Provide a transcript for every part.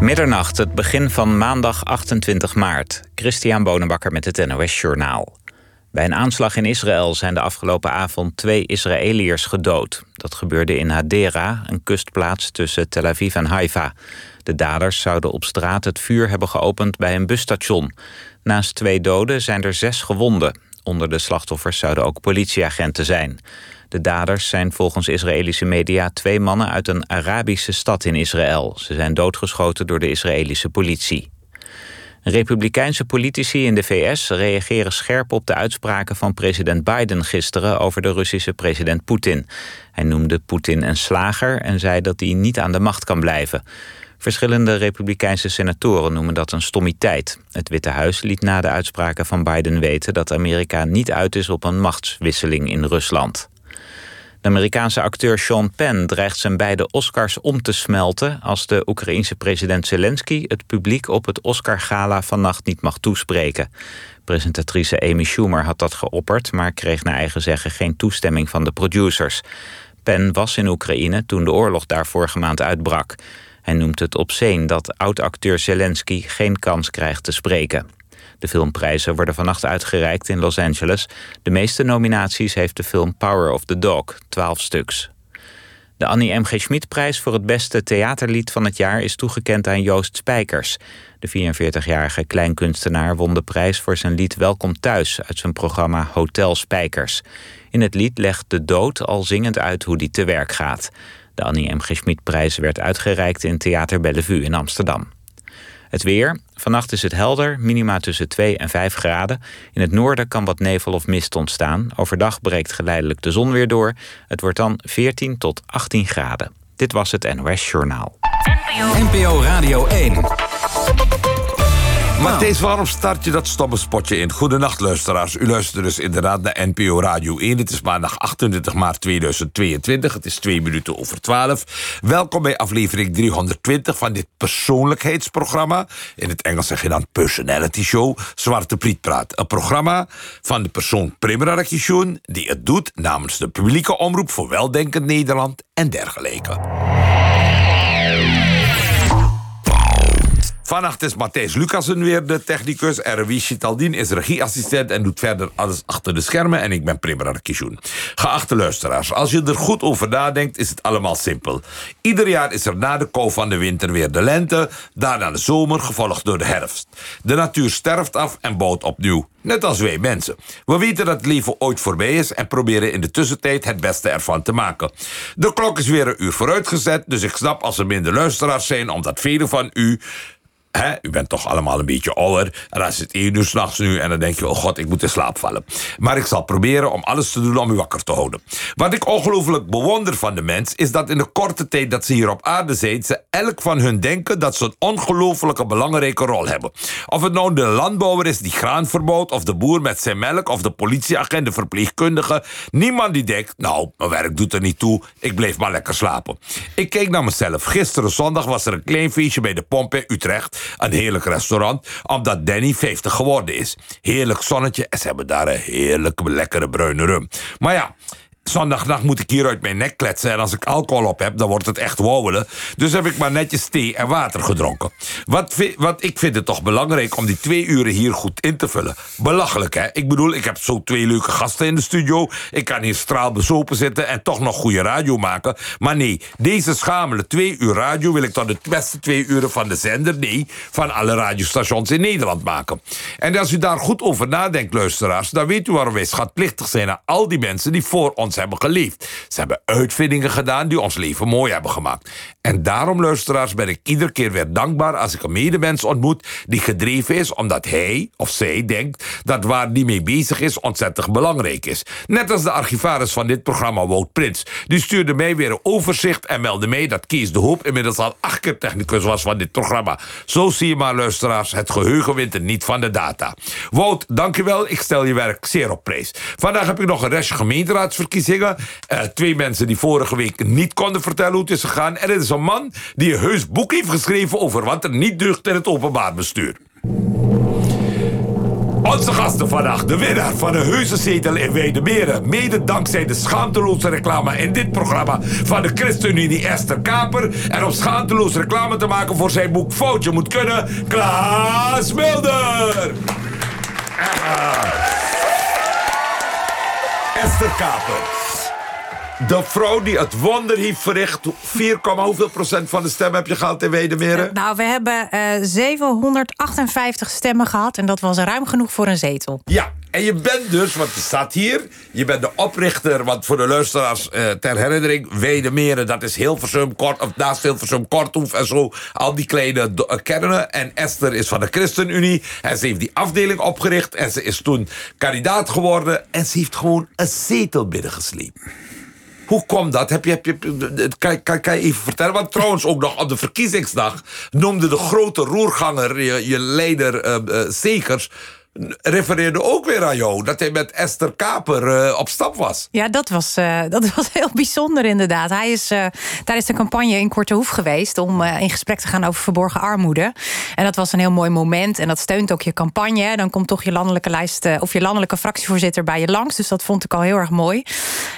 Middernacht, het begin van maandag 28 maart. Christian Bonenbakker met het NOS Journaal. Bij een aanslag in Israël zijn de afgelopen avond twee Israëliërs gedood. Dat gebeurde in Hadera, een kustplaats tussen Tel Aviv en Haifa. De daders zouden op straat het vuur hebben geopend bij een busstation. Naast twee doden zijn er zes gewonden. Onder de slachtoffers zouden ook politieagenten zijn. De daders zijn volgens Israëlische media twee mannen uit een Arabische stad in Israël. Ze zijn doodgeschoten door de Israëlische politie. Republikeinse politici in de VS reageren scherp op de uitspraken van president Biden gisteren over de Russische president Poetin. Hij noemde Poetin een slager en zei dat hij niet aan de macht kan blijven. Verschillende Republikeinse senatoren noemen dat een stommiteit. Het Witte Huis liet na de uitspraken van Biden weten dat Amerika niet uit is op een machtswisseling in Rusland. Amerikaanse acteur Sean Penn dreigt zijn beide Oscars om te smelten... als de Oekraïense president Zelensky het publiek op het Oscar-gala vannacht niet mag toespreken. Presentatrice Amy Schumer had dat geopperd... maar kreeg naar eigen zeggen geen toestemming van de producers. Penn was in Oekraïne toen de oorlog daar vorige maand uitbrak. Hij noemt het obscene dat oud-acteur Zelensky geen kans krijgt te spreken. De filmprijzen worden vannacht uitgereikt in Los Angeles. De meeste nominaties heeft de film Power of the Dog, 12 stuks. De Annie M. G. Schmid-prijs voor het beste theaterlied van het jaar is toegekend aan Joost Spijkers. De 44-jarige kleinkunstenaar won de prijs voor zijn lied Welkom Thuis uit zijn programma Hotel Spijkers. In het lied legt de dood al zingend uit hoe die te werk gaat. De Annie M. G. Schmid-prijs werd uitgereikt in Theater Bellevue in Amsterdam. Het weer. Vannacht is het helder, minima tussen 2 en 5 graden. In het noorden kan wat nevel of mist ontstaan. Overdag breekt geleidelijk de zon weer door. Het wordt dan 14 tot 18 graden. Dit was het NOS Journaal. NPO Radio 1. Matthijs, waarom start je dat stomme spotje in? Goedenacht, luisteraars. U luistert dus inderdaad naar NPO Radio 1. Het is maandag 28 maart 2022. Het is twee minuten over 12. Welkom bij aflevering 320 van dit persoonlijkheidsprogramma. In het Engels zeg je dan Personality Show. Zwarte Priet Praat. Een programma van de persoon Primera die het doet namens de publieke omroep voor weldenkend Nederland en dergelijke. Vannacht is Matthijs Lucassen weer de technicus. Erwin Chitaldien is regieassistent en doet verder alles achter de schermen. En ik ben Primera Kishoen. Geachte luisteraars, als je er goed over nadenkt, is het allemaal simpel. Ieder jaar is er na de kou van de winter weer de lente, daarna de zomer, gevolgd door de herfst. De natuur sterft af en bouwt opnieuw. Net als wij mensen. We weten dat het leven ooit voorbij is en proberen in de tussentijd het beste ervan te maken. De klok is weer een uur vooruitgezet, dus ik snap als er minder luisteraars zijn, omdat velen van u u bent toch allemaal een beetje ouder. En dan het één uur s'nachts nu en dan denk je... oh god, ik moet in slaap vallen. Maar ik zal proberen om alles te doen om u wakker te houden. Wat ik ongelooflijk bewonder van de mens... is dat in de korte tijd dat ze hier op aarde zijn... ze elk van hun denken dat ze een ongelooflijke belangrijke rol hebben. Of het nou de landbouwer is die graan verbouwt... of de boer met zijn melk... of de politieagent, de verpleegkundige. Niemand die denkt, nou, mijn werk doet er niet toe... ik blijf maar lekker slapen. Ik keek naar mezelf. Gisteren zondag was er een klein feestje bij de Pomp Utrecht... Een heerlijk restaurant, omdat Danny 50 geworden is. Heerlijk zonnetje en ze hebben daar een heerlijke, lekkere bruine rum. Maar ja, Zondagnacht moet ik hier uit mijn nek kletsen. En als ik alcohol op heb, dan wordt het echt wauwelen. Dus heb ik maar netjes thee en water gedronken. Wat, wat ik vind het toch belangrijk om die twee uren hier goed in te vullen. Belachelijk, hè? Ik bedoel, ik heb zo twee leuke gasten in de studio. Ik kan hier straalbezopen zitten en toch nog goede radio maken. Maar nee, deze schamele twee uur radio wil ik tot de beste twee uren van de zender... nee, van alle radiostations in Nederland maken. En als u daar goed over nadenkt, luisteraars... dan weet u waarom wij schatplichtig zijn aan al die mensen die voor ons hebben geleefd. Ze hebben uitvindingen gedaan die ons leven mooi hebben gemaakt. En daarom, luisteraars, ben ik iedere keer weer dankbaar als ik een medemens ontmoet die gedreven is omdat hij of zij denkt dat waar die mee bezig is ontzettend belangrijk is. Net als de archivaris van dit programma, Wout Prins. Die stuurde mij weer een overzicht en meldde mij dat Kees de Hoop inmiddels al acht keer technicus was van dit programma. Zo zie je maar, luisteraars, het geheugen wint er niet van de data. Wout, dankjewel. Ik stel je werk zeer op prijs. Vandaag heb ik nog een restje gemeenteraadsverkiezingen uh, twee mensen die vorige week niet konden vertellen hoe het is gegaan. En het is een man die een heus boek heeft geschreven over wat er niet deugt in het openbaar bestuur. Onze gasten vandaag, de winnaar van de heuse zetel in Weidemeren. Mede dankzij de schaamteloze reclame in dit programma van de ChristenUnie Esther Kaper. En om schaamteloos reclame te maken voor zijn boek Foutje moet kunnen, Klaas Mulder. De vrouw die het wonder heeft verricht. 4, hoeveel procent van de stem heb je gehad in Wedemeren? Nou, we hebben uh, 758 stemmen gehad. En dat was ruim genoeg voor een zetel. Ja, en je bent dus, want het staat hier... je bent de oprichter, want voor de luisteraars uh, ter herinnering... Wedemeren, dat is Hilversum, Kort, of naast Hilversum, Korthoef en zo. Al die kleine uh, kernen. En Esther is van de ChristenUnie. En ze heeft die afdeling opgericht. En ze is toen kandidaat geworden. En ze heeft gewoon een zetel binnengesleept. Hoe komt dat? Heb je, heb je, kan, kan, kan je even vertellen? Want trouwens ook nog op de verkiezingsdag... noemde de grote roerganger, je, je leider uh, Zekers refereerde ook weer aan jou. Dat hij met Esther Kaper uh, op stap was. Ja, dat was, uh, dat was heel bijzonder inderdaad. Hij is uh, tijdens de campagne in Korte Hoef geweest... om in gesprek te gaan over verborgen armoede. En dat was een heel mooi moment. En dat steunt ook je campagne. Dan komt toch je landelijke lijst... of je landelijke fractievoorzitter bij je langs. Dus dat vond ik al heel erg mooi.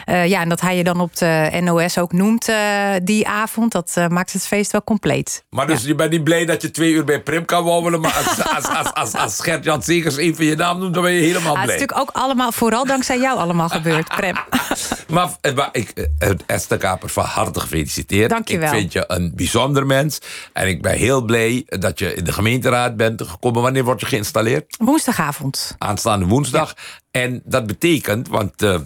ja, en dat hij je dan op de NOS ook noemt die avond... dat maakt het feest wel compleet. Maar dus je bent niet blij dat je twee uur bij Prim kan wandelen... maar als, als, als, als, als Gert-Jan Zegers even je naam noemt, dan ben je helemaal blij. Het is natuurlijk ook allemaal, vooral dankzij jou allemaal gebeurd, Prem. maar, maar ik, eh, Esther Kaper, van harte gefeliciteerd. Dank je wel. Ik vind je een bijzonder mens. En ik ben heel blij dat je in de gemeenteraad bent gekomen. Wanneer word je geïnstalleerd? Woensdagavond. Aanstaande woensdag. En dat betekent, want... Uh,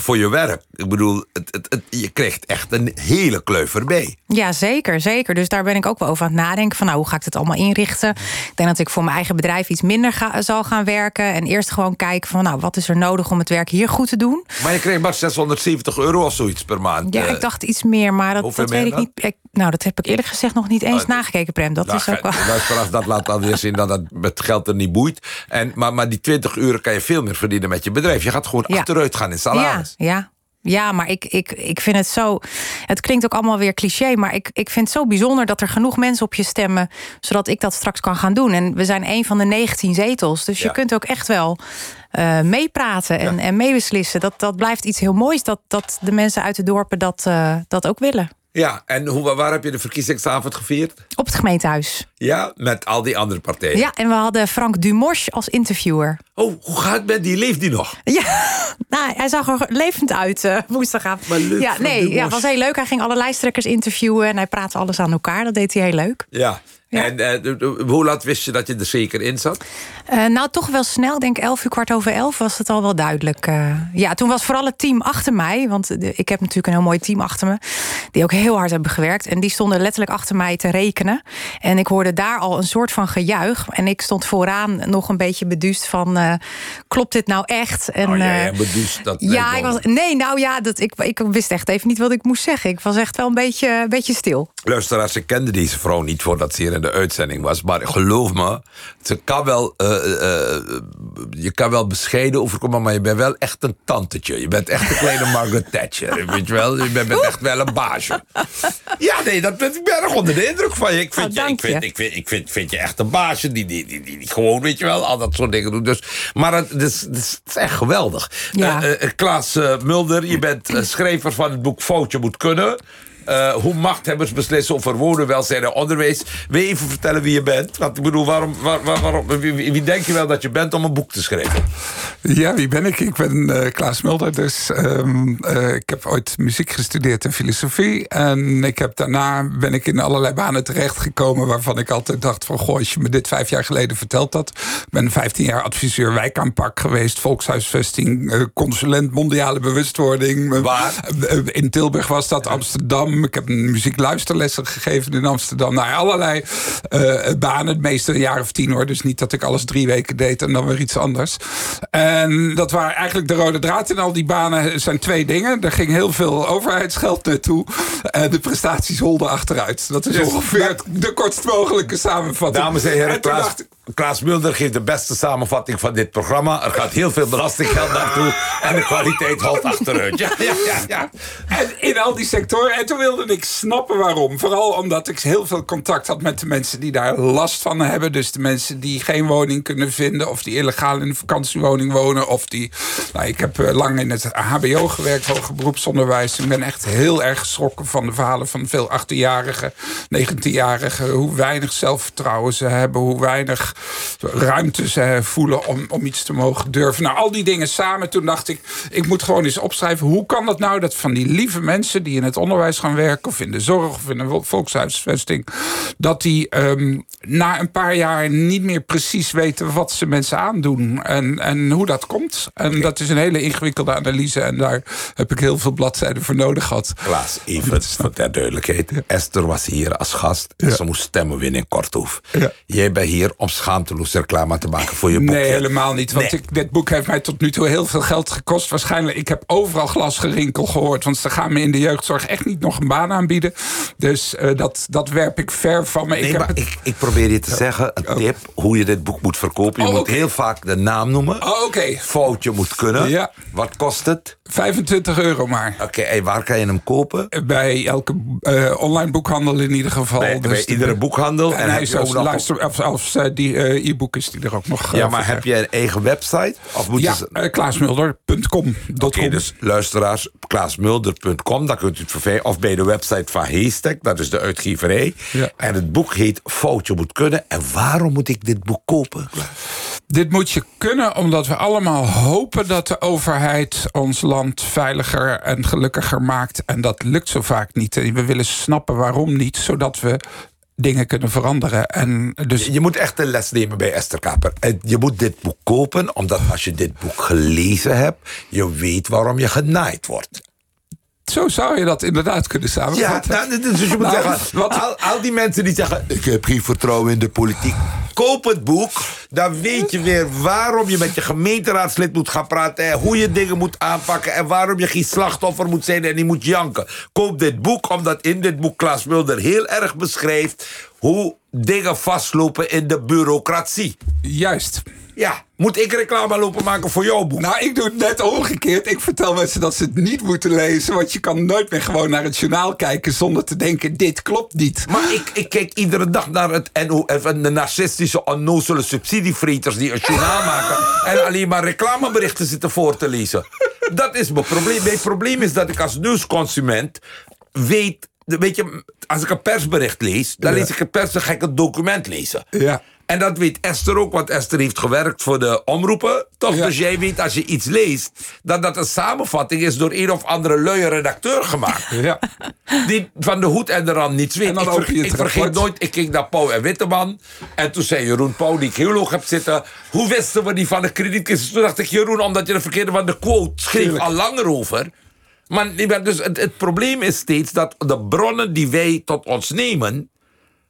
voor je werk. Ik bedoel, het, het, het, je krijgt echt een hele kleuf erbij. Ja, zeker, zeker. Dus daar ben ik ook wel over aan het nadenken. Van nou, hoe ga ik het allemaal inrichten? Ik denk dat ik voor mijn eigen bedrijf iets minder ga, zal gaan werken. En eerst gewoon kijken van nou, wat is er nodig om het werk hier goed te doen. Maar je krijgt maar 670 euro of zoiets per maand. Ja, ik dacht iets meer, maar dat, dat weet ik niet. Ik, nou, dat heb ik eerlijk gezegd nog niet eens uh, nagekeken, Prem. Dat is ook wel... Luisteraars, dat laat dan weer zien dat het met geld er niet boeit. En, maar, maar die 20 euro kan je veel meer verdienen met je bedrijf. Je gaat gewoon ja. achteruit gaan in salaris. Ja, ja. Ja, maar ik, ik, ik vind het zo. Het klinkt ook allemaal weer cliché, maar ik, ik vind het zo bijzonder dat er genoeg mensen op je stemmen, zodat ik dat straks kan gaan doen. En we zijn een van de 19 zetels, dus ja. je kunt ook echt wel uh, meepraten en, ja. en meebeslissen. Dat, dat blijft iets heel moois dat, dat de mensen uit de dorpen dat, uh, dat ook willen. Ja, en hoe, waar heb je de verkiezingsavond gevierd? Op het gemeentehuis. Ja, met al die andere partijen. Ja, en we hadden Frank Dumos als interviewer. Oh, hoe gaat het met die? Leeft die nog? Ja, nou, hij zag er levend uit uh, woensdagavond. Maar leuk, ja, nee, ja, was heel leuk. Hij ging alle lijsttrekkers interviewen en hij praatte alles aan elkaar. Dat deed hij heel leuk. Ja, ja. En uh, hoe laat wist je dat je er zeker in zat? Uh, nou, toch wel snel. Ik denk elf uur, kwart over elf was het al wel duidelijk. Uh, ja, toen was vooral het team achter mij. Want de, ik heb natuurlijk een heel mooi team achter me. Die ook heel hard hebben gewerkt. En die stonden letterlijk achter mij te rekenen. En ik hoorde daar al een soort van gejuich. En ik stond vooraan nog een beetje beduust van... klopt dit nou echt? En, oh, ja, ja, beduust, dat ja, ik was, nee, nou ja, dat, ik, ik wist echt even niet wat ik moest zeggen. Ik was echt wel een beetje, een beetje stil. Luisteraars, ik kende deze vrouw niet voordat ze hier in de uitzending was. Maar geloof me, ze kan wel, uh, uh, je kan wel bescheiden overkomen, maar je bent wel echt een tantetje. Je bent echt een kleine Margaret Thatcher. Weet je wel? Je bent echt wel een baasje. Ja, nee, dat, ik ben erg onder de indruk van je. Ik vind, oh, je, ik vind, ik vind, ik vind, vind, je echt een baasje die, die, die, die, die, gewoon, weet je wel, al dat soort dingen doet. Dus, maar het, het, is, het is echt geweldig. Ja. Klaas Mulder, je bent schrijver van het boek Foutje moet kunnen. Uh, hoe machthebbers beslissen over wonen, welzijn en onderwijs. Wil je even vertellen wie je bent? Want ik bedoel, waarom, waar, waarom, wie, wie, denk je wel dat je bent om een boek te schrijven? Ja, wie ben ik? Ik ben uh, Klaas Mulder. Dus um, uh, ik heb ooit muziek gestudeerd en filosofie. En ik heb daarna ben ik in allerlei banen terechtgekomen... waarvan ik altijd dacht van... goh, als je me dit vijf jaar geleden vertelt dat. Ik ben 15 jaar adviseur wijkaanpak geweest. Volkshuisvesting, consulent mondiale bewustwording. Waar? In Tilburg was dat, Amsterdam. Ik heb muziekluisterlessen gegeven in Amsterdam. Nou, allerlei uh, banen. Het meeste een jaar of tien hoor. Dus niet dat ik alles drie weken deed en dan weer iets anders. En dat waren eigenlijk de rode draad in al die banen zijn twee dingen. Er ging heel veel overheidsgeld naartoe. En de prestaties holden achteruit. Dat is Dus ongeveer dat- de kortst mogelijke samenvatting. Dames en heren, En Klaas, dacht ik- Klaas Mulder geeft de beste samenvatting van dit programma. Er gaat heel veel belastinggeld naartoe en de kwaliteit holt achteruit. Ja, ja, ja, ja. En in al die sectoren. En toen wilde ik snappen waarom. Vooral omdat ik heel veel contact had met de mensen die daar last van hebben. Dus de mensen die geen woning kunnen vinden... of die illegaal in een vakantiewoning wonen... of die... Nou, ik heb eh, lang in het hbo gewerkt, hoger beroepsonderwijs. Ik ben echt heel erg geschrokken van de verhalen van veel 18-jarigen, 19-jarigen. Hoe weinig zelfvertrouwen ze hebben. Hoe weinig ruimte ze voelen om, om iets te mogen durven. Nou, al die dingen samen. Toen dacht ik, ik moet gewoon eens opschrijven... hoe kan dat nou dat van die lieve mensen die in het onderwijs gaan werken... of in de zorg of in de volkshuisvesting... dat die ehm, na een paar jaar niet meer precies weten wat ze mensen aandoen... en, en hoe dat komt. En dat is een hele ingewikkelde analyse... en daar heb ik heel veel bladzijden voor nodig gehad. Klaas, even voor ter duidelijkheid. Esther was hier als gast en ze moest stemmen winnen in Korthoef. Ja. Jij bent hier om schaamteloos reclame te maken voor je boek. Nee, helemaal niet. Want Nee. ik, dit boek heeft mij tot nu toe heel veel geld gekost. Waarschijnlijk, ik heb overal glasgerinkel gehoord. Want ze gaan me in de jeugdzorg echt niet nog een baan aanbieden. Dus eh, dat, dat werp ik ver van me. Nee, ik heb maar het- ik, ik probeer je te zeggen, een tip hoe je dit boek moet verkopen. Je Oh, moet heel vaak de naam noemen. Oh, oké. Foutje moet kunnen. Ja. Wat kost het? 25 euro maar. Oké, en waar kan je hem kopen? Bij elke eh, online boekhandel in ieder geval. Bij, bij Dus de- iedere boekhandel. En, heb hij is ook als, luister, of, als eh, die eh, e-book is die er ook nog. Ja, maar heb je een eigen website? Of moet Ja, je... klaasmulder.com. Oké, dus luisteraars, klaasmulder.com, daar kunt u het vervijgen. Of bij de website van Heestek, dat is de uitgeverij. Ja. En het boek heet Foutje moet kunnen. En waarom moet ik dit boek kopen? Dit moet je kunnen omdat we allemaal hopen dat de overheid ons land veiliger en gelukkiger maakt. En dat lukt zo vaak niet. En we willen snappen waarom niet, zodat we dingen kunnen veranderen. En dus Je moet echt een les nemen bij Esther Kaper. En Je moet dit boek kopen, omdat als je dit boek gelezen hebt... je weet waarom je genaaid wordt. Zo zou je dat inderdaad kunnen Ja, samenvatten. nou, dus je moet Nou, zeggen, wat- al, al die mensen die zeggen... ik heb geen vertrouwen in de politiek. Koop het boek, dan weet je weer waarom je met je gemeenteraadslid moet gaan praten... en hoe je dingen moet aanpakken... en waarom je geen slachtoffer moet zijn en niet moet janken. Koop dit boek, omdat in dit boek Klaas Mulder heel erg beschrijft... hoe dingen vastlopen in de bureaucratie. Juist. Ja, moet ik reclame lopen maken voor jouw boek? Nou, ik doe het net omgekeerd. Ik vertel mensen dat ze het niet moeten lezen. Want je kan nooit meer gewoon naar het journaal kijken zonder te denken: dit klopt niet. Maar ik, ik kijk iedere dag naar het NO, en de narcistische, onnozele subsidievreters die een journaal maken en alleen maar reclameberichten zitten voor te lezen. Dat is mijn probleem. Mijn probleem is dat ik als nieuwsconsument weet. Weet je, als ik een persbericht lees, dan lees ik het pers, dan ga ik het document lezen. Ja. En dat weet Esther ook, want Esther heeft gewerkt voor de omroepen. Toch? Ja. Dus jij weet als je iets leest, dat dat een samenvatting is door een of andere luie redacteur gemaakt. Ja. Die van de hoed en de rand niets weet. En dan Ik, ver- vergeet nooit, ik keek naar Pauw en Witteman. En toen zei Jeroen Pauw, die ik heel hoog heb zitten... hoe wisten we die van de kredietcrisis? Toen dacht ik, Jeroen, omdat je de verkeerde van de quote schreef Tuurlijk. al langer over. Maar dus het, het probleem is steeds dat de bronnen die wij tot ons nemen...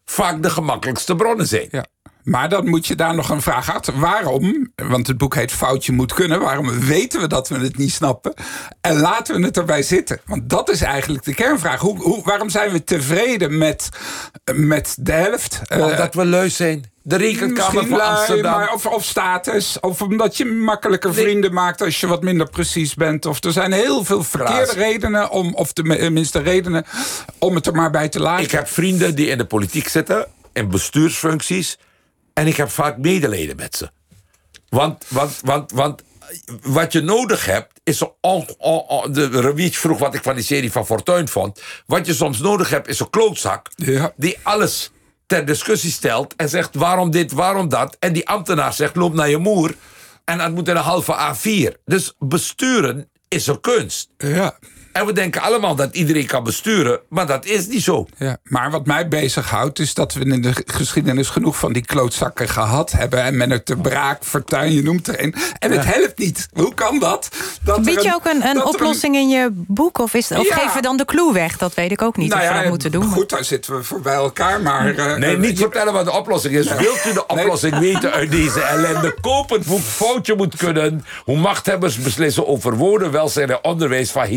vaak de gemakkelijkste bronnen zijn. Ja. Maar dan moet je daar nog een vraag achter. Waarom, want het boek heet Foutje moet kunnen... waarom weten we dat we het niet snappen? En laten we het erbij zitten. Want dat is eigenlijk de kernvraag. Hoe, hoe, waarom zijn we tevreden met, met de helft? Eh, Omdat we lui zijn. De rekenkamer van Amsterdam. maar of, of status. Of omdat je makkelijker Nee. vrienden maakt als je wat minder precies bent. Of er zijn heel veel verkeerde redenen, om, of tenminste redenen, om het er maar bij te laten. Ik heb vrienden die in de politiek zitten, in bestuursfuncties. En ik heb vaak medelijden met ze. Want, want, want, want wat je nodig hebt, is een on, on- on- de Rewiet vroeg wat ik van die serie van Fortuyn vond. Wat je soms nodig hebt, is een klootzak Ja. die alles ter discussie stelt en zegt waarom dit, waarom dat. En die ambtenaar zegt loop naar je moer. En dat moet in een halve A4. Dus besturen is een kunst. Ja. En we denken allemaal dat iedereen kan besturen, maar dat is niet zo. Ja, maar wat mij bezighoudt is dat we in de geschiedenis genoeg van die klootzakken gehad hebben. En men het de braak, fortuin, je noemt er een. En het helpt niet. Hoe kan dat? dat er Bied je ook een, een oplossing in je boek? Of, is, of Ja. geven we dan de clue weg? Dat weet ik ook niet Nou of we ja, dat moeten doen. Goed, daar zitten we voor bij elkaar. Maar, eh, Nee, eh, niet je- vertellen wat de oplossing is. Wilt u de oplossing weten uit deze ellende? Koop het boek Foutje moet kunnen. Hoe machthebbers beslissen over woorden, welzijn en onderwijs van.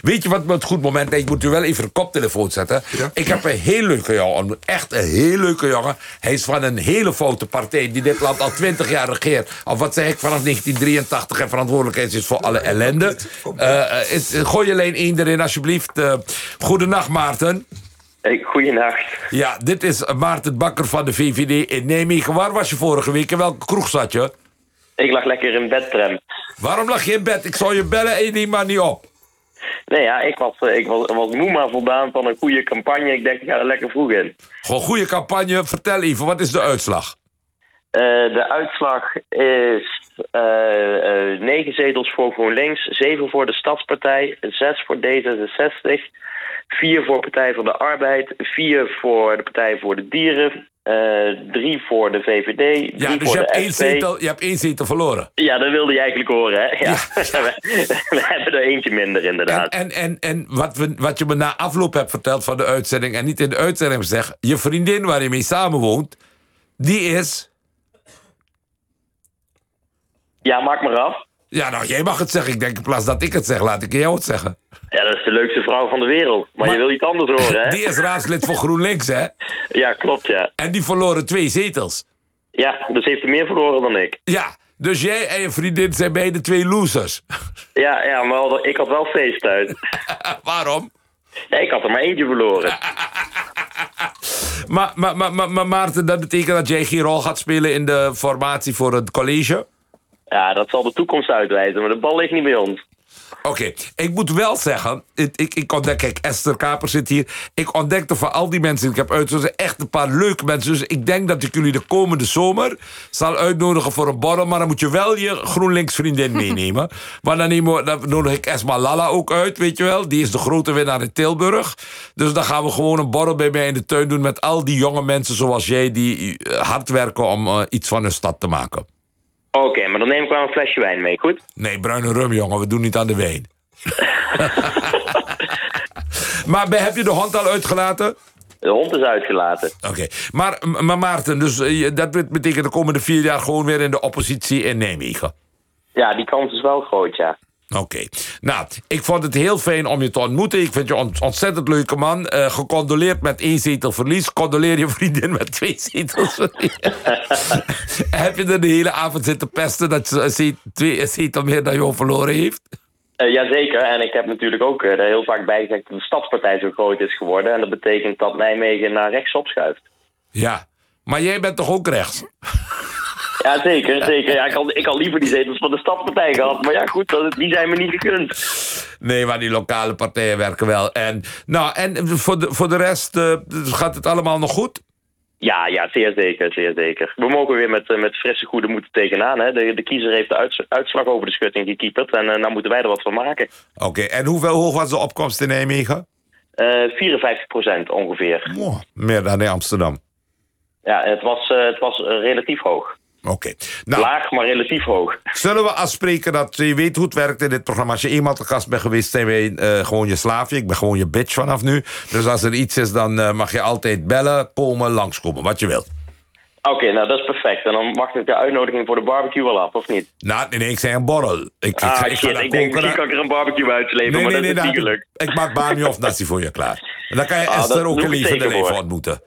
Weet je wat het goed moment lijkt? Ik moet u wel even een koptelefoon zetten. Ja. Ik heb een heel leuke jongen. ontmoet. Echt een heel leuke jongen. Hij is van een hele foute partij die dit land al twintig jaar regeert. Of wat zeg ik, vanaf 1983 en verantwoordelijkheid is voor alle ellende. Eh, eh, is, gooi je alleen één erin alsjeblieft. Uh, goedenacht Maarten. Hey, goedenacht. Ja, dit is Maarten Bakker van de VVD in Nijmegen. Waar was je vorige week? In welke kroeg zat je? Ik lag lekker in bed, Prem. Waarom lag je in bed? Ik zou je bellen en je neemt maar niet op. Nee, ja, ik was, ik was, was moe maar voldaan van een goede campagne. Ik denk, ik ga er lekker vroeg in. Gewoon goede campagne. Vertel even, wat is de uitslag? Uh, de uitslag is uh, uh, 9 zetels voor GroenLinks, 7 voor de Stadspartij, 6 voor D66, 4 voor Partij voor de Arbeid, 4 voor de Partij voor de Dieren, uh, drie voor de VVD. Ja, dus voor je hebt, één zetel, je hebt één zetel verloren. Ja, dat wilde je eigenlijk horen, hè? Ja. we, we, hebben er eentje minder, inderdaad. En, en, en wat, we, wat je me na afloop hebt verteld van de uitzending... en niet in de uitzending zegt... je vriendin waar je mee samenwoont, die is... Ja, maak maar af. Ja, nou, jij mag het zeggen. Ik denk in plaats dat ik het zeg, laat ik jou het zeggen. Ja, dat is de leukste vrouw van de wereld. Maar, Maar- je wil iets anders horen, hè? Die is raadslid voor GroenLinks, hè? Ja, klopt, ja. En die verloren twee zetels. Ja, dus heeft er meer verloren dan ik. Ja, dus jij en je vriendin zijn beide twee losers. Ja, ja maar ik had wel feest thuis. Waarom? Ja, ik had er maar eentje verloren. Maar, maar, maar, maar, maar Maarten, dat betekent dat jij geen rol gaat spelen... in de formatie voor het college? Ja, dat zal de toekomst uitwijzen, maar de bal ligt niet bij ons. Oké, ik moet wel zeggen, ik, ik, ontdek, kijk, Esther Kaper zit hier. Ik ontdekte van al die mensen die ik heb uitgezocht, echt een paar leuke mensen. Dus ik denk dat ik jullie de komende zomer zal uitnodigen voor een borrel. Maar dan moet je wel je GroenLinks vriendin meenemen. Want dan, nemen dan nodig ik Esma Lalla ook uit, weet je wel. Die is de grote winnaar in Tilburg. Dus dan gaan we gewoon een borrel bij mij in de tuin doen met al die jonge mensen zoals jij die eh, hard werken om eh, iets van hun stad te maken. Oké, maar dan neem ik wel een flesje wijn mee, goed? Nee, bruine rum, jongen. We doen niet aan de wijn. maar heb je de hond al uitgelaten? De hond is uitgelaten. Oké. Maar, maar Maarten, dus, eh, dat bet- betekent de komende vier jaar gewoon weer in de oppositie in Nijmegen. Ja, die kans is wel groot, ja. Oké. Nou, ik vond het heel fijn om je te ontmoeten. Ik vind je een ontzettend leuke man. Eh gecondoleerd met één zetel verlies. Condoleer je vriendin met twee zetels verlies. Heb je er de hele avond zitten pesten dat ze twee zetel meer dan jou verloren heeft? Eh, Jazeker, en ik heb natuurlijk ook eh, heel vaak bij gezegd dat de stadspartij zo groot is geworden. En dat betekent dat Nijmegen naar rechts opschuift. Ja. Maar jij bent toch ook rechts? Ja, zeker, zeker. Ja, ik, had, ik had liever die zetels van de stadspartij gehad. Maar ja, goed, dat, die zijn me niet gegund. Nee, maar die lokale partijen werken wel. En, nou, en voor, de, voor de rest eh, gaat het allemaal nog goed? Ja, ja, zeer zeker, zeer zeker. We mogen weer met, eh, met frisse goede moed tegenaan. Hè. De, de kiezer heeft de uits- uitslag over de schutting gekieperd. En uh, nou moeten wij er wat van maken. Oké, en hoeveel hoog was de opkomst in Nijmegen? Uh, 54 procent ongeveer. Oh, meer dan in Amsterdam. Ja, het was, uh, het was relatief hoog. Oké. Okay. Nou, Laag, maar relatief hoog. Zullen we afspreken dat je weet hoe het werkt in dit programma? Als je eenmaal te gast bent geweest, zijn wij uh, gewoon je slaafje. Ik ben gewoon je bitch vanaf nu. Dus als er iets is, dan uh, mag je altijd bellen, komen, langskomen, wat je wilt. Oké, okay, nou dat is perfect. En dan mag ik de uitnodiging voor de barbecue wel af, of niet? Nou, nee, nee ik zei een borrel. Ik, ah, ik, ga, ik, shit, ik denk, misschien kan ik er een barbecue uitslepen, nee, maar nee, dat nee, is niet gelukt. Ik, ik maak bami of nasi voor je klaar. En dan kan je Ah, Esther ook een leven ontmoeten.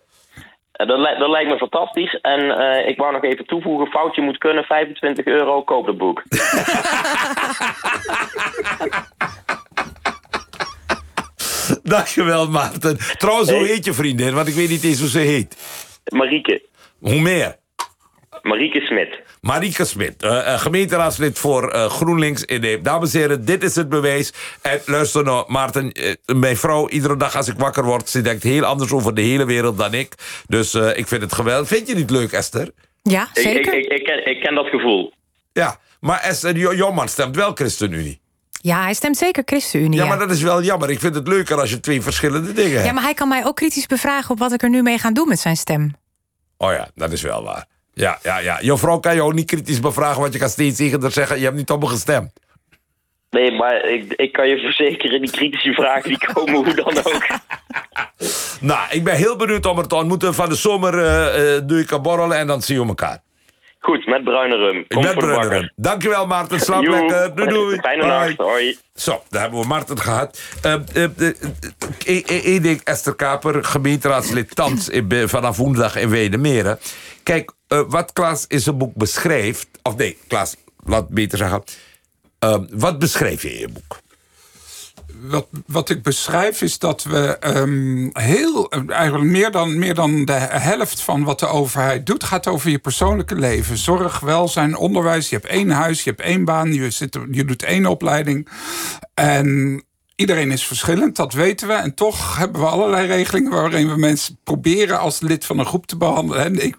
Uh, dat, li dat, lijkt me fantastisch. En uh, ik wou nog even toevoegen: foutje moet kunnen, 25 euro, koop het boek. Dankjewel, Maarten. Trouwens, hoe heet je vriendin? Want ik weet niet eens hoe ze heet. Marieke. Hoe meer? Marieke Smit. Marieke Smit, uh, gemeenteraadslid voor uh, GroenLinks in de... Dames en heren, dit is het bewijs. En luister nou, Maarten, uh, mijn vrouw, iedere dag als ik wakker word... ze denkt heel anders over de hele wereld dan ik. Dus ik vind het geweldig. Vind je niet leuk, Esther? Ja, zeker. Ik, ik, ik, ik, ken, ik ken dat gevoel. Ja, maar Esther, jouw man stemt wel ChristenUnie. Ja, hij stemt zeker ChristenUnie. Ja, maar dat is wel jammer. Ik vind het leuker als je twee verschillende dingen hebt. Ja, maar hij kan mij ook kritisch bevragen... op wat ik er nu mee ga doen met zijn stem. Oh ja, dat is wel waar. Ja, ja, ja. Jouw vrouw kan je ook niet kritisch bevragen... want je kan steeds tegen zeggen... je hebt niet op me gestemd. Nee, maar ik, ik kan je verzekeren... die kritische vragen die komen hoe dan ook. nou, ik ben heel benieuwd om er te ontmoeten. Van de zomer uh, uh, doe ik een borrel en dan zien we elkaar. Goed, met bruine rum. Kom Met voor bruine rum. Dankjewel Maarten, slaap lekker. Doei doei. Fijne Hoi. nacht, hoi. Zo, daar hebben we Maarten gehad. Eén ding, Esther Kaper, gemeenteraadslid Thans in vanaf woensdag in Wedemeren. Kijk, eh, wat Klaas in zijn boek beschrijft... Of nee, Klaas, laat beter zeggen. eh, wat beschrijf je in je boek? Wat, wat ik beschrijf is dat we ehm, heel, eigenlijk meer dan, meer dan de helft van wat de overheid doet, gaat over je persoonlijke leven. Zorg, welzijn, onderwijs. Je hebt één huis, je hebt één baan, je, zit, je doet één opleiding. En Iedereen is verschillend, dat weten we. En toch hebben we allerlei regelingen waarin we mensen proberen als lid van een groep te behandelen. En ik,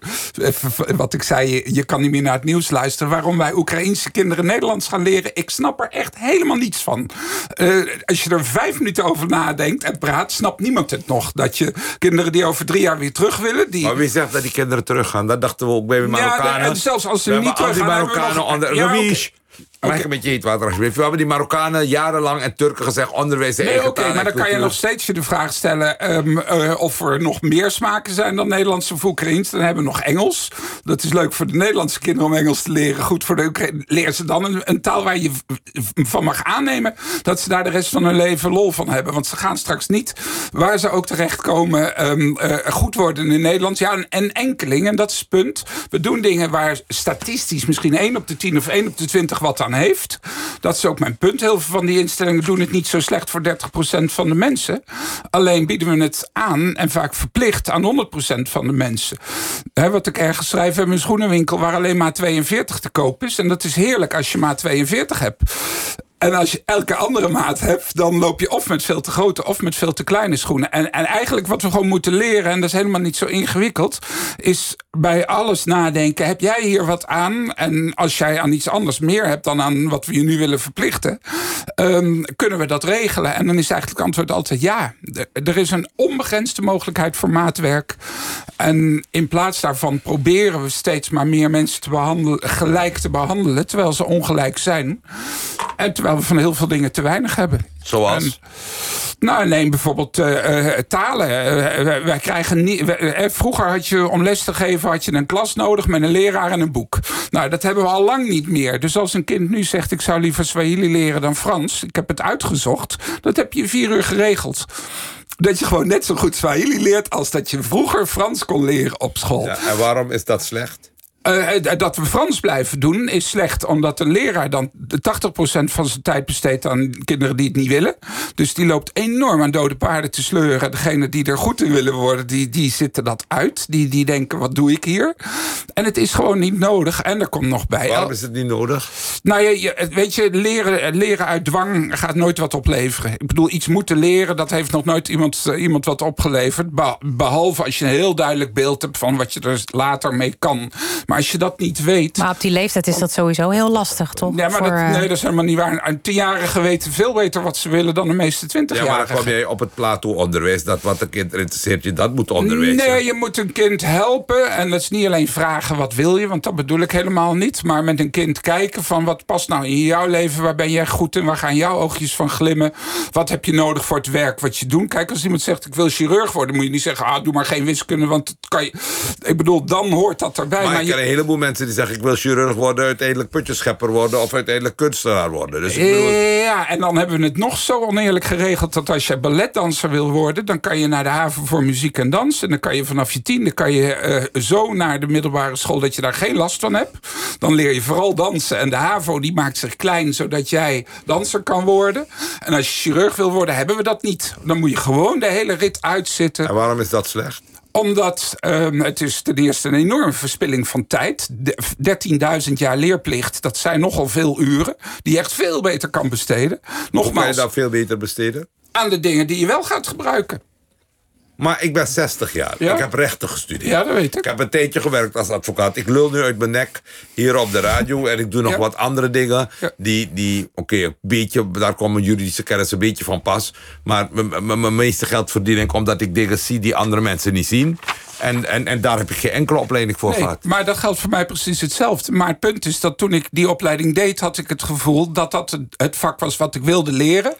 wat ik zei, je, kan niet meer naar het nieuws luisteren. Waarom wij Oekraïense kinderen Nederlands gaan leren, ik snap er echt helemaal niets van. Eh, als je er vijf minuten over nadenkt en praat, snapt niemand het nog. Dat je kinderen die over drie jaar weer terug willen. Die, Maar wie zegt dat die kinderen teruggaan? Dat dachten we ook bij Marokkanen. Ja, de- zelfs als ze niet teruggaan, Marokkanen onder... Ja. Mag ik een beetje heet water alsjeblieft? We hebben die Marokkanen jarenlang en Turken gezegd... onderwijs de Nee, oké, en maar dan kan je nog steeds je de vraag stellen... ehm, eh, of er nog meer smaken zijn dan Nederlands of. Dan hebben we nog Engels. Dat is leuk voor de Nederlandse kinderen om Engels te leren. Goed voor de Oekraïne. Leren ze dan een, een taal waar je van mag aannemen... dat ze daar de rest van hun leven lol van hebben. Want ze gaan straks niet, waar ze ook terechtkomen... eh, goed worden in Nederlands. Ja, een enkeling, en dat is het punt. We doen dingen waar statistisch misschien 1 op de 10 of 1 op de 20 wat aan heeft. Dat is ook mijn punt. Heel veel van die instellingen doen het niet zo slecht voor 30% van de mensen. Alleen bieden we het aan en vaak verplicht aan 100% van de mensen. Wat ik ergens schrijf, we hebben een schoenenwinkel waar alleen maar 42 te koop is. En dat is heerlijk als je maar 42 hebt. En als je elke andere maat hebt, dan loop je of met veel te grote of met veel te kleine schoenen. En, en eigenlijk wat we gewoon moeten leren, en dat is helemaal niet zo ingewikkeld, is bij alles nadenken: heb jij hier wat aan? En als jij aan iets anders meer hebt dan aan wat we je nu willen verplichten, ehm, kunnen we dat regelen? En dan is eigenlijk het antwoord altijd ja. Er- is een onbegrensde mogelijkheid voor maatwerk. En in plaats daarvan proberen we steeds maar meer mensen te behandelen, gelijk te behandelen, terwijl ze ongelijk zijn. En terwijl we van heel veel dingen te weinig hebben. Zoals? En- nou, neem bijvoorbeeld eh, eh, talen. Eh, wij, krijgen niet, wij- vroeger had je om les te geven had je een klas nodig met een leraar en een boek. Nou, dat hebben we al lang niet meer. Dus als een kind nu zegt: ik zou liever Swahili leren dan Frans, ik heb het uitgezocht, dat heb je in vier uur geregeld. Dat je gewoon net zo goed Swahili leert als dat je vroeger Frans kon leren op school. Ja, en waarom is dat slecht? Eh, dat we Frans blijven doen is slecht, omdat een leraar dan de 80% van zijn tijd besteedt aan kinderen die het niet willen. Dus die loopt enorm aan dode paarden te sleuren. Degene die er goed in willen worden, die, die zitten dat uit. Die, die denken, wat doe ik hier? En het is gewoon niet nodig. En er komt nog bij. Waarom is het niet nodig? Nou, je- weet je, leren, leren uit dwang gaat nooit wat opleveren. Ik bedoel, iets moeten leren, dat heeft nog nooit iemand, eh, iemand wat opgeleverd. Be- behalve als je een heel duidelijk beeld hebt van wat je er later mee kan. Maar als je dat niet weet. Maar op die leeftijd is dat sowieso heel lastig, toch? Ja, maar Voor, dat, eh, nee, dat is helemaal niet waar. Een tienjarige weten veel beter wat ze willen dan de meeste Ja, maar dan twintigjarigen. kwam jij op het plateau onderwijs. Dat wat een kind interesseert je, dat moet onderwijs Nee, je moet een kind helpen. En dat is niet alleen vragen wat wil je, want dat bedoel ik helemaal niet. Maar met een kind kijken van wat past nou in jouw leven, waar ben jij goed in, waar gaan jouw oogjes van glimmen, wat heb je nodig voor het werk wat je doet. Kijk, als iemand zegt ik wil chirurg worden, moet je niet zeggen ah, doe maar geen wiskunde, want dat kan je. Ik bedoel, dan hoort dat erbij. Maar Maar je- heleboel mensen die zeggen... ik wil chirurg worden, uiteindelijk putjeschepper worden... of uiteindelijk kunstenaar worden. Dus bedoel, Ja, en dan hebben we het nog zo oneerlijk geregeld... dat als je balletdanser wil worden... dan kan je naar de haven voor muziek en dans. En dan kan je vanaf je tiende kan je, eh, zo naar de middelbare school... dat je daar geen last van hebt. Dan leer je vooral dansen. En de HAVO die maakt zich klein... zodat jij danser kan worden. En als je chirurg wil worden, hebben we dat niet. Dan moet je gewoon de hele rit uitzitten en waarom is dat slecht? Omdat ehm, het is ten eerste een enorme verspilling van tijd. De- 13.000 jaar leerplicht, dat zijn nogal veel uren... die je echt veel beter kan besteden. Hoe kan je Nogmaals, dat veel beter besteden? aan de dingen die je wel gaat gebruiken. Maar ik ben 60 jaar. Ja? Ik heb rechten gestudeerd. Ja, dat weet Ik ik. heb een tijdje gewerkt als advocaat. Ik lul nu uit mijn nek hier op de radio. En ik doe nog Ja. wat andere dingen. Ja. Die, die oké, een beetje, daar komen juridische kennis een beetje van pas. Maar mijn meeste geld verdien ik omdat ik dingen zie die andere mensen niet zien. En, en, en daar heb ik geen enkele opleiding voor Nee, gehad. maar dat geldt voor mij precies hetzelfde. Maar het punt is dat toen ik die opleiding deed... had ik het gevoel dat dat het- vak was wat ik wilde leren.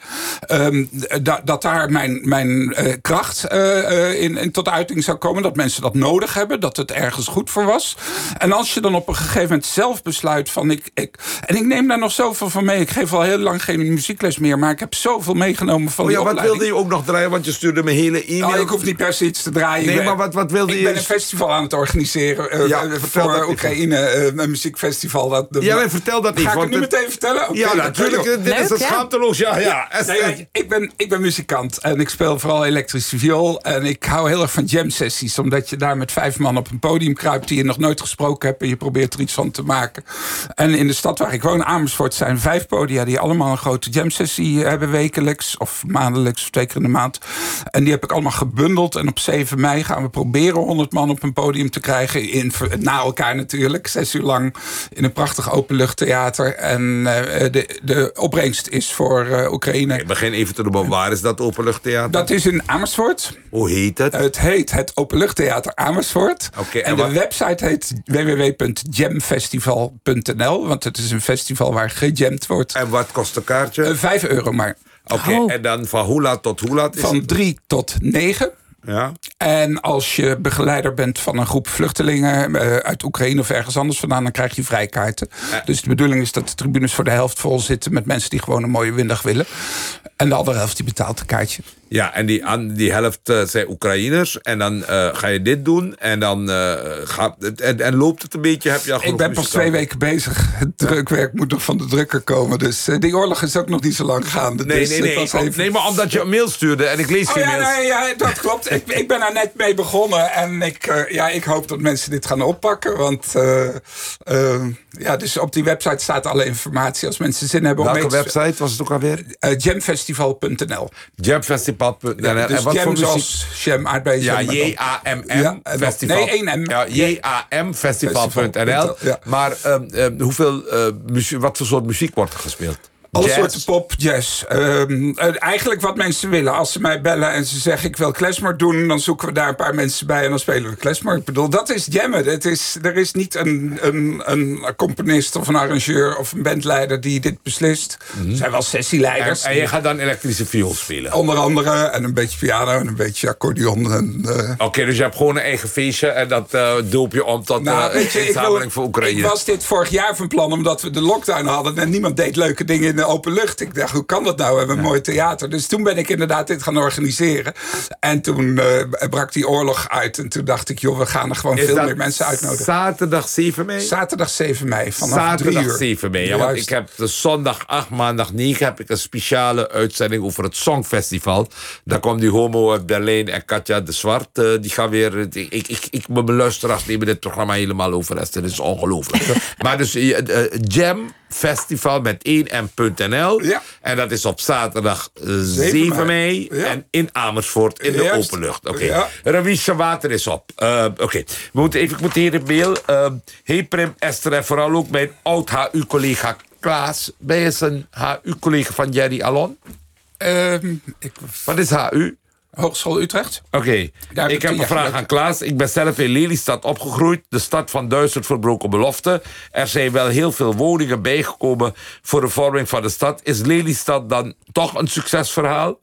Da- dat daar mijn, mijn eh, kracht eh, eh, in, in, tot uiting zou komen. Dat mensen dat nodig hebben, dat het ergens goed voor was. En als je dan op een gegeven moment zelf besluit van... Ik, ik, en ik neem daar nog zoveel van mee. Ik geef al heel lang geen muziekles meer, maar ik heb zoveel meegenomen van oh, ja, die Wat wilde je ook nog draaien? Want je stuurde me hele e-mail. Nou, ik hoef niet per se iets te draaien. Nee, maar wat, wat wilde ik je... Ik ben een festival aan het organiseren uh, ja, voor Oekraïne. Uh, een muziekfestival. Dat, ja, maar vertel dat niet. Ga ik het nu meteen vertellen? Okay, ja, natuurlijk. Dit is het schaamteloos. Ja, ja. Nee, ik, ben, ik ben muzikant en ik speel vooral elektrische viool. En ik hou heel erg van jam sessies. Omdat je daar met vijf man op een podium kruipt... die je nog nooit gesproken hebt en je probeert er iets van te maken. En in de stad waar ik woon, Amersfoort, zijn vijf podia... die allemaal een grote jam sessie hebben wekelijks. Of maandelijks, of twee keer in de maand. En die heb ik allemaal gebundeld. En op 7 mei gaan we proberen 100 man op een podium te krijgen. In, na elkaar natuurlijk. Zes uur lang in een prachtig openluchttheater. En uh, de, de opbrengst is voor uh, Oekraïne. Ik begin even te doen, waar is dat openluchttheater? Dat is in Amersfoort. Hoe heet het? Het heet het Openluchttheater Amersfoort. Okay, en, en de website heet www.jamfestival.nl. Want het is een festival waar gejamd wordt. En wat kost een kaartje? Uh, vijf euro maar. Oké, okay, oh. en dan van hoe laat tot hoe laat? Is van drie tot negen. Ja. En als je begeleider bent van een groep vluchtelingen uh, uit Oekraïne of ergens anders vandaan, dan krijg je vrijkaarten. Uh. Dus de bedoeling is dat de tribunes voor de helft vol zitten met mensen die gewoon een mooie windag willen. En de andere helft die betaalt een kaartje. Ja, en die, die helft uh, zijn Oekraïners. En dan uh, ga je dit doen. En dan uh, gaat en, en, loopt het een beetje. Heb je al Ik ben pas twee weken bezig. Het drukwerk moet nog van de drukker komen. Dus die oorlog is ook nog niet zo lang gaande. Nee, dus nee, nee. Even... nee, maar omdat je een mail stuurde en ik lees oh, geen ja, mails. Nee, ja, dat klopt. ik, ik ben daar net mee begonnen. En ik, ja, ik hoop dat mensen dit gaan oppakken. Want ja, dus op die website staat alle informatie. Als mensen zin hebben Welke om mee te... website was het ook alweer? jamfestival.nl Ja, dus en wat jam aardbeien. Ja, J-A-M-M ja, festival. Nee, 1 M. Ja, J-A-M festival.nl. Maar maar um, um, hoeveel, uh, muziek, wat voor soort muziek wordt er gespeeld? Alle soorten pop, jazz. Um, eigenlijk wat mensen willen. Als ze mij bellen en ze zeggen ik wil klezmer doen... dan zoeken we daar een paar mensen bij en dan spelen we klezmer. Ik bedoel, dat is jammen. Het is, er is niet een, een, een componist of een arrangeur of een bandleider die dit beslist. Mm -hmm. Er zijn wel sessieleiders. En, en je gaat dan elektrische viool spelen? Onder andere. En een beetje piano en een beetje accordeon. Uh... Oké, okay, dus je hebt gewoon een eigen feestje... en dat uh, doop je om tot nou, uh, inzameling voor Oekraïne. Ik was dit vorig jaar van plan omdat we de lockdown hadden... en niemand deed leuke dingen in de open lucht. Ik dacht, hoe kan dat nou? We hebben een ja. mooi theater. Dus toen ben ik inderdaad dit gaan organiseren. En toen uh, brak die oorlog uit. En toen dacht ik, joh, we gaan er gewoon Is veel meer mensen uitnodigen. Zaterdag 7 mei? Zaterdag 7 mei, vanaf Zaterdag 3 uur. 7 mei, ja, want ik heb de zondag 8, maandag 9... heb ik een speciale uitzending over het Songfestival. Daar komt die homo uit Berlijn en Katja de Zwart. Uh, die gaan weer... Ik, ik, ik, ik, mijn luisteraars nemen dit programma helemaal over. Dat is ongelooflijk. maar dus uh, Jam festival met 1m.nl. Ja. En dat is op zaterdag 7 mei. mei ja. En in Amersfoort in de openlucht. Oké. Ravisha Water is op. Uh, Oké. Okay. We moeten even, ik moet hier een mail. Uh, hey Prim, Esther en vooral ook mijn oud-HU-collega Klaas. Ben je een HU-collega van Jerry Alon? Uh, ik... Wat is HU? Hogeschool Utrecht. Oké, okay. ik heb een vraag aan Klaas. Ik ben zelf in Lelystad opgegroeid. De stad van duizend verbroken beloften. Er zijn wel heel veel woningen bijgekomen voor de vorming van de stad. Is Lelystad dan toch een succesverhaal?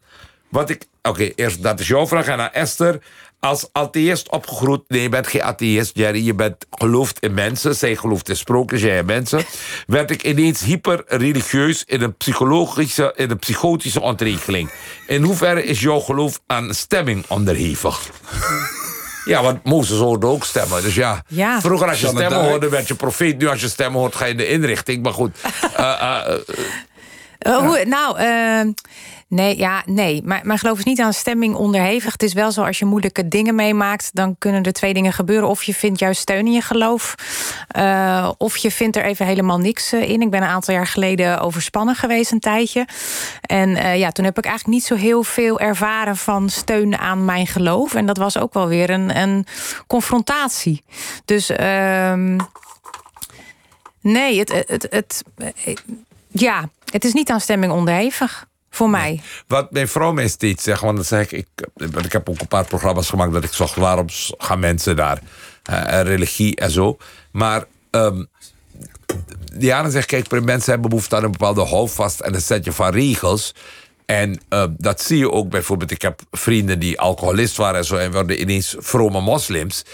Wat ik... Oké, okay, eerst dat is jouw vraag. En aan Esther. Als atheïst opgegroeid... Nee, je bent geen atheïst, Jerry. Je bent geloofd in mensen. Zij gelooft in sprookjes, jij in mensen. Werd ik ineens hyper-religieus... in een psychologische, in een psychotische ontregeling. In hoeverre is jouw geloof aan stemming onderhevig? Ja, want Mozes hoorde ook stemmen. Dus ja, ja. vroeger als je stemmen hoorde, werd je profeet. Nu als je stemmen hoort, ga je in de inrichting. Maar goed. Uh, uh, uh, hoe, nou, Nee, ja, nee. Maar mijn geloof is niet aan stemming onderhevig. Het is wel zo, als je moeilijke dingen meemaakt... dan kunnen er twee dingen gebeuren. Of je vindt juist steun in je geloof... Uh, of je vindt er even helemaal niks in. Ik ben een aantal jaar geleden overspannen geweest een tijdje. En uh, ja, toen heb ik eigenlijk niet zo heel veel ervaren... van steun aan mijn geloof. En dat was ook wel weer een, een confrontatie. Dus... Uh, nee, het, het, het, het, ja, het is niet aan stemming onderhevig voor mij. Wat mijn vrouw mij steeds zegt, want dan zeg ik, ik, ik heb ook een paar programma's gemaakt dat ik zocht waarom gaan mensen daar, uh, religie en zo. Maar um, Diana zegt, kijk, mensen hebben behoefte aan een bepaalde houvast en een setje van regels. En uh, dat zie je ook bijvoorbeeld. Ik heb vrienden die alcoholist waren en zo. En worden ineens vrome moslims.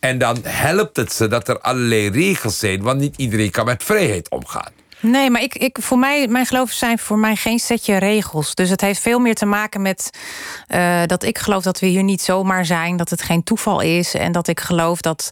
En dan helpt het ze dat er allerlei regels zijn. Want niet iedereen kan met vrijheid omgaan. Nee, maar ik, ik, voor mij, mijn geloof zijn voor mij geen setje regels. Dus het heeft veel meer te maken met uh, dat ik geloof dat we hier niet zomaar zijn, dat het geen toeval is en dat ik geloof dat,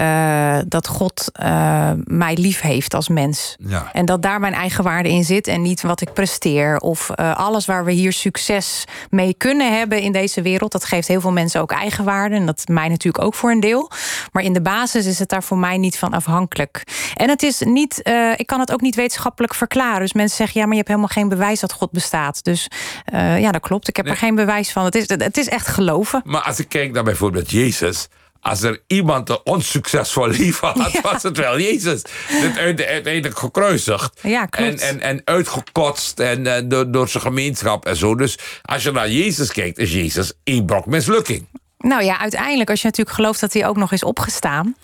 uh, dat God uh, mij lief heeft als mens. Ja. En dat daar mijn eigen waarde in zit en niet wat ik presteer of alles waar we hier succes mee kunnen hebben in deze wereld. Dat geeft heel veel mensen ook eigenwaarde en dat mij natuurlijk ook voor een deel. Maar in de basis is het daar voor mij niet van afhankelijk. En het is niet, ik kan het ook niet wetenschappelijk verklaren. Dus mensen zeggen, ja, maar je hebt helemaal geen bewijs dat God bestaat. Dus uh, ja, dat klopt. Ik heb er geen bewijs van. Het is, het is echt geloven. Maar als ik kijk naar bijvoorbeeld Jezus als er iemand een onsuccesvol lief had, ja. was het wel Jezus. Uiteindelijk gekruisigd. Ja, en, en, en uitgekotst en, en door, door zijn gemeenschap en zo. Dus als je naar Jezus kijkt, is Jezus één brok mislukking. Nou ja, uiteindelijk, als je natuurlijk gelooft dat hij ook nog is opgestaan.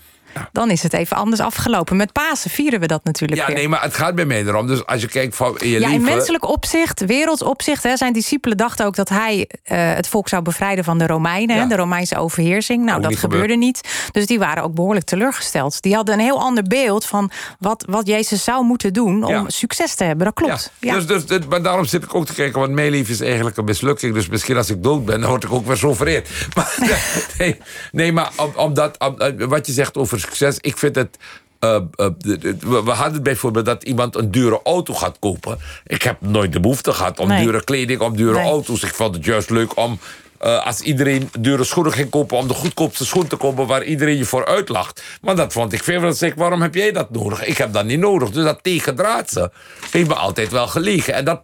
Dan is het even anders afgelopen. Met Pasen vieren we dat natuurlijk Ja, weer. nee, maar het gaat bij mij erom. Dus als je kijkt van in je ja, leven... in menselijk opzicht, wereldsopzicht... Hè, zijn discipelen dachten ook dat hij uh, het volk zou bevrijden van de Romeinen. Ja. Hè, de Romeinse overheersing. Nou, Ook dat niet gebeurde gebeurd. niet. Dus die waren ook behoorlijk teleurgesteld. Die hadden een heel ander beeld van wat, wat Jezus zou moeten doen... om Ja. succes te hebben. Dat klopt. Ja. Dus, dus, dus- maar daarom zit ik ook te kijken, want mijn leven is eigenlijk een mislukking. Dus misschien als ik dood ben, dan word ik ook weer zo vereerd. Maar, nee, nee, maar om, omdat, om, eh, wat je zegt over succes, ik vind het. eh, eh, we hadden bijvoorbeeld dat iemand een dure auto gaat kopen. Ik heb nooit de behoefte gehad om Nee. dure kleding, om dure Nee. auto's. Ik vond het juist leuk om. eh, als iedereen dure schoenen ging kopen... om de goedkoopste schoen te kopen waar iedereen je voor uitlacht. Maar dat vond ik veel. Dan zeg ik, waarom heb jij dat nodig? Ik heb dat niet nodig. Dus dat tegendraadse heeft me altijd wel gelegen. En dat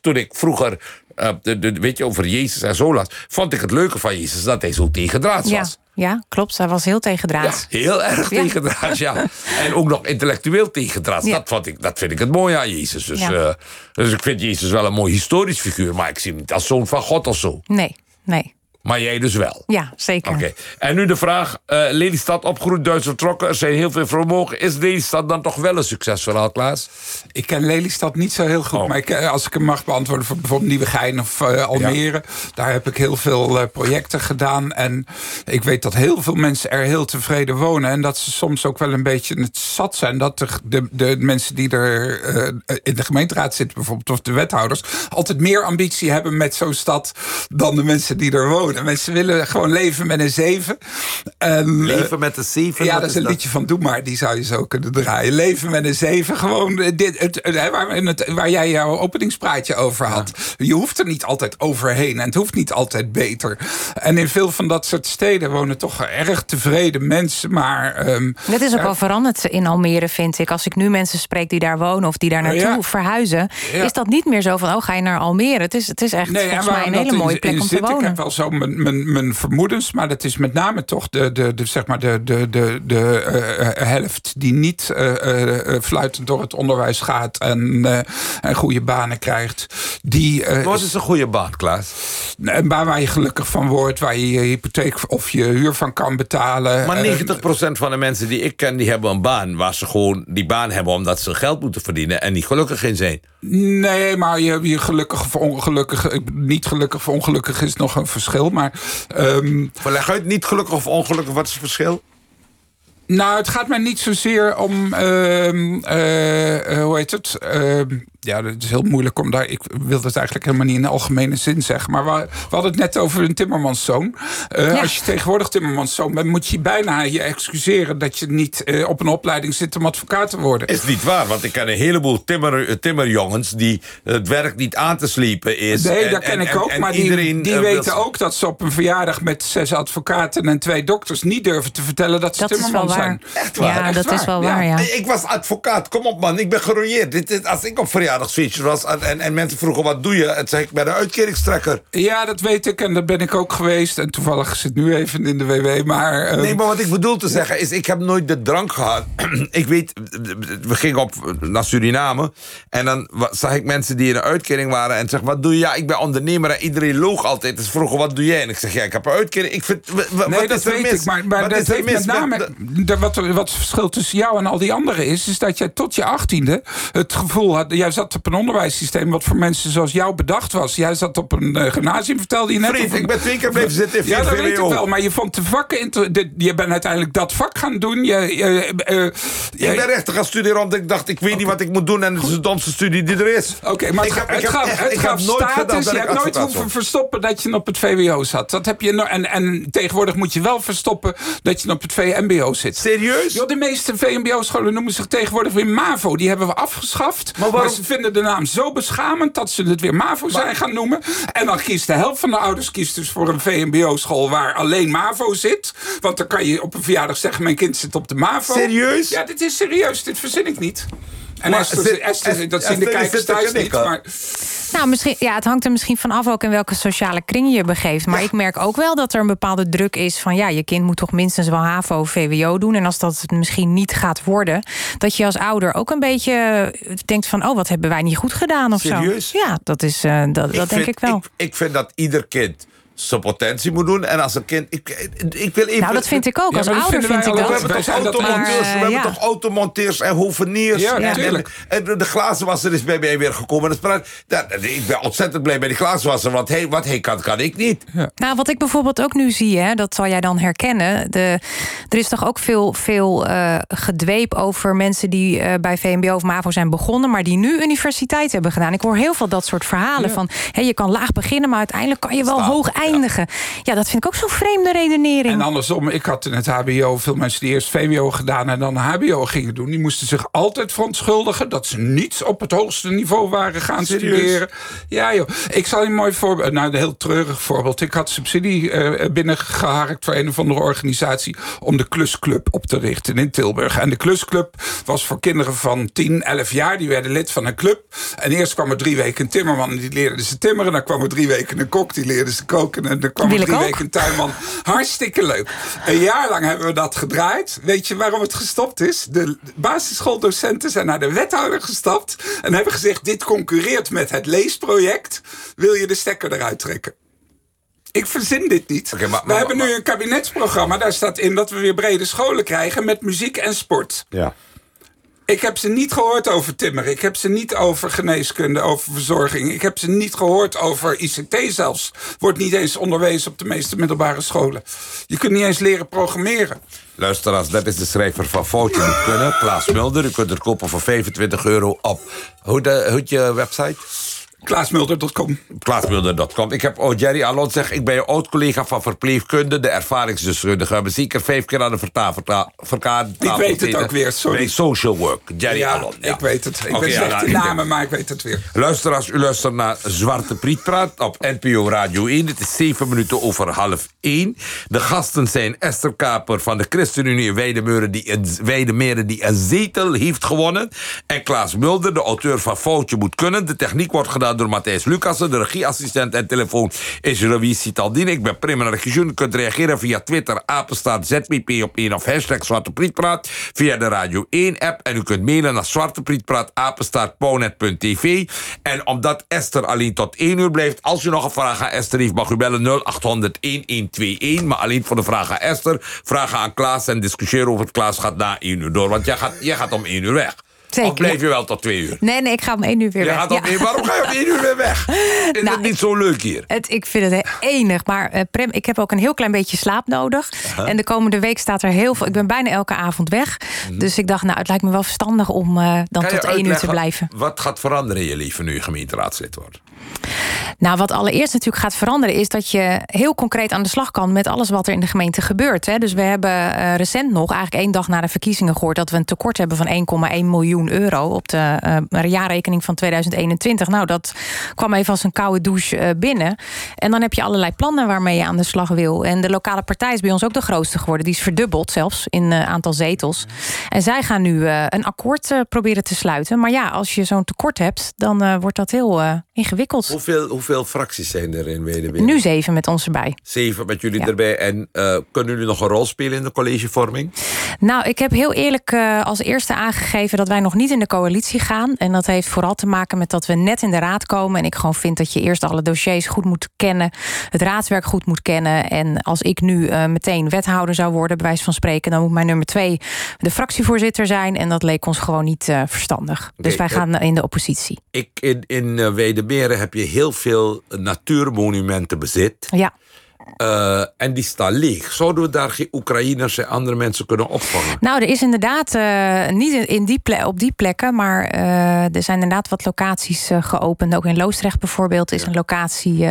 toen ik vroeger, eh, de, de, weet je, over Jezus en zo las... vond ik het leuke van Jezus dat hij zo tegendraads Ja, was. ja, klopt. Hij was heel Ja, tegendraads. heel erg Ja. tegendraads, ja. En ook nog intellectueel tegendraads. Ja. Dat, vond ik, dat vind ik het mooie aan Jezus. Dus, Ja. eh, dus ik vind Jezus wel een mooi historisch figuur... maar ik zie hem niet als zoon van God of zo. Nee, nee. Maar jij dus wel. Ja, zeker. Oké. En nu de vraag, eh Lelystad opgegroeid, Duits vertrokken... er zijn heel veel vermogen. Is Lelystad dan toch wel een succesverhaal, Klaas? Ik ken Lelystad niet zo heel goed. Oh. Maar ik, eh, als ik hem mag beantwoorden voor bijvoorbeeld Nieuwegein of eh, Almere. Daar heb ik heel veel eh, projecten gedaan. En ik weet dat heel veel mensen er heel tevreden wonen. En dat ze soms ook wel een beetje het zat zijn. Dat de, de, de mensen die er eh, in de gemeenteraad zitten bijvoorbeeld. Of de wethouders. Altijd meer ambitie hebben met zo'n stad dan de mensen die er wonen. Mensen willen gewoon leven met een zeven. En, eh, met de zeven? ja, dat is een liedje van Doe maar, die zou je zo kunnen draaien. Leven met een zeven, gewoon eh, dit, het, het, hè, waar, het, waar jij jouw openingspraatje over had. Je hoeft er niet altijd overheen en het hoeft niet altijd beter. En in veel van dat soort steden wonen toch erg tevreden mensen, maar... ehm, Dat is ook ja, wel veranderd in Almere, vind ik. Als ik nu mensen spreek die daar wonen of die daar naartoe Ja. verhuizen, Ja. is dat niet meer zo van: oh, ga je naar Almere? Het is, het is echt Nee, volgens mij een hele mooie plek in om te zit, Ik wonen. heb wel zo mijn, mijn, mijn vermoedens, maar dat is met name toch de, de, de, zeg maar de, de, de, de eh, helft die niet eh, eh, fluitend door het onderwijs gaat en, eh, en goede banen krijgt. Die, eh, Wat is een goede baan, Klaas? een baan waar je gelukkig van wordt, waar je je hypotheek of je huur van kan betalen. Maar Eh, 90% van de mensen die ik ken, die hebben een baan... waar ze gewoon die baan hebben omdat ze geld moeten verdienen... en niet gelukkig in zijn. Nee, maar je, je gelukkig of ongelukkig, niet gelukkig of ongelukkig is nog een verschil. Maar ehm, Maar leg uit, niet gelukkig of ongelukkig, wat is het verschil? Nou, het gaat mij niet zozeer om. ehm, eh, eh, hoe heet het? Ehm, ja, het is heel moeilijk om daar. Ik wil het eigenlijk helemaal niet in de algemene zin zeggen. Maar we, we hadden het net over een timmermanszoon. Eh, Ja. Als je tegenwoordig timmermanszoon bent, moet je bijna je excuseren dat je niet eh, op een opleiding zit om advocaat te worden. Is niet waar, want ik ken een heleboel timmer, eh, timmerjongens... die het werk niet aan te slepen is. Nee, En- dat ken en- ik ook. en maar die, die weten ook dat ze op een verjaardag met zes advocaten en twee dokters niet durven te vertellen dat ze Dat is wel timmerman waar. zijn. Echt waar, Ja, echt dat is wel waar, ja. Ik was advocaat, kom op man, ik ben geroeid. Dit, als ik op verjaardagsfeestjes was en, en, en mensen vroegen wat doe je... en zei ik ben een uitkeringstrekker. Ja, dat weet ik en dat ben ik ook geweest. En toevallig zit nu even in de WW, maar... eh, Nee, maar wat ik bedoel te zeggen is, ik heb nooit de drank gehad. ik weet, we gingen op naar Suriname en dan zag ik mensen die in een uitkering waren en zeg, wat doe je? Ja, ik ben ondernemer en iedereen loog altijd. Dus vroegen, wat doe jij? En ik zeg, ja, ik heb een uitkering. Ik vind, Nee, wat dat is er weet mis? ik. Maar, dat heeft met name. met- wat, wat het verschil tussen jou en al die anderen is, is dat jij tot je achttiende het gevoel had. Jij zat zat op een onderwijssysteem... wat voor mensen zoals jou bedacht was. Jij zat op een uh, gymnasium, vertelde je net. Vriend, ik ben twee keer blijven zitten in Ja, dat weet ik wel. Maar je vond de vakken... Je bent uiteindelijk dat vak gaan doen. Je, uh, ik ben rechter gaan studeren omdat ik dacht... ik weet niet wat ik moet doen en het is de domste studie die er is. Oké, okay, maar ik het, heb, het gaf, het status. je hebt nooit hoeven verstoppen dat je op het VWO zat. Dat heb je en, en tegenwoordig moet je wel verstoppen dat je op het VMBO zit. Serieus? Ja, de meeste VMBO-scholen noemen zich tegenwoordig weer MAVO. Die hebben we afgeschaft. Maar, waarom? maar vinden de naam zo beschamend dat ze het weer MAVO maar... zijn gaan noemen. En dan kiest de helft van de ouders kiest dus voor een VMBO-school waar alleen MAVO zit. Want dan kan je op een verjaardag zeggen: Mijn kind zit op de MAVO. Serieus? Ja, dit is serieus. Dit verzin ik niet. En maar, Esther, Esther, dat zien de kijkers thuis niet. Maar... Nou, misschien, ja, het hangt er misschien van af ook in welke sociale kring je begeeft. Maar ja. ik merk ook wel dat er een bepaalde druk is van... ja, je kind moet toch minstens wel HAVO of VWO doen. En als dat misschien niet gaat worden... dat je als ouder ook een beetje denkt van... oh, wat hebben wij niet goed gedaan of Serieus? zo. Ja, dat, is, uh, dat, ik dat denk vind, ik wel. Ik, ik vind dat ieder kind zijn potentie moet doen. En als een kind... Ik, ik wil even, nou, dat vind ik ook. Als ja, ouder vind ik dat. We hebben toch automonteurs, we hebben ja. toch automonteurs en hoveniers. Ja, en, natuurlijk. En, en, de glazenwasser is bij mij weer gekomen. Dat praat, dat, ik ben ontzettend blij bij die glazenwasser. Want hey, wat hij kan, kan ik niet. Ja. Nou, wat ik bijvoorbeeld ook nu zie, hè, dat zal jij dan herkennen. De, er is toch ook veel, veel uh, gedweep over mensen die uh, bij VMBO of MAVO zijn begonnen... maar die nu universiteit hebben gedaan. Ik hoor heel veel dat soort verhalen van... Hey, je kan laag beginnen, maar uiteindelijk kan je wel Staat, hoog eindigen. Ja, dat vind ik ook zo'n vreemde redenering. En andersom, ik had in het HBO veel mensen die eerst VWO gedaan en dan HBO gingen doen. Die moesten zich altijd verontschuldigen dat ze niet op het hoogste niveau waren gaan Serieus? studeren. Ja, joh. Ik zal je een mooi voorbeeld, nou een heel treurig voorbeeld. Ik had subsidie uh, binnengeharkt voor een of andere organisatie om de Klusclub op te richten in Tilburg. En de Klusclub was voor kinderen van 10, 11 jaar. Die werden lid van een club. En eerst kwam er drie weken een timmerman en die leerden ze timmeren. Dan kwam er drie weken een kok, die leerden ze koken. En dan kwam er drie weken een tuinman. Hartstikke leuk. Een jaar lang hebben we dat gedraaid. Weet je waarom het gestopt is? De basisschooldocenten zijn naar de wethouder gestapt en hebben gezegd: dit concurreert met het leesproject. Wil je de stekker eruit trekken? Ik verzin dit niet. Okay, maar, we hebben maar, nu een kabinetsprogramma. Daar staat in dat we weer brede scholen krijgen met muziek en sport. Ja. Ik heb ze niet gehoord over timmeren. Ik heb ze niet over geneeskunde, over verzorging. Ik heb ze niet gehoord over ICT zelfs. Wordt niet eens onderwezen op de meeste middelbare scholen. Je kunt niet eens leren programmeren. Luisteraars, dat is de schrijver van Foutje Kunnen. Klaas Mulder. U kunt er kopen voor 25 euro op... Hoe, de, hoe je website? Klaasmulder.com. Klaasmulder.com. Ik heb oh, Jerry Alon zeg, ik ben je oud-collega van verpleegkunde, de ervaringsdeskundige. We hebben zeker vijf keer aan de vergadering. Ik weet het ook weer, sorry. Nee, social work. Jerry ja, Alon. Ja. ik weet het. Ik okay, ben ja, in nou, namen, maar ik weet het weer. Luisteraars, u luistert naar Zwarte Priet Praat op NPO Radio 1. Het is zeven minuten over half één. De gasten zijn Esther Kaper van de ChristenUnie in Weidemeren... die een, Weidemeren die een zetel heeft gewonnen. En Klaas Mulder, de auteur van Foutje Moet Kunnen. De techniek wordt gedaan door Matthijs Lucassen. De regieassistent en telefoon is Louise Citaldine. Ik ben Prima Regisseur. U kunt reageren via Twitter, apenstaat ZWP op 1 of hashtag Zwarte. Via de Radio 1-app. En u kunt mailen naar zwarteprietpraat, apenstaat, pownet.tv. En omdat Esther alleen tot 1 uur blijft... als u nog een vraag aan Esther heeft, mag u bellen 0800-1121. Maar alleen voor de vraag aan Esther. Vragen aan Klaas en discussiëren over het Klaas gaat na 1 uur door. Want jij gaat, jij gaat om 1 uur weg. Zeker, of blijf je wel tot twee uur? Nee, nee, ik ga om één uur weer Je weg. gaat om Ja. één, waarom ga je om één uur weer weg? Is Nou, het niet zo leuk hier? Het, ik vind het enig. Maar eh, Prem, ik heb ook een heel klein beetje slaap nodig. En de komende week staat er heel veel. Ik ben bijna elke avond weg. Dus ik dacht, nou, het lijkt me wel verstandig om eh, dan Mhm. Tot één uur te blijven. Wat gaat veranderen in je leven nu je gemeenteraadslid wordt? Nou, wat allereerst natuurlijk gaat veranderen, is dat je heel concreet aan de slag kan met alles wat er in de gemeente gebeurt. Hè. Dus we hebben eh, recent nog, eigenlijk één dag na de verkiezingen, gehoord dat we een tekort hebben van 1,1 miljoen euro op de eh, jaarrekening van 2021. Nou, dat kwam even als een koude douche eh, binnen. En dan heb je allerlei plannen waarmee je aan de slag wil. En de lokale partij is bij ons ook de grootste geworden. Die is verdubbeld zelfs in eh, aantal zetels. En zij gaan nu een akkoord proberen te sluiten. Maar ja, als je zo'n tekort hebt, dan wordt dat heel ingewikkeld. Hoeveel, hoeveel fracties zijn er in Wedeweer? Nu zeven met ons erbij. Zeven met jullie Ja. erbij. En kunnen jullie nog een rol spelen in de collegevorming? Nou, ik heb heel eerlijk als eerste aangegeven dat wij nog niet in de coalitie gaan. En dat heeft vooral te maken met dat we net in de raad komen. En ik gewoon vind dat je eerst alle dossiers goed moet kennen. Het raadswerk goed moet kennen. En als ik nu uh, meteen wethouder zou worden, bij wijze van spreken, dan moet mijn nummer twee de fractievoorzitter zijn. En dat leek ons gewoon niet uh, verstandig. Okay, dus wij gaan in de oppositie. Ik, in in uh, Wedemeren heb je heel veel natuurmonumenten bezit. Ja. Uh, en die staan leeg. Zouden we daar geen Oekraïners en andere mensen kunnen opvangen? Nou, er is inderdaad uh, niet in die plek, op die plekken, maar uh, er zijn inderdaad wat locaties geopend. Ook in Loosdrecht bijvoorbeeld is een locatie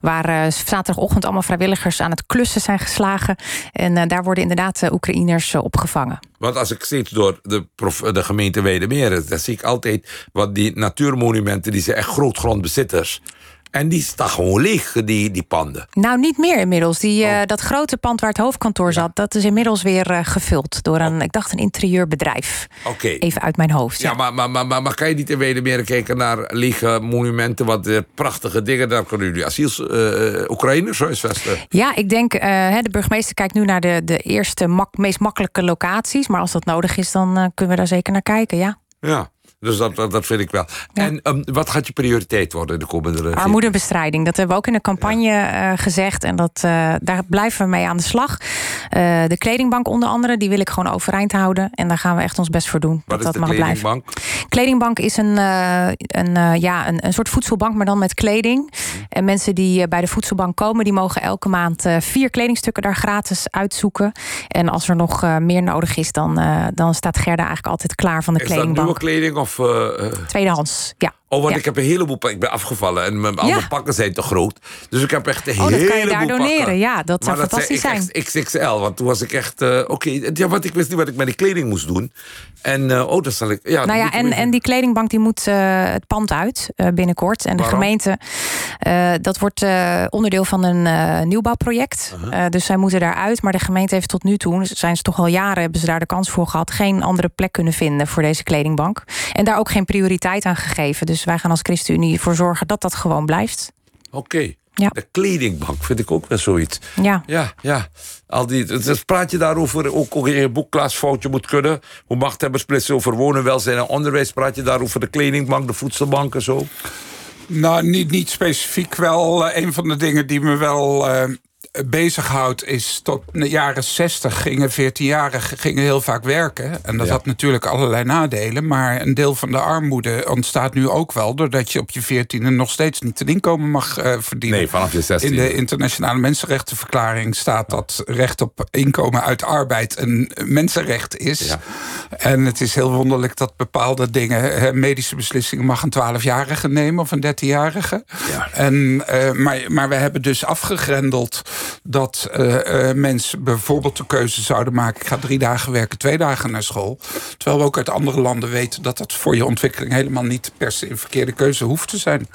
waar zaterdagochtend allemaal vrijwilligers aan het klussen zijn geslagen. En daar worden inderdaad Oekraïners opgevangen. Want als ik steeds door de, prof, de gemeente Wedemeren, dan zie ik altijd wat die natuurmonumenten, die zijn echt grootgrondbezitters. En die staan gewoon leeg, die, die panden. Nou, niet meer inmiddels. Die, oh. uh, dat grote pand waar het hoofdkantoor zat... dat is inmiddels weer uh, gevuld door een, oh. ik dacht, een interieurbedrijf. Oké. Okay. Even uit mijn hoofd. Ja, ja. Maar, maar, maar, maar, kan je niet in Wedemeren kijken naar lege monumenten... wat uh, prachtige dingen, daar kunnen jullie asiels Oekraïners huisvesten? Ja, ik denk, de burgemeester kijkt nu naar de, de eerste mak meest makkelijke locaties. Maar als dat nodig is, dan kunnen we daar zeker naar kijken, ja. Ja. Dus dat, dat, vind ik wel. Ja. En um, wat gaat je prioriteit worden de komende Armoedebestrijding. Dat hebben we ook in de campagne ja. uh, gezegd. En dat, uh, daar blijven we mee aan de slag. Uh, de kledingbank onder andere, die wil ik gewoon overeind houden. En daar gaan we echt ons best voor doen. Wat dat is dat de mag kledingbank? Blijven. Kledingbank is een, een, ja, een, een soort voedselbank, maar dan met kleding. Mm. En mensen die bij de voedselbank komen, die mogen elke maand vier kledingstukken daar gratis uitzoeken. En als er nog meer nodig is, dan, dan staat Gerda eigenlijk altijd klaar van de is kledingbank. Is dat nieuwe kleding of... Uh, Tweedehands, ja. Oh, want ja. ik heb een heleboel Ik ben afgevallen en mijn, al mijn Ja. pakken zijn te groot. Dus ik heb echt een Oh, dat heleboel kan je daar doneren. pakken. Ja, dat zou maar fantastisch dat zijn. XXL, want toen was ik echt... eh, Oké, ja, want ik wist niet wat ik met die kleding moest doen. En eh, oh, dat zal ik... Ja, Nou ja, en, en die kledingbank die moet eh, het pand uit binnenkort. En de gemeente, dat wordt onderdeel van een nieuwbouwproject. Eh, dus zij moeten daaruit. Maar de gemeente heeft tot nu toe, zijn ze toch al jaren, hebben ze daar de kans voor gehad, geen andere plek kunnen vinden voor deze kledingbank. En daar ook geen prioriteit aan gegeven. Dus wij gaan als ChristenUnie voor zorgen dat dat gewoon blijft. Oké. Ja. De kledingbank vind ik ook wel zoiets. Ja. Ja, ja. Al die, dus praat je daarover ook, ook in je boek Klasfoutje moet kunnen? Hoe machthebbers splitsen over wonen, welzijn en onderwijs. Praat je daarover de kledingbank, de voedselbank en zo? Nou, niet, niet specifiek. Wel eh, een van de dingen die me wel eh bezighoudt... is tot de jaren 60 gingen 14-jarigen gingen heel vaak werken. En dat Ja. had natuurlijk allerlei nadelen. Maar een deel van de armoede ontstaat nu ook wel... doordat je op je 14e nog steeds niet een inkomen mag eh, verdienen. Nee, vanaf je 16. In de internationale mensenrechtenverklaring staat dat recht op inkomen uit arbeid een mensenrecht is. Ja. En het is heel wonderlijk dat bepaalde dingen, medische beslissingen mag een 12-jarige nemen of een 13-jarige. Ja. En, eh, maar, maar we hebben dus afgegrendeld dat eh, eh, mensen bijvoorbeeld de keuze zouden maken: ik ga drie dagen werken, twee dagen naar school. Terwijl we ook uit andere landen weten dat dat voor je ontwikkeling helemaal niet per se een verkeerde keuze hoeft te zijn. In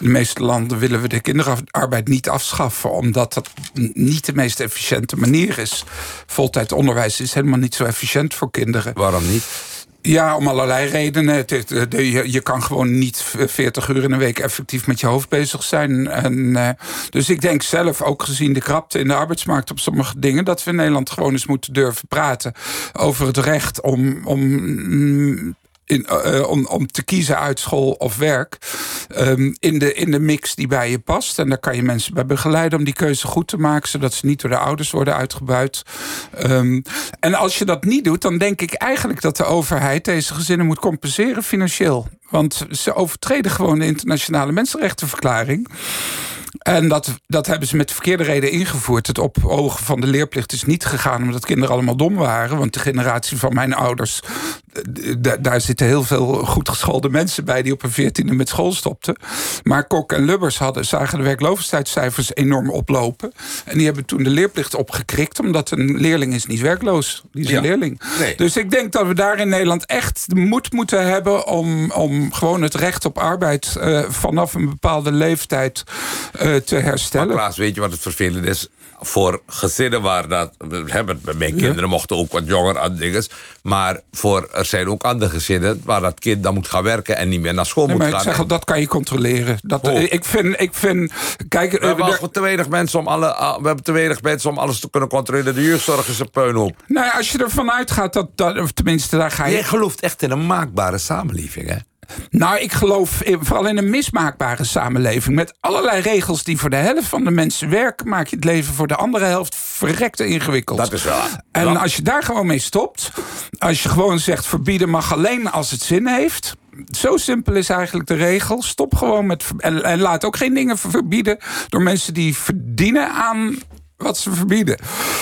de meeste landen willen we de kinderarbeid niet afschaffen, omdat dat niet de meest efficiënte manier is. Voltijd onderwijs is helemaal niet zo efficiënt voor kinderen. Waarom niet? Ja, om allerlei redenen. Het, de- je, kan gewoon niet v- 40 uur in een week effectief met je hoofd bezig zijn. En, eh, dus ik denk zelf, ook gezien de krapte in de arbeidsmarkt op sommige dingen, dat we in Nederland gewoon eens moeten durven praten over het recht om. om mm, in, eh, om, om te kiezen uit school of werk. ehm, in, de, in de mix die bij je past. En daar kan je mensen bij begeleiden om die keuze goed te maken. Zodat ze niet door de ouders worden uitgebuit. Ehm, en als je dat niet doet, dan denk ik eigenlijk dat de overheid deze gezinnen moet compenseren financieel. Want ze overtreden gewoon de internationale mensenrechtenverklaring. En dat, dat hebben ze met de verkeerde reden ingevoerd. Het opogen van de leerplicht is niet gegaan omdat kinderen allemaal dom waren. Want de generatie van mijn ouders, daar zitten heel veel goed geschoolde mensen bij die op een veertiende met school stopten. Maar Kok en Lubbers hadden, zagen de werkloosheidscijfers enorm oplopen. En die hebben toen de leerplicht opgekrikt, omdat een leerling is niet werkloos. Die is Ja. een leerling. Nee. Dus ik denk dat we daar in Nederland echt de moed moeten hebben om, om gewoon het recht op arbeid eh, vanaf een bepaalde leeftijd eh, te Maar herstellen. Klaas, weet je wat het vervelend is? Voor gezinnen waar dat... We hebben, mijn kinderen mochten ook wat jonger aan dingen. Maar voor, er zijn ook andere gezinnen waar dat kind dan moet gaan werken... en niet meer naar school Nee, moet maar ik gaan. zeg al, dat kan je controleren. Dat, Oh. ik, vind, ik vind... Kijk, we hebben eh, al te weinig mensen om alle, ah, we hebben te weinig mensen om alles te kunnen controleren. De jeugdzorg is een puinhoop. nou ja, als je ervan uitgaat dat, dat... Of tenminste, daar ga je... Jij gelooft echt in een maakbare samenleving, hè? Nou, ik geloof vooral in een mismaakbare samenleving. Met allerlei regels die voor de helft van de mensen werken... maak je het leven voor de andere helft verrekte ingewikkeld. Dat is wel. En als je daar gewoon mee stopt... als je gewoon zegt verbieden mag alleen als het zin heeft... Zo simpel is eigenlijk de regel. Stop gewoon met... en laat ook geen dingen verbieden... door mensen die verdienen aan wat ze verbieden.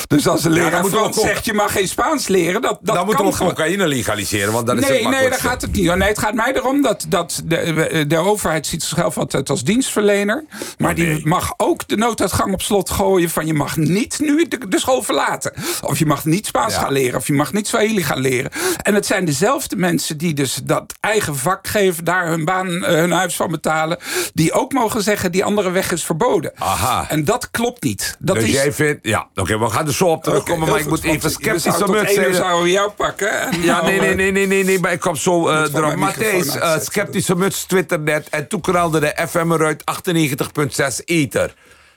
Dus als een leraar Frans ook- zegt... je mag geen Spaans leren, dat, dat dan moeten kan we gewoon. cocaïne legaliseren, want dat is Nee, het nee, daar gaat het niet om. Nee, het gaat mij erom dat, dat de, de overheid ziet zichzelf altijd als dienstverlener. Maar Oh, nee. die mag ook de nooduitgang op slot gooien van je mag niet nu de, de school verlaten. Of je mag niet Spaans Ja. gaan leren. Of je mag niet Swahili gaan leren. En het zijn dezelfde mensen die dus dat eigen vak geven, daar hun baan, eh, hun huis van betalen. Die ook mogen zeggen die andere weg is verboden. Aha. En dat klopt niet. Dat dus is, jij vindt... Ja, oké, we gaan er zo op terugkomen, maar ik moet even sceptische muts zeggen. zouden we jou pakken. En Ja, nou, nee, nee, eh, nee, nee, nee, nee, maar ik kom zo van erop. Matthijs, eh, sceptische muts, Twitter net. En toen knalde de FM eruit 98.6 ether.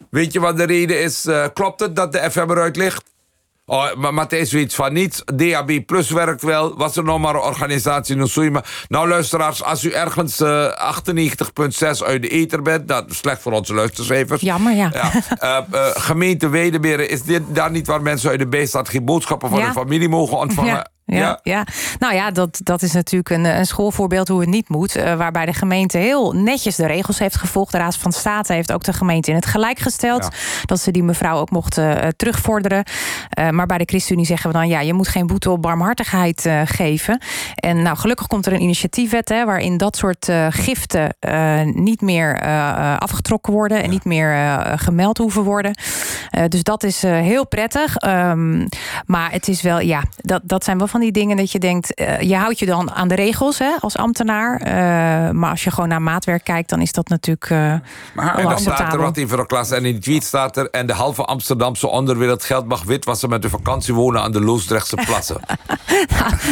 Weet je wat de reden is? Klopt het dat de FM eruit ligt? Oh, maar Matthijs weet van niets. DAB Plus werkt wel. Was er nog maar een organisatie in Suima. Nou, luisteraars, als u ergens eh 98.6 uit de ether bent... dat is slecht voor onze luistercijfers. Jammer, ja. Eh, eh, gemeente Wedemeren, is dit daar niet waar mensen uit de bijstand... geen boodschappen van Ja. hun familie mogen ontvangen? Ja. Ja, ja. nou ja, dat, dat is natuurlijk een, een schoolvoorbeeld hoe het niet moet. eh, waarbij de gemeente heel netjes de regels heeft gevolgd. De Raad van State heeft ook de gemeente in het gelijk gesteld. Dat ze die mevrouw ook mochten eh, terugvorderen. Eh, maar bij de ChristenUnie zeggen we dan... ja, je moet geen boete op barmhartigheid geven. En nou, gelukkig komt er een initiatiefwet... Hè, waarin dat soort giften niet meer afgetrokken worden... en niet meer gemeld hoeven worden. Dus dat is heel prettig. Ehm, maar het is wel, ja, dat, dat zijn wel van die dingen dat je denkt... eh, je houdt je dan aan de regels hè, als ambtenaar. Eh, maar als je gewoon naar maatwerk kijkt... dan is dat natuurlijk eh Maar En dan staat er wat in voor de klas. En in die tweet staat er... en de halve Amsterdamse onderwereld geld mag witwassen... met de vakantie wonen aan de Loosdrechtse plassen.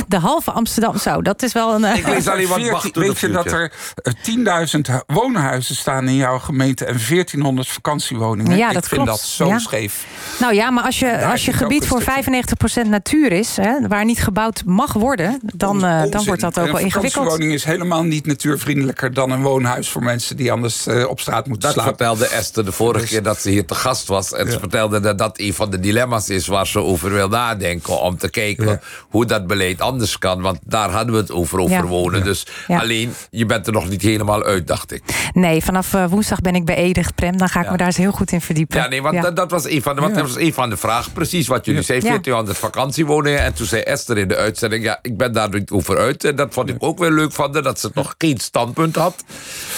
De halve Amsterdam, zo, dat is wel een... Ik lees alleen wat 14 wacht door Weet je dat er eh, 10.000 hu- woonhuizen staan in jouw gemeente... en 1400 vakantiewoningen? Ja, Ik dat vind klopt. dat zo Ja. scheef. Nou ja, maar als je, als je gebied voor stukje. 95% natuur is... Hè, waar niet gebouwd mag worden... dan, eh, dan wordt dat ook wel Een ingewikkeld. vakantiewoning is helemaal niet natuurvriendelijker... dan een woonhuis voor mensen die anders eh, op straat moeten Dat slapen. vertelde Esther de vorige keer dat ze hier te gast was. En ze vertelde dat dat een van de dilemma's is waar ze over wil nadenken. Om te kijken Ja. hoe dat beleid anders kan. Want daar hadden we het over, over Ja. wonen. Dus Ja. alleen, je bent er nog niet helemaal uit, dacht ik. Nee, vanaf eh, woensdag ben ik beëdigd, Prem. Dan ga ik me daar eens heel goed in verdiepen. Ja, nee, want Dat, dat was een van de, dat was een van de vragen. Precies wat jullie zei, Ja. 1400 vakantiewoningen. En toen zei Esther in de uitzending, ja, ik ben daar niet over uit. En dat vond ik ook wel leuk van haar, dat ze nog geen standpunt had.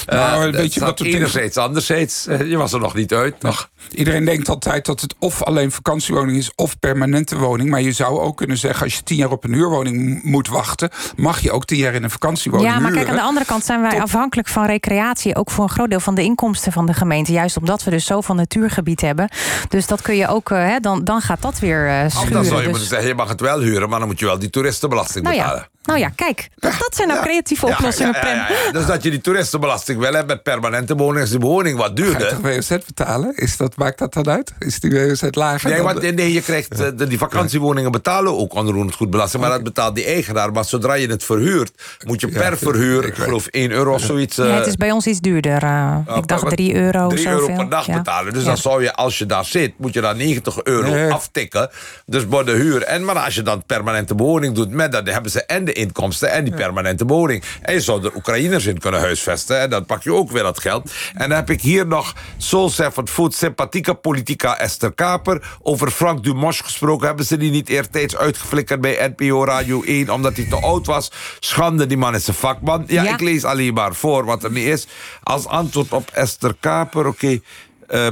Nou, Eh, weet je dat wat het enerzijds, anderzijds. eh, Je was er nog niet uit. Nog. Iedereen denkt altijd dat het of alleen vakantiewoning is of permanente woning. Maar je zou ook kunnen zeggen, als je tien jaar op een huurwoning moet wachten, mag je ook tien jaar in een vakantiewoning Ja, maar kijk, aan de andere kant zijn wij Tot- afhankelijk van recreatie. Ook voor een groot deel van de inkomsten van de gemeente. Juist omdat we dus zoveel natuurgebied hebben. Dus dat kun je ook, eh, hè, dan, dan gaat dat weer eh Dan zou je Dus- moeten zeggen, je mag het wel huren, maar dan moet je wel die toeristenbelasting nou, betalen. ja. Nou ja, kijk, dat, dat zijn nou creatieve oplossingen, ja, ja, Prem. ja, ja. Dus dat je die toeristenbelasting wel hebt met permanente woningen, is de woning wat Ga je duurder. toch WOZ betalen? Is dat, maakt dat dan uit? Is die WOZ lager? Nee, want de- nee, je krijgt, eh, de- die vakantiewoningen betalen ook onroerend goed belasting. Maar dat betaalt die eigenaar. Maar zodra je het verhuurt, moet je per verhuur, ik geloof 1 euro of zoiets... Ja, eh, het is bij ons iets duurder. eh, ik dacht maar 3 euro. 3 euro per dag Ja. betalen. Dus Ja. dan zou je, als je daar zit, moet je daar 90 euro Nee. aftikken. Dus voor de huur. En maar als je dan permanente woning doet, met dat dan hebben ze en de inkomsten en die permanente woning. En je zou er Oekraïners in kunnen huisvesten. En dan pak je ook weer dat geld. En dan heb ik hier nog Soul Seven Food, sympathieke politica Esther Kaper. Over Frank Dumosch gesproken. Hebben ze die niet eertijds uitgeflikkerd bij NPO Radio 1 omdat hij te oud was? Schande, die man is een vakman. Ja, Ja. ik lees alleen maar voor wat er niet is. Als antwoord op Esther Kaper, oké. Eh,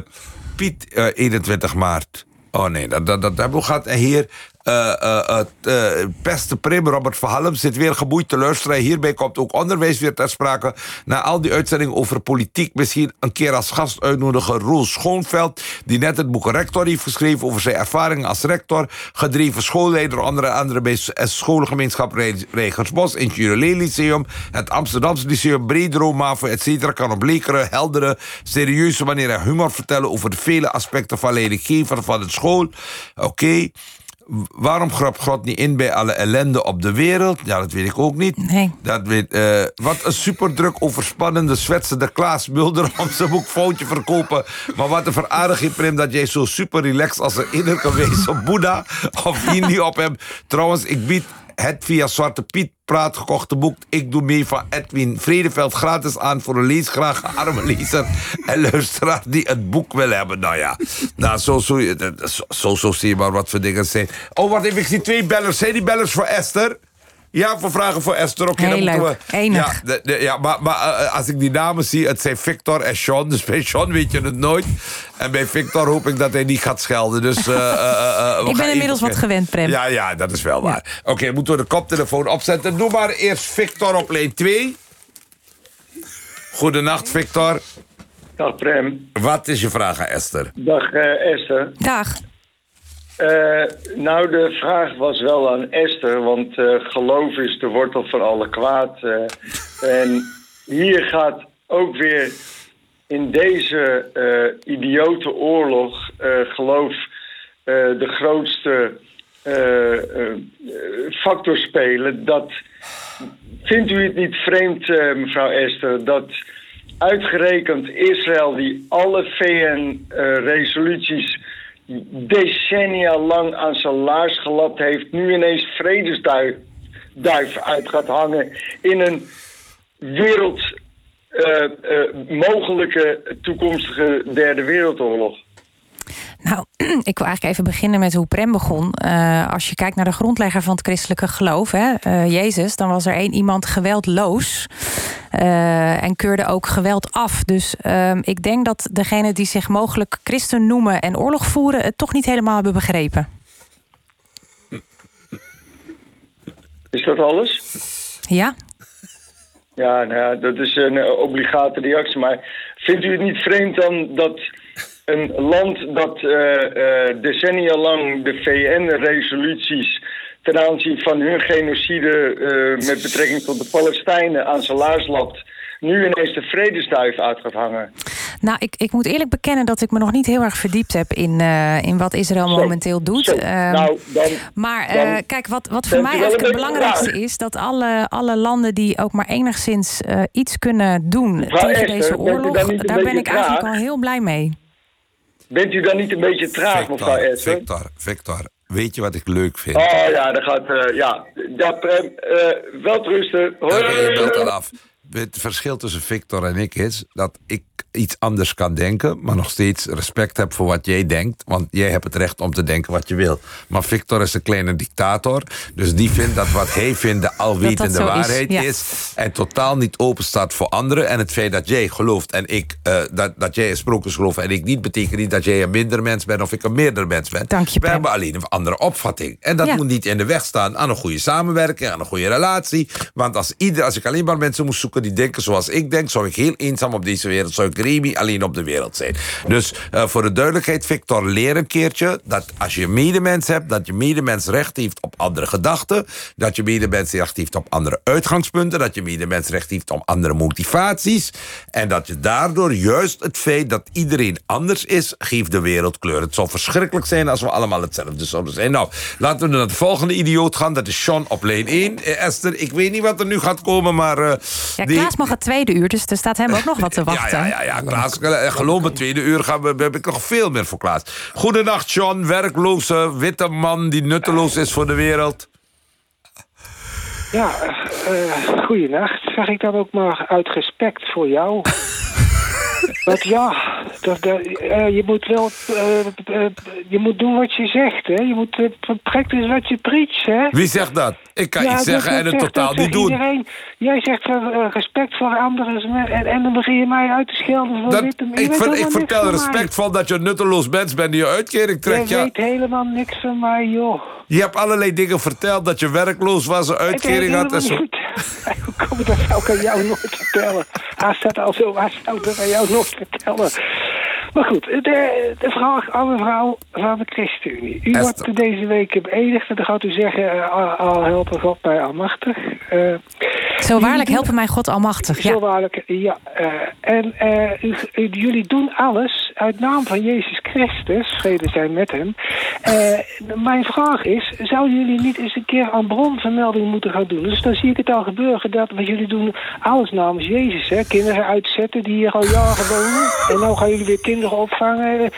Piet, eh, 21 maart. Oh nee, dat, dat, dat hebben we gehad. En hier, beste Prim, Robert Verhalm zit weer geboeid te luisteren. Hierbij komt ook onderwijs weer ter sprake. Na al die uitzendingen over politiek... misschien een keer als gast uitnodigen Roel Schoonveld... die net het boek Rector heeft geschreven... over zijn ervaringen als rector. Gedreven schoolleider, onder andere bij schoolgemeenschap Rijgersbos... in het Lyceum, het Amsterdamse Lyceum... Bredero, MAVO, etc. kan op lekere, heldere, serieuze manier en humor vertellen... over de vele aspecten van leidinggever van de school. Oké waarom grapt God niet in bij alle ellende op de wereld? Ja, dat weet ik ook niet. Nee. Dat weet, uh, wat een superdruk overspannende zwetsende Klaas Mulder om zijn boek Foutje verkopen. Maar wat een veraardiging, Prim, dat jij zo super relaxed als een innerlijke wezen Boeddha of Hindi op hem. Trouwens, ik bied het via Zwarte Piet Praat gekochte boek Ik Doe Mee van Edwin Vredeveld gratis aan voor een leesgraag arme lezer en luisteraar die het boek wil hebben. Nou ja, nou, zo, zo, zo, zo zie je maar wat voor dingen zijn. Oh, wat even, ik zie twee bellers. Zijn die bellers voor Esther? Ja, voor vragen voor Esther. Oké, dan moeten we. Enig. Ja, ja maar, maar uh, als ik die namen zie, het zijn Victor en Sean. Dus bij Sean weet je het nooit. En bij Victor hoop ik dat hij niet gaat schelden. Dus, uh, uh, ik ben inmiddels wat gewend, Prem. Ja, ja, dat is wel waar. Oké, moeten we de koptelefoon opzetten. Doe maar eerst Victor op lijn 2. Goedenacht, Victor. Dag, Prem. Wat is je vraag aan Esther? Dag, Esther. Dag. Uh, nou, de vraag was wel aan Esther, want uh, geloof is de wortel van alle kwaad. Uh, en hier gaat ook weer in deze idiote oorlog geloof de grootste factor spelen. Dat, vindt u het niet vreemd, mevrouw Esther, dat uitgerekend Israël, die alle VN-resoluties decennia lang aan zijn laars gelapt heeft... nu ineens vredesduif duif uit gaat hangen in een wereld... Uh, uh, mogelijke toekomstige derde wereldoorlog. Nou, ik wil eigenlijk even beginnen met hoe Prem begon. Uh, als je kijkt naar de grondlegger van het christelijke geloof, hè, uh, Jezus, dan was er één iemand geweldloos. Uh, en keurde ook geweld af. Dus ehm, ik denk dat degenen die zich mogelijk christen noemen en oorlog voeren, het toch niet helemaal hebben begrepen. Is dat alles? Ja. Ja, nou ja, dat is een obligate reactie. Maar vindt u het niet vreemd dan dat een land dat uh, decennia lang de VN-resoluties ten aanzien van hun genocide uh, met betrekking tot de Palestijnen aan zijn laars lapt, nu ineens de vredesduif uit gaat hangen. Nou, ik, ik moet eerlijk bekennen dat ik me nog niet heel erg verdiept heb in, uh, in wat Israël momenteel doet. Uh, nou, dan, maar uh, kijk, wat, wat voor mij eigenlijk het belangrijkste is, dat alle, alle landen die ook maar enigszins iets kunnen doen tegen Esther, deze oorlog, daar ben ik eigenlijk al heel blij mee. Bent u dan niet een beetje traag, Victor, mevrouw Esther? Victor, Victor, weet je wat ik leuk vind? Oh ja, dat gaat... Uh, ja, ja uh, wel rusten. Hoi. je belt dan af. Het verschil tussen Victor en ik is dat ik iets anders kan denken, maar nog steeds respect heb voor wat jij denkt. Want jij hebt het recht om te denken wat je wil. Maar Victor is een kleine dictator. Dus die vindt dat wat hij vindt de alwetende waarheid is, is, En totaal niet open staat voor anderen. En het feit dat jij gelooft en ik, uh, dat, dat jij in sprookjes gelooft en ik niet, betekent niet dat jij een minder mens bent of ik een meerder mens ben. Dank je, We hebben alleen een andere opvatting. En dat moet niet in de weg staan aan een goede samenwerking, aan een goede relatie. Want als, ieder, als ik alleen maar mensen moest zoeken die denken zoals ik denk, zou ik heel eenzaam op deze wereld, zou ik Remy alleen op de wereld zijn. Dus uh, voor de duidelijkheid, Victor, leer een keertje dat als je medemens hebt, dat je medemens recht heeft op andere gedachten, dat je medemens recht heeft op andere uitgangspunten, dat je medemens recht heeft op andere motivaties en dat je daardoor juist het feit dat iedereen anders is, geeft de wereld kleur. Het zou verschrikkelijk zijn als we allemaal hetzelfde zouden zijn. Nou, laten we naar de volgende idioot gaan. Dat is Sean op lijn 1. Eh, Esther, ik weet niet wat er nu gaat komen, maar... Uh, ja, Klaas mag het tweede uur, dus er staat hem ook nog wat te wachten. ja, ja, ja, ja Klaas, eh, geloof me, tweede uur gaan we, heb ik nog veel meer voor Klaas. Goedenacht, John, werkloze witte man die nutteloos is voor de wereld. Ja, uh, goeienacht. Zeg ik dan ook maar uit respect voor jou. Ja, Dat, dat, eh, je moet wel... eh, eh, je moet doen wat je zegt, hè. Je moet practice wat je preach, hè. Wie zegt dat? Ik kan iets zeggen en het totaal niet doen. Iedereen, jij zegt respect voor anderen en, en dan begin je mij uit te schelden voor Dat, dit. en- je ik, ver- ik vertel respectvol dat je een nutteloos mens bent die je uitkering trekt. Ja. weet helemaal niks van mij, joh. Je hebt allerlei dingen verteld dat je werkloos was, een uitkering had en zo. Hoe kom ik dat zou ik aan jou nooit vertellen? Hij staat al zo, hij zou dat aan jou nooit vertellen. Maar goed, de, de vraag aan mevrouw van de ChristenUnie. U Esther. wordt deze week beëdigd en dan gaat u zeggen... eh, al, helpen God mij almachtig. Eh, Zo waarlijk helpen mij God almachtig. zo Ja. waarlijk, ja. eh, en eh, u- u- jullie doen alles uit naam van Jezus Christus, vrede zijn met hem. Eh, mijn vraag is, zouden jullie niet eens een keer aan bronvermelding moeten gaan doen? Dus dan zie ik het al gebeuren, dat, want jullie doen alles namens Jezus. Hè? Kinderen uitzetten die hier al jaren wonen. En nou gaan jullie weer kinderen opvangen.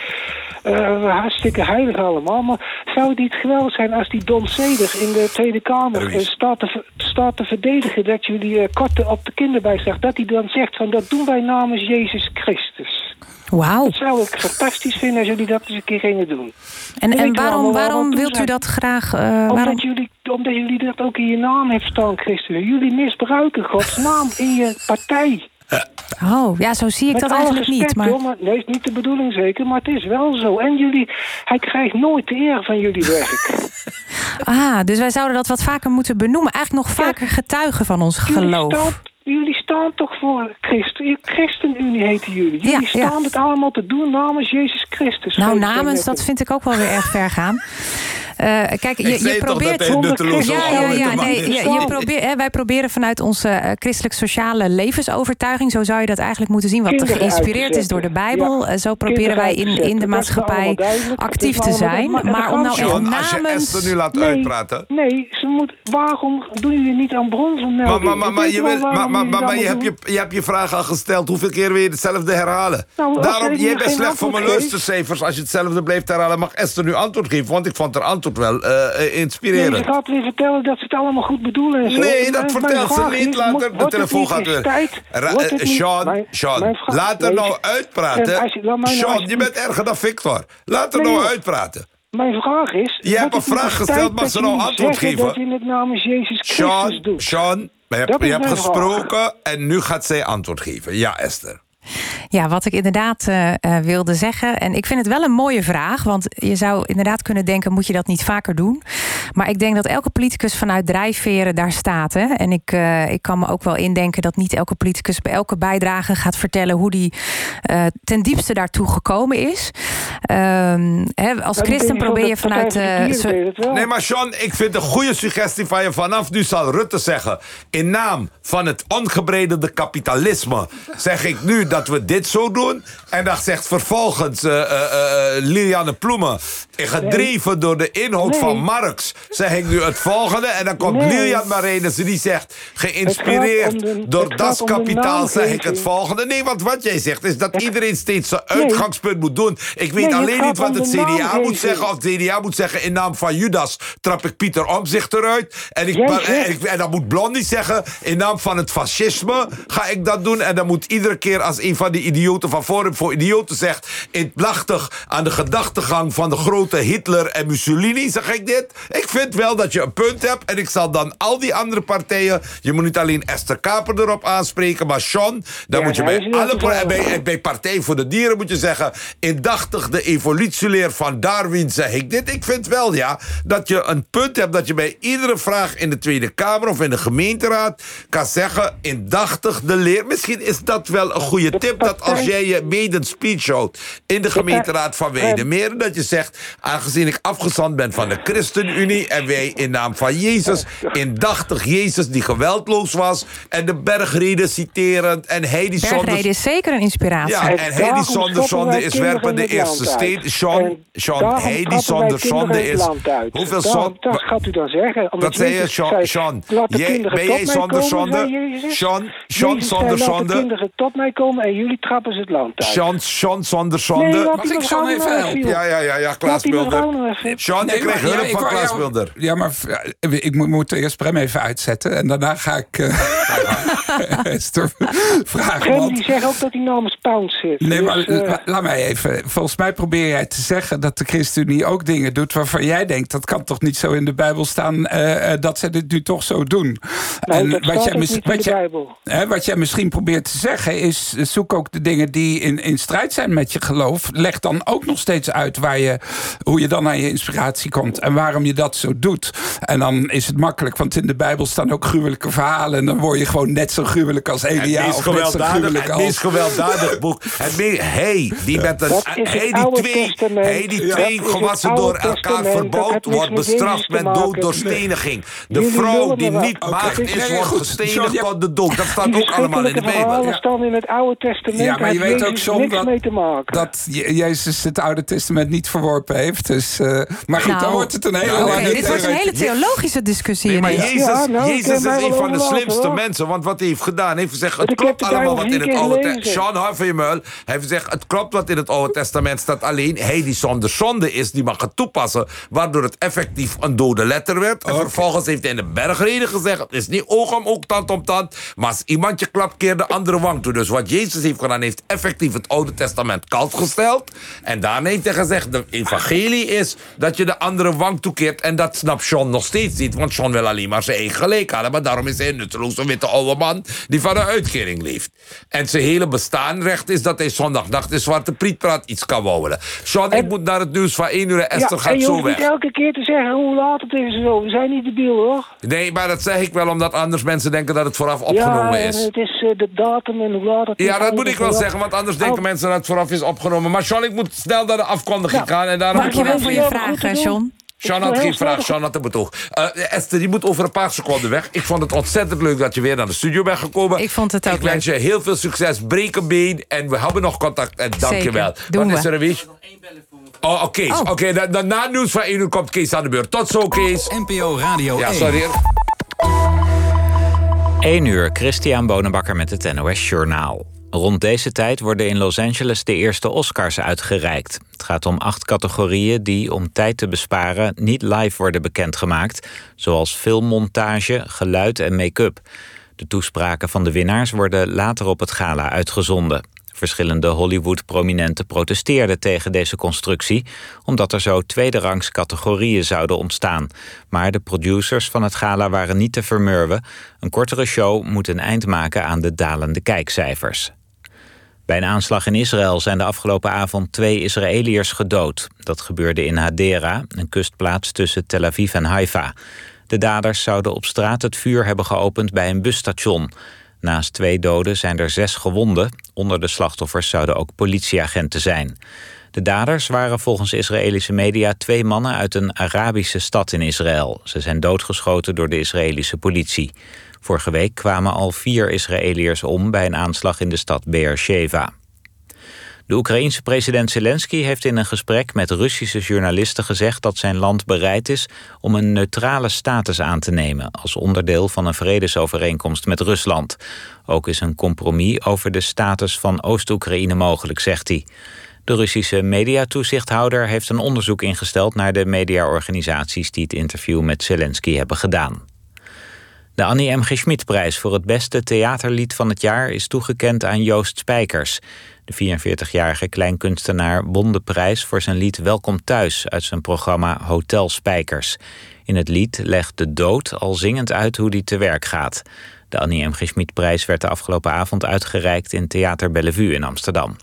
Eh, hartstikke heilig allemaal. Maar zou het niet geweldig zijn als die Don Seder in de Tweede Kamer eh, staat, te, staat te verdedigen dat jullie eh, korten op de kinderbijslag, dat hij dan zegt van dat doen wij namens Jezus Christus. Wauw. Dat zou ik fantastisch vinden als jullie dat eens een keer gingen doen. En, en waarom, waarom wilt u dat graag? eh, Omdat, waarom? jullie, omdat jullie dat ook in je naam heeft staan, christenen. Jullie misbruiken Gods naam in je partij. Oh, ja, zo zie ik Met dat eigenlijk niet. Maar... hoor, maar nee, is niet de bedoeling zeker, maar het is wel zo. En jullie, hij krijgt nooit de eer van jullie werk. Ah, dus wij zouden dat wat vaker moeten benoemen. Eigenlijk nog vaker getuigen van ons geloof. Jullie staan toch voor Christen. Christenunie heten jullie. Jullie Ja, ja. staan het allemaal te doen namens Jezus Christus. Nou, namens, dat vind ik ook wel weer erg ver gaan. Eh, kijk, je, je probeert... ja, ja, ja, nee, je, je probeert, hè, wij proberen vanuit onze eh, christelijk-sociale levensovertuiging... zo zou je dat eigenlijk moeten zien, wat Kinderen geïnspireerd is door de. Bijbel. Ja. Eh, Zo proberen Kinderen wij in, in de maatschappij actief te zijn. Maar om nou echt John, als je namens... Esther nu laat Nee, uitpraten... Nee, ze moet, waarom doen jullie niet aan bronvermelding? Maar, maar, maar, maar, je, wel wil, maar, waarom maar, je, hebt je, je hebt je vraag al gesteld. Hoeveel keer wil je hetzelfde herhalen? Nou, Daarom, jij bent slecht voor mijn luistercijfers. Als je hetzelfde blijft herhalen, mag Esther nu antwoord geven. Want ik vond haar antwoord wel eh, eh, Nee, inspirerend. ze gaat weer vertellen dat ze het allemaal goed bedoelen en zo. Nee, En dat mijn vertelt ze niet. is, Laat mo- er- de telefoon gaat weer. tijd? Eh, Sean, Sean, laat er nee, nou En uitpraten. nou Sean, je bent erger dan Victor. Laat er Nee, nou uitpraten. Mijn vraag is... Je hebt een vraag gesteld, mag ze nou antwoord geven? dat je het namens Jezus Christus Sean, doet? Sean, je hebt, je gesproken en nu gaat zij antwoord geven. Ja, Esther. Ja, wat ik inderdaad eh, eh, wilde zeggen. En ik vind het wel een mooie vraag. Want je zou inderdaad kunnen denken: moet je dat niet vaker doen? Maar ik denk dat elke politicus vanuit drijfveren daar staat. Hè? En ik, eh, ik kan me ook wel indenken dat niet elke politicus bij elke bijdrage gaat vertellen hoe die eh, ten diepste daartoe gekomen is. Ehm, hè, als christen probeer je vanuit. Eh. Nee, maar Sean, ik vind een goede suggestie van je. Vanaf nu zal Rutte zeggen... in naam van het ongebreidelde kapitalisme... zeg ik nu dat we dit zo doen. En dan zegt vervolgens eh, Liliane Ploemen... gedreven door de inhoud Nee. van Marx... zeg ik nu het volgende. En dan komt Nee. Lilian Marijnissen die zegt... geïnspireerd de- door de kapitaal zeg ik het volgende. Nee, want wat jij zegt is dat iedereen steeds zijn uitgangspunt moet doen. Ik weet alleen niet wat het CDA moet zeggen... of het CDA moet zeggen in naam van Judas trap ik Pieter Omzicht eruit. En, ik, en, en dan moet Blondie zeggen in naam van het fascisme ga ik dat doen. En dan moet iedere keer als een van die idioten van Forum voor Idioten zegt... indachtig aan de gedachtegang van de grote Hitler en Mussolini zeg ik dit. Ik vind wel dat je een punt hebt. En ik zal dan al die andere partijen... je moet niet alleen Esther Kaper erop aanspreken... maar Sean, dan Ja, moet je bij alle... bij Partij voor de Dieren moet je zeggen... indachtig de evolutieleer van Darwin zeg ik dit. Ik vind wel, ja, dat je een punt hebt... dat je bij iedere vraag in de Tweede Kamer of in de gemeenteraad... kan zeggen, indachtig de leer. Misschien is dat wel een goede tip... dat als jij je maiden speech houdt in de gemeenteraad van Weidemeren... dat je zegt, aangezien ik afgezand ben van de ChristenUnie... en wij in naam van Jezus, indachtig Jezus die geweldloos was... en de bergreden citerend en hij die zonder... Bergreden is zeker een inspiratie. Ja, En hij die zonder zonde is werpen de eerste steen. Sean, Sean die zonder zonde is... Hoeveel zonde... Dat gaat u dan zeggen. Wat zei je, Sean? Sean ben jij zonder zonde? Sean, Sean zonder zonde? de kinderen tot mij komen en jullie schappen ze het land uit. Sean, Sean zonder zonde. Nee, Mag ik Sean even helpen? ja, ja, ja, ja, Klaas Mulder. even. Sean, Nee, ik kreeg ja, hulp ik van Klaas Mulder. Ja, maar ik moet, moet eerst Prem even uitzetten. En daarna ga ik uh, Esther. Prem want- die zegt ook dat hij namens Pound zit. Nee, Dus, maar eh, la- laat mij even. Volgens mij probeer jij te zeggen dat de ChristenUnie ook dingen doet waarvan jij denkt dat kan toch niet zo in de Bijbel staan eh, eh, dat ze dit nu toch zo doen. nee, ook mis- niet in de jij- Bijbel. hè, wat jij misschien probeert te zeggen is zoek ook de dingen die in, in strijd zijn met je geloof. Leg dan ook nog steeds uit waar je, hoe je dan aan je inspiratie komt en waarom je dat zo doet. En dan is het makkelijk, want in de Bijbel staan ook gruwelijke verhalen en dan word je gewoon net zo gruwelijk als Het Elia zo gewelddadig, het meest als... gewelddadig boek. Het hey, die met een, Dat is hey, die twee, hey, die twee Dat is gewassen door elkaar. Dat verbouwd, wordt bestraft met dood door steniging. De vrouw die niet maagd is, nee, wordt gestenigd tot de dood. Dat staat Die ook allemaal in de Bijbel. verhalen staan in het Oude Testament. Ja, maar je weet ook, niks dat- dat Jezus het Oude Testament niet verworpen heeft. Dus, eh, maar goed, Nou, dan wordt het een hele lange dit wordt een hele theologische discussie. Nee, maar ineens. Jezus, nou, Jezus is een van de slimste mensen. Want wat hij heeft gedaan, hij heeft gezegd... Het klopt allemaal wat in het Oude. Testament... Sean. Hij heeft gezegd, het klopt wat in het Oude Testament staat. Alleen, hij die zonder zonde is, die mag het toepassen. Waardoor het effectief een dode letter werd. En vervolgens heeft hij in de bergreden gezegd... Het is niet oog om oog, tand om tand. Maar als iemand je klapt, keer de andere wang toe. Dus wat Jezus heeft gedaan, heeft effectief het Oude Testament kalt gesteld. En daarna heeft hij gezegd, de evangelie is dat je de andere wang toekeert. En dat snapt Sean nog steeds niet. Want Sean wil alleen maar zijn eigen gelijk halen. Maar daarom is hij een nutteloze witte oude man die van een uitkering leeft. En zijn hele bestaanrecht is dat hij zondagnacht in Zwarte Priet praat iets kan wouden. Sean, ik moet naar het nieuws van 1 uur en Esther ja, gaat en je zo hoeft weg. niet elke keer te zeggen hoe laat het is en zo. We zijn niet debiel, hoor. Nee, maar dat zeg ik wel omdat anders mensen denken dat het vooraf opgenomen ja, is. en het is eh, de datum en hoe laat het is. Ja, dat moet ik wel Ja. zeggen, want anders denken Oh. mensen dat het vooraf is opgenomen. Maar Sean, ik moet snel naar de afkondiging gaan. En daarom Dankjewel voor je Ja, vraag, goed Sean Ik had geen vraag, Sean had een betoog. Eh, Esther, je moet over een paar seconden weg. Ik vond het ontzettend leuk dat je weer naar de studio bent gekomen. Ik vond het ook Ik wens je heel veel succes. Breek een been en we hebben nog contact. En dank je wel. doen Wat we. is er een wies? Oh, oké. Kees. Oh. Oké, dan- dan na het nieuws van 1 uur komt Kees aan de beurt. Tot zo, Kees. NPO Radio Ja, 1. sorry. 1 uur, Christian Bonenbakker met het NOS Journaal. Rond deze tijd worden in Los Angeles de eerste Oscars uitgereikt. Het gaat om acht categorieën die, om tijd te besparen, niet live worden bekendgemaakt. Zoals filmmontage, geluid en make-up. De toespraken van de winnaars worden later op het gala uitgezonden. Verschillende Hollywood-prominenten protesteerden tegen deze constructie, omdat er zo tweederangs categorieën zouden ontstaan. Maar de producers van het gala waren niet te vermurwen. Een kortere show moet een eind maken aan de dalende kijkcijfers. Bij een aanslag in Israël zijn de afgelopen avond twee Israëliërs gedood. Dat gebeurde in Hadera, een kustplaats tussen Tel Aviv en Haifa. De daders zouden op straat het vuur hebben geopend bij een busstation. Naast twee doden zijn er zes gewonden. Onder de slachtoffers zouden ook politieagenten zijn. De daders waren volgens Israëlische media twee mannen uit een Arabische stad in Israël. Ze zijn doodgeschoten door de Israëlische politie. Vorige week kwamen al vier Israëliërs om bij een aanslag in de stad Beersheva. De Oekraïense president Zelensky heeft in een gesprek met Russische journalisten gezegd dat zijn land bereid is om een neutrale status aan te nemen als onderdeel van een vredesovereenkomst met Rusland. Ook is een compromis over de status van Oost-Oekraïne mogelijk, zegt hij. De Russische mediatoezichthouder heeft een onderzoek ingesteld naar de mediaorganisaties die het interview met Zelensky hebben gedaan. De Annie M. G. Schmidprijs voor het beste theaterlied van het jaar is toegekend aan Joost Spijkers. De 44-jarige kleinkunstenaar won de prijs voor zijn lied Welkom Thuis uit zijn programma Hotel Spijkers. In het lied legt de dood al zingend uit hoe die te werk gaat. De Annie M. G. Schmidprijs werd de afgelopen avond uitgereikt in Theater Bellevue in Amsterdam.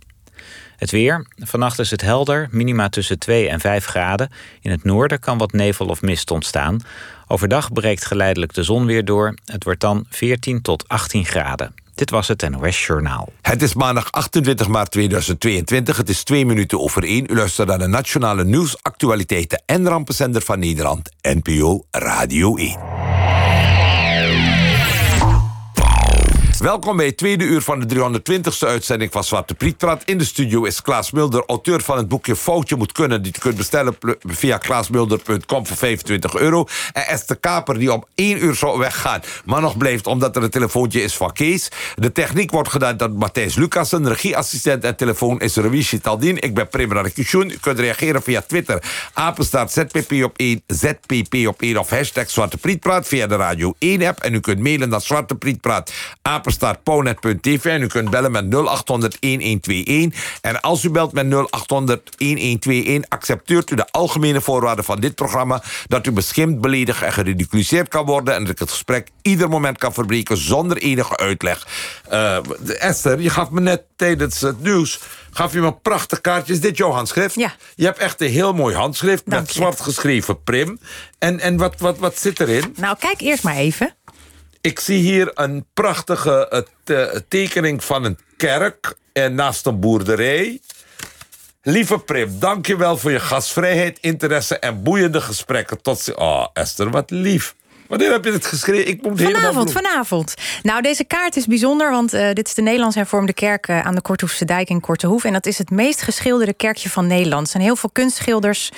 Het weer. Vannacht is het helder, minima tussen 2 en 5 graden. In het noorden kan wat nevel of mist ontstaan. Overdag breekt geleidelijk de zon weer door. Het wordt dan 14 tot 18 graden. Dit was het NOS Journaal. Het is maandag 28 maart 2022. Het is twee minuten over één. U luistert naar de nationale nieuws, actualiteiten en rampenzender van Nederland. NPO Radio 1. Welkom bij het tweede uur van de 320ste uitzending van Zwarte Prietpraat. In de studio is Klaas Mulder, auteur van het boekje Foutje moet kunnen... die je kunt bestellen via klaasmulder.com voor 25 euro. En Esther Kaper, die om één uur zou weggaan... maar nog blijft omdat er een telefoontje is van Kees. De techniek wordt gedaan door Matthijs Lucassen. Regieassistent en telefoon is Ravishi Taldin. Ik ben Primera Kishun. U kunt reageren via Twitter. Apenstaat ZPP op 1, ZPP op 1 of hashtag Zwarte Prietpraat... via de Radio 1-app. En u kunt mailen naar Zwarte Prietpraat apenstaart pownet.tv. En u kunt bellen met 0800-1121. En als u belt met 0800-1121... accepteert u de algemene voorwaarden van dit programma... dat u beschimd, beledigd en geridiculiseerd kan worden... en dat ik het gesprek ieder moment kan verbreken zonder enige uitleg. Uh, Esther, je gaf me net tijdens het nieuws... gaf je me prachtig kaartjes. Dit jouw handschrift? Ja. Je hebt echt een heel mooi handschrift... Dank met je. zwart geschreven prim. En, en wat, wat, wat zit erin? Nou, kijk eerst maar even. Ik zie hier een prachtige eh, te- tekening van een kerk en naast een boerderij. Lieve Prim, dank je wel voor je gastvrijheid, interesse en boeiende gesprekken. Tot ziens. Oh, Esther, wat lief. Wanneer heb je het geschreven? Ik moet Vanavond, vanavond. Nou, deze kaart is bijzonder, want eh, dit is de Nederlands hervormde kerk eh, aan de Korthoefse Dijk in Kortehoef. En dat is het meest geschilderde kerkje van Nederland. Er zijn heel veel kunstschilders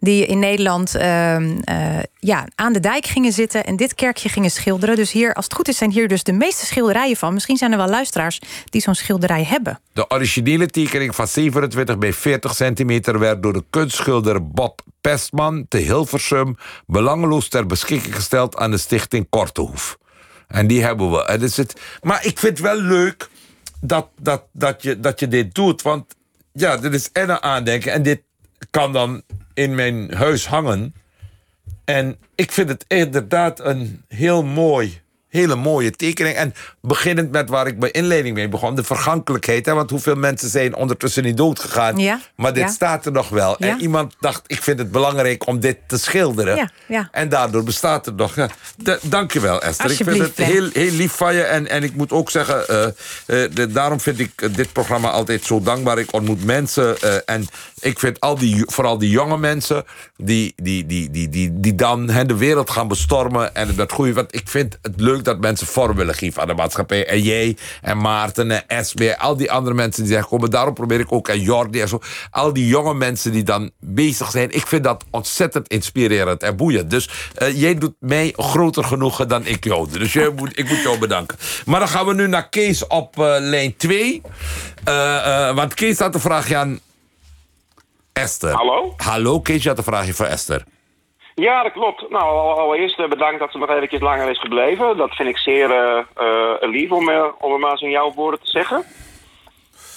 die in Nederland ehm, eh, ja, aan de dijk gingen zitten en dit kerkje gingen schilderen. Dus hier, als het goed is, zijn hier dus de meeste schilderijen van. Misschien zijn er wel luisteraars die zo'n schilderij hebben. De originele tekening van 27 bij 40 centimeter werd door de kunstschilder Bob Pestman te Hilversum belangeloos ter beschikking gesteld aan de stichting Kortehoef. En die hebben we. En is het, maar ik vind het wel leuk dat, dat, dat, je, dat je dit doet. Want ja, dit is en een aandenken. En dit kan dan in mijn huis hangen. En ik vind het inderdaad een heel mooi, hele mooie tekening. En beginnend met waar ik mijn inleiding mee begon, de vergankelijkheid. Hè? Want hoeveel mensen zijn ondertussen niet dood gegaan. Ja, Maar dit ja. staat er nog wel. Ja. En iemand dacht, ik vind het belangrijk om dit te schilderen. En daardoor bestaat het nog. Ja. Da- Dank je wel, Esther. Ik vind het heel, heel lief van je. En, en ik moet ook zeggen, eh, eh, de- daarom vind ik eh, dit programma altijd zo dankbaar. Ik ontmoet mensen en ik vind al die, vooral die jonge mensen... die, die, die, die, die, die dan de wereld gaan bestormen en dat goede. Want ik vind het leuk dat mensen vorm willen geven aan de maatschappij. En jij en Maarten en Esme, al die andere mensen die zeggen... komen. Daarom probeer ik ook en Jordi en zo. Al die jonge mensen die dan bezig zijn. Ik vind dat ontzettend inspirerend en boeiend. Dus eh, jij doet mij groter genoegen dan ik jou. Dus jij moet, ik moet jou bedanken. Maar dan gaan we nu naar Kees op eh, lijn 2. Eh, eh, want Kees had een vraagje aan Esther. Hallo? Hallo, Kees, je had een vraagje voor Esther. Ja, dat klopt. Nou, al- allereerst eh, bedankt dat ze nog eventjes langer is gebleven. Dat vind ik zeer eh, eh, lief om, eh, om het maar eens in jouw woorden te zeggen.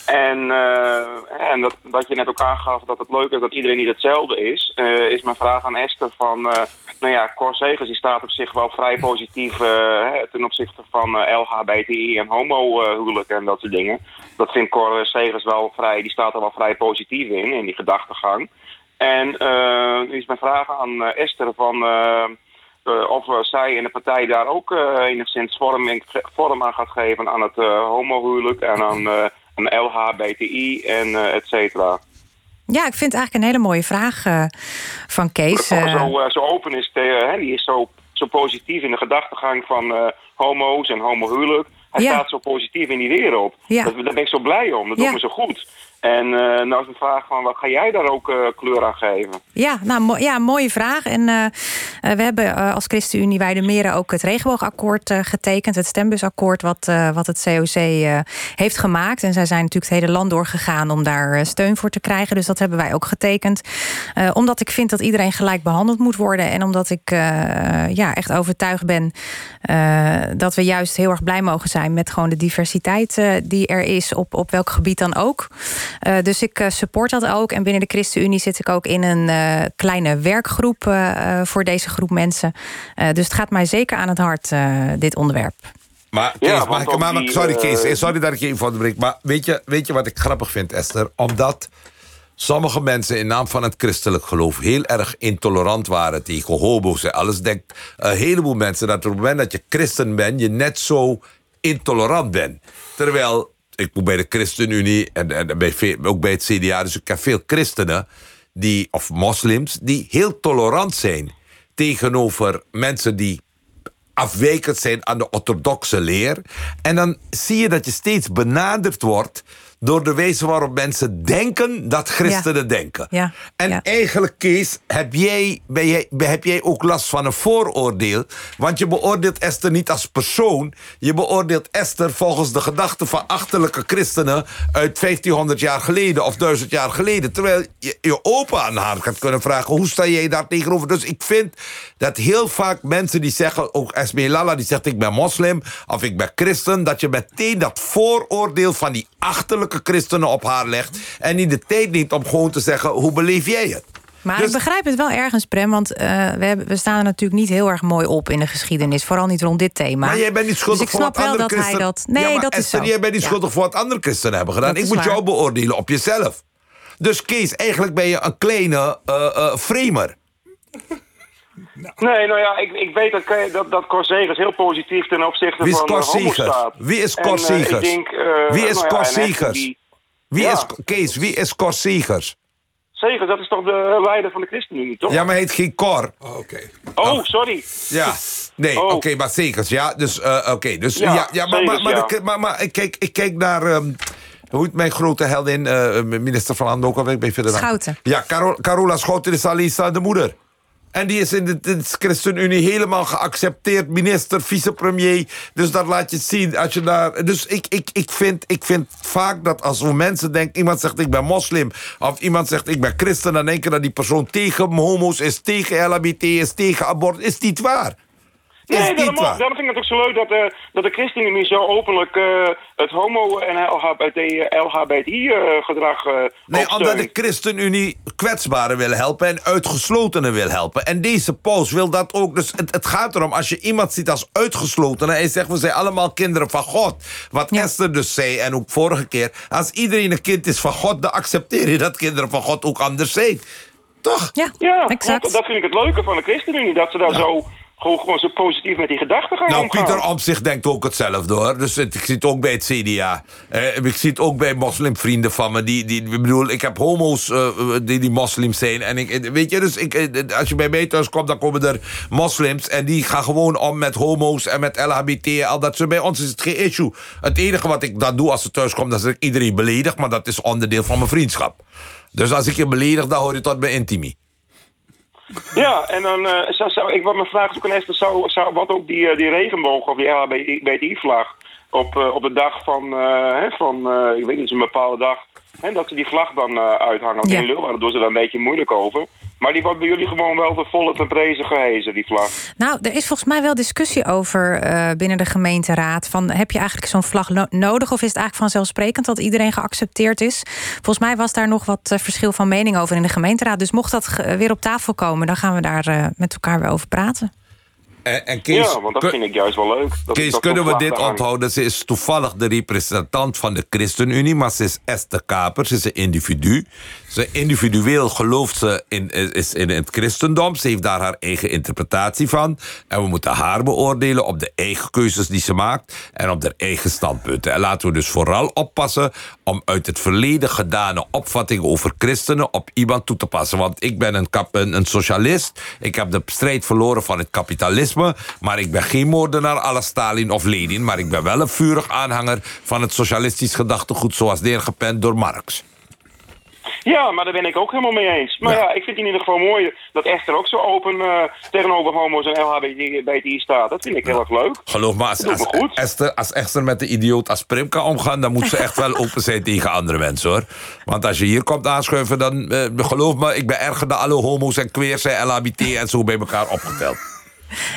En, en dat, dat je net ook aangaf dat het leuk is dat iedereen niet hetzelfde is, is mijn vraag aan Esther van, nou ja, Cor Segers die staat op zich wel vrij positief eh, ten opzichte van eh, LHBTI en homo-huwelijk en dat soort dingen. Dat vindt Cor Segers wel vrij, die staat er wel vrij positief in, in die gedachtegang. En eh, nu is mijn vraag aan eh, Esther van eh, eh, of eh, zij in de partij daar ook eh, enigszins vorm, vorm aan gaat geven aan het eh homohuwelijk en aan, eh, aan LHBTI en eh et cetera. Ja, ik vind het eigenlijk een hele mooie vraag eh, van Kees. Eh, zo, eh, zo open is, hè, die is zo, zo positief in de gedachtegang van homo's en homohuwelijk. Hij Ja. staat zo positief in die wereld. Ja. Dat, daar ben ik zo blij om, dat Ja. doet me zo goed. En eh nou is mijn vraag van, wat ga jij daar ook eh, kleur aan geven? Ja, nou, ja, mooie vraag. En eh, we hebben als ChristenUnie Weidemeren ook het regenboogakkoord getekend. Het stembusakkoord wat, wat het COC heeft gemaakt. En zij zijn natuurlijk het hele land doorgegaan om daar steun voor te krijgen. Dus dat hebben wij ook getekend. Omdat ik vind dat iedereen gelijk behandeld moet worden. En omdat ik ja, echt overtuigd ben dat we juist heel erg blij mogen zijn met gewoon de diversiteit die er is op, op welk gebied dan ook. Eh, dus ik eh, support dat ook. En binnen de ChristenUnie zit ik ook in een eh, kleine werkgroep voor deze groep mensen. Eh, dus het gaat mij zeker aan het hart, eh, dit onderwerp. Maar, Ja, Kees, want mag ik- ook maar- sorry Kees, sorry dat ik je even onderbreek. Maar weet je, weet je wat ik grappig vind, Esther? Omdat sommige mensen in naam van het christelijk geloof... heel erg intolerant waren tegen homo's en alles. Denkt een heleboel mensen dat op het moment dat je christen bent... je net zo intolerant bent. Terwijl, ik moet bij de ChristenUnie en, en bij, ook bij het CDA... dus ik heb veel christenen die, of moslims die heel tolerant zijn... tegenover mensen die afwijkend zijn aan de orthodoxe leer. En dan zie je dat je steeds benaderd wordt door de wijze waarop mensen denken dat christenen denken. Ja, En ja. eigenlijk, Kees, heb jij, ben jij, heb jij ook last van een vooroordeel. Want je beoordeelt Esther niet als persoon. Je beoordeelt Esther volgens de gedachten van achterlijke christenen... uit 1500 jaar geleden of 1000 jaar geleden. Terwijl je, je open aan haar gaat kunnen vragen... hoe sta jij daar tegenover? Dus ik vind dat heel vaak mensen die zeggen... ook Esme Lala die zegt ik ben moslim of ik ben christen... dat je meteen dat vooroordeel van die achterlijke christenen op haar legt... en niet de tijd neemt om gewoon te zeggen... hoe beleef jij het? Maar Dus- ik begrijp het wel ergens, Prem. Want eh, we, hebben, we staan er natuurlijk niet heel erg mooi op in de geschiedenis. Vooral niet rond dit thema. Maar jij bent niet schuldig dus ik voor wat andere dat hij christenen... dat. Nee, ja, maar dat is Esther, zo. jij bent niet Ja. schuldig voor wat andere christenen hebben gedaan. Dat Ik is moet waar. jou beoordelen op jezelf. Dus Kees, eigenlijk ben je een kleine eh, framer. Nee, nou ja, ik, ik weet dat, dat, dat Cor Segers heel positief ten opzichte Wie is van uh, Segers? staat. Wie is En, Cor eh, denk, eh, Wie is nou ja, Cor en echt Segers? die- Wie Ja. is, Kees, wie is Cor Segers? Segers, dat is toch de leider van de ChristenUnie, toch? Ja, maar hij heet geen Cor. Oké. Oh, sorry. Ja, nee, Oh. oké, maar Segers, ja. Dus, eh, oké, dus, ja, Ja, ja, maar, maar, Segers, maar, ja. maar, maar ik, kijk, ik kijk naar... ehm, hoe heet mijn grote heldin, eh, minister van Landbouw, ook alweer, ik ben verder. Schouten. Ja, Carol, Carola Schouten is Alisa de moeder. En die is in de, ChristenUnie helemaal geaccepteerd. Minister, vicepremier. Dus dat laat je zien. Als je daar, dus ik, ik, ik, vind, ik vind vaak dat als we mensen denken... iemand zegt ik ben moslim... of iemand zegt ik ben christen... dan denken dat die persoon tegen homo's is... tegen LHBT is, tegen abortus. Is niet waar. Is Nee, niet daarom, waar. daarom vind ik het ook zo leuk dat, eh, dat de ChristenUnie zo openlijk eh, het homo- en LHBTI-gedrag uh, Nee, omdat de ChristenUnie kwetsbaren wil helpen en uitgeslotenen wil helpen. En deze paus wil dat ook. Dus het, het gaat erom, als je iemand ziet als uitgeslotene... en je zegt, we zijn allemaal kinderen van God. Wat Esther dus zei, en ook vorige keer... als iedereen een kind is van God, dan accepteer je dat kinderen van God ook anders zijn. Toch? Ja, Ja, exact. dat vind ik het leuke van de ChristenUnie. Dat ze daar zo, gewoon, gewoon zo positief met die gedachten gaan Nou, omgaan. Pieter Omtzigt denkt ook hetzelfde hoor. Dus het- ik zie het ook bij het CDA. Eh, ik zie het ook bij moslimvrienden van me. Die, die, ik bedoel, ik heb homo's eh, die, die moslims zijn. En ik, eh, weet je, dus ik, eh, als je bij mij thuis komt, dan komen er moslims. En die gaan gewoon om met homo's en met LHBT en al dat. soort. Bij ons is het geen issue. Het enige wat ik dan doe als ze thuis komen, dat is dat ik iedereen beledig. Maar dat is onderdeel van mijn vriendschap. Dus als ik je beledig, dan hoor je tot bij intimie. Ja, en dan eh, zou, zou, ik wat mijn vraag is ook aan Esther, zou, zou wat ook die, eh, die regenboog of die LHBTI-vlag op, eh, op de dag van, eh, hè, van ik weet niet, een bepaalde dag, hè, dat ze die vlag dan eh, uithangen. Want Ja. in Leeuwarden doen ze daar een beetje moeilijk over. Maar die wordt bij jullie gewoon wel de volle ten prezen gehezen, die vlag. Nou, er is volgens mij wel discussie over eh, binnen de gemeenteraad. Van, heb je eigenlijk zo'n vlag nodig? Of is het eigenlijk vanzelfsprekend dat iedereen geaccepteerd is? Volgens mij was daar nog wat eh, verschil van mening over in de gemeenteraad. Dus mocht dat weer op tafel komen, dan gaan we daar met elkaar weer over praten. En, en Kees, ja, want dat vind ik juist wel leuk. Dat, Kees, dat kunnen we dit onthouden? Ze is toevallig de representant van de ChristenUnie... maar ze is Esther Kaper, ze is een individu. Ze individueel gelooft ze in, is in het christendom. Ze heeft daar haar eigen interpretatie van. En we moeten haar beoordelen op de eigen keuzes die ze maakt... en op haar eigen standpunten. En laten we dus vooral oppassen... om uit het verleden gedane opvattingen over christenen... op iemand toe te passen. Want ik ben een, kap, een, socialist. Ik heb de strijd verloren van het kapitalisme... maar ik ben geen moordenaar la Stalin of Lenin... maar ik ben wel een vurig aanhanger van het socialistisch gedachtegoed... zoals neergepend door Marx. Ja, maar daar ben ik ook helemaal mee eens. Maar ja, ik vind het in ieder geval mooi dat Esther ook zo open eh, tegenover homo's en LHBTI staat. Dat vind ik heel erg leuk. Geloof me, als, als, me. Esther, als Esther met de idioot als Prim kan omgaan... dan moet ze echt wel open zijn tegen andere mensen, hoor. Want als je hier komt aanschuiven, dan... eh, geloof me, ik ben erger dan alle homo's en queers en LHBT en zo bij elkaar opgeteld.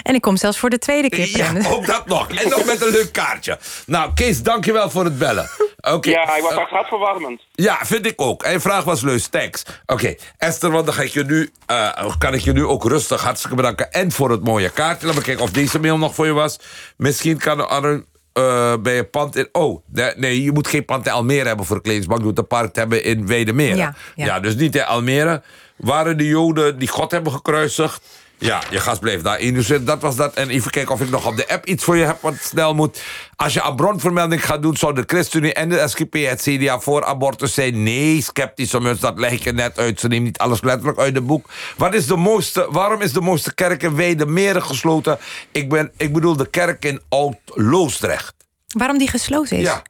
En ik kom zelfs voor de tweede keer. Ja, ook dat nog. En nog met een leuk kaartje. Nou, Kees, dankjewel voor het bellen. Oké. Ja, hij was echt hartverwarmend. ja, vind ik ook. En je vraag was leuk. Thanks. Oké, Esther, want dan ga ik je nu, eh, kan ik je nu ook rustig hartstikke bedanken. En voor het mooie kaartje. Laten we kijken of deze mail nog voor je was. Misschien kan er Arun, eh, bij een pand in... Oh, nee, nee, je moet geen pand in Almere hebben voor een kledingsbank. Je moet een park hebben in Weidemeren. Ja, ja. dus niet in Almere. Waren de Joden die God hebben gekruisigd Ja, je gast bleef daar in. Dus eh, dat was dat. En even kijken of ik nog op de app iets voor je heb wat snel moet. Als je aan bronvermelding gaat doen, zou de ChristenUnie en de SGP het CDA voor abortus zijn? Nee, sceptische mensen, dat leg je net uit. Ze nemen niet alles letterlijk uit het boek. Wat is de mooiste, waarom is de mooiste kerk in Weidemeren gesloten? Ik, ben, ik bedoel de kerk in Oud-Loosdrecht. Waarom die gesloten is? Ja.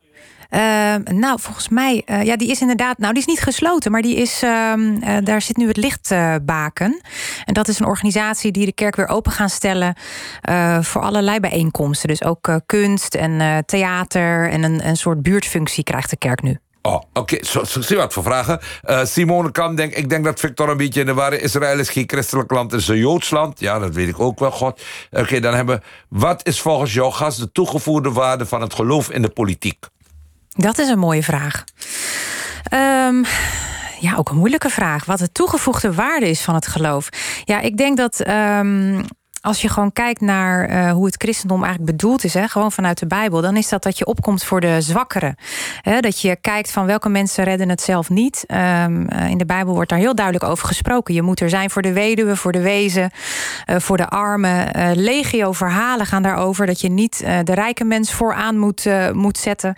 Ehm, nou, volgens mij, uh, ja, die is inderdaad, nou, die is niet gesloten, maar die is, uh, daar zit nu het lichtbaken. en dat is een organisatie die de kerk weer open gaan stellen uh, voor allerlei bijeenkomsten. Dus ook kunst en theater en een, een soort buurtfunctie krijgt de kerk nu. Oh, oké. Okay. Zie wat voor vragen. Simone kan denk ik denk dat Victor een beetje in de ware Israël is geen christelijk land, het is een Joods land. Ja, dat weet ik ook wel, God. Oké, dan hebben we... Wat is volgens jouw gast de toegevoegde waarde van het geloof in de politiek? Dat is een mooie vraag. Um, ja, ook een moeilijke vraag. Wat de toegevoegde waarde is van het geloof. Ja, ik denk dat. Um, als je gewoon kijkt naar uh, hoe het christendom eigenlijk bedoeld is, hè, gewoon vanuit de Bijbel, dan is dat dat je opkomt voor de zwakkeren. Dat je kijkt van welke mensen redden het zelf niet. Um, uh, in de Bijbel wordt daar heel duidelijk over gesproken. Je moet er zijn voor de weduwe, voor de wezen, uh, voor de armen. legio verhalen gaan daarover dat je niet de rijke mens vooraan moet, moet zetten,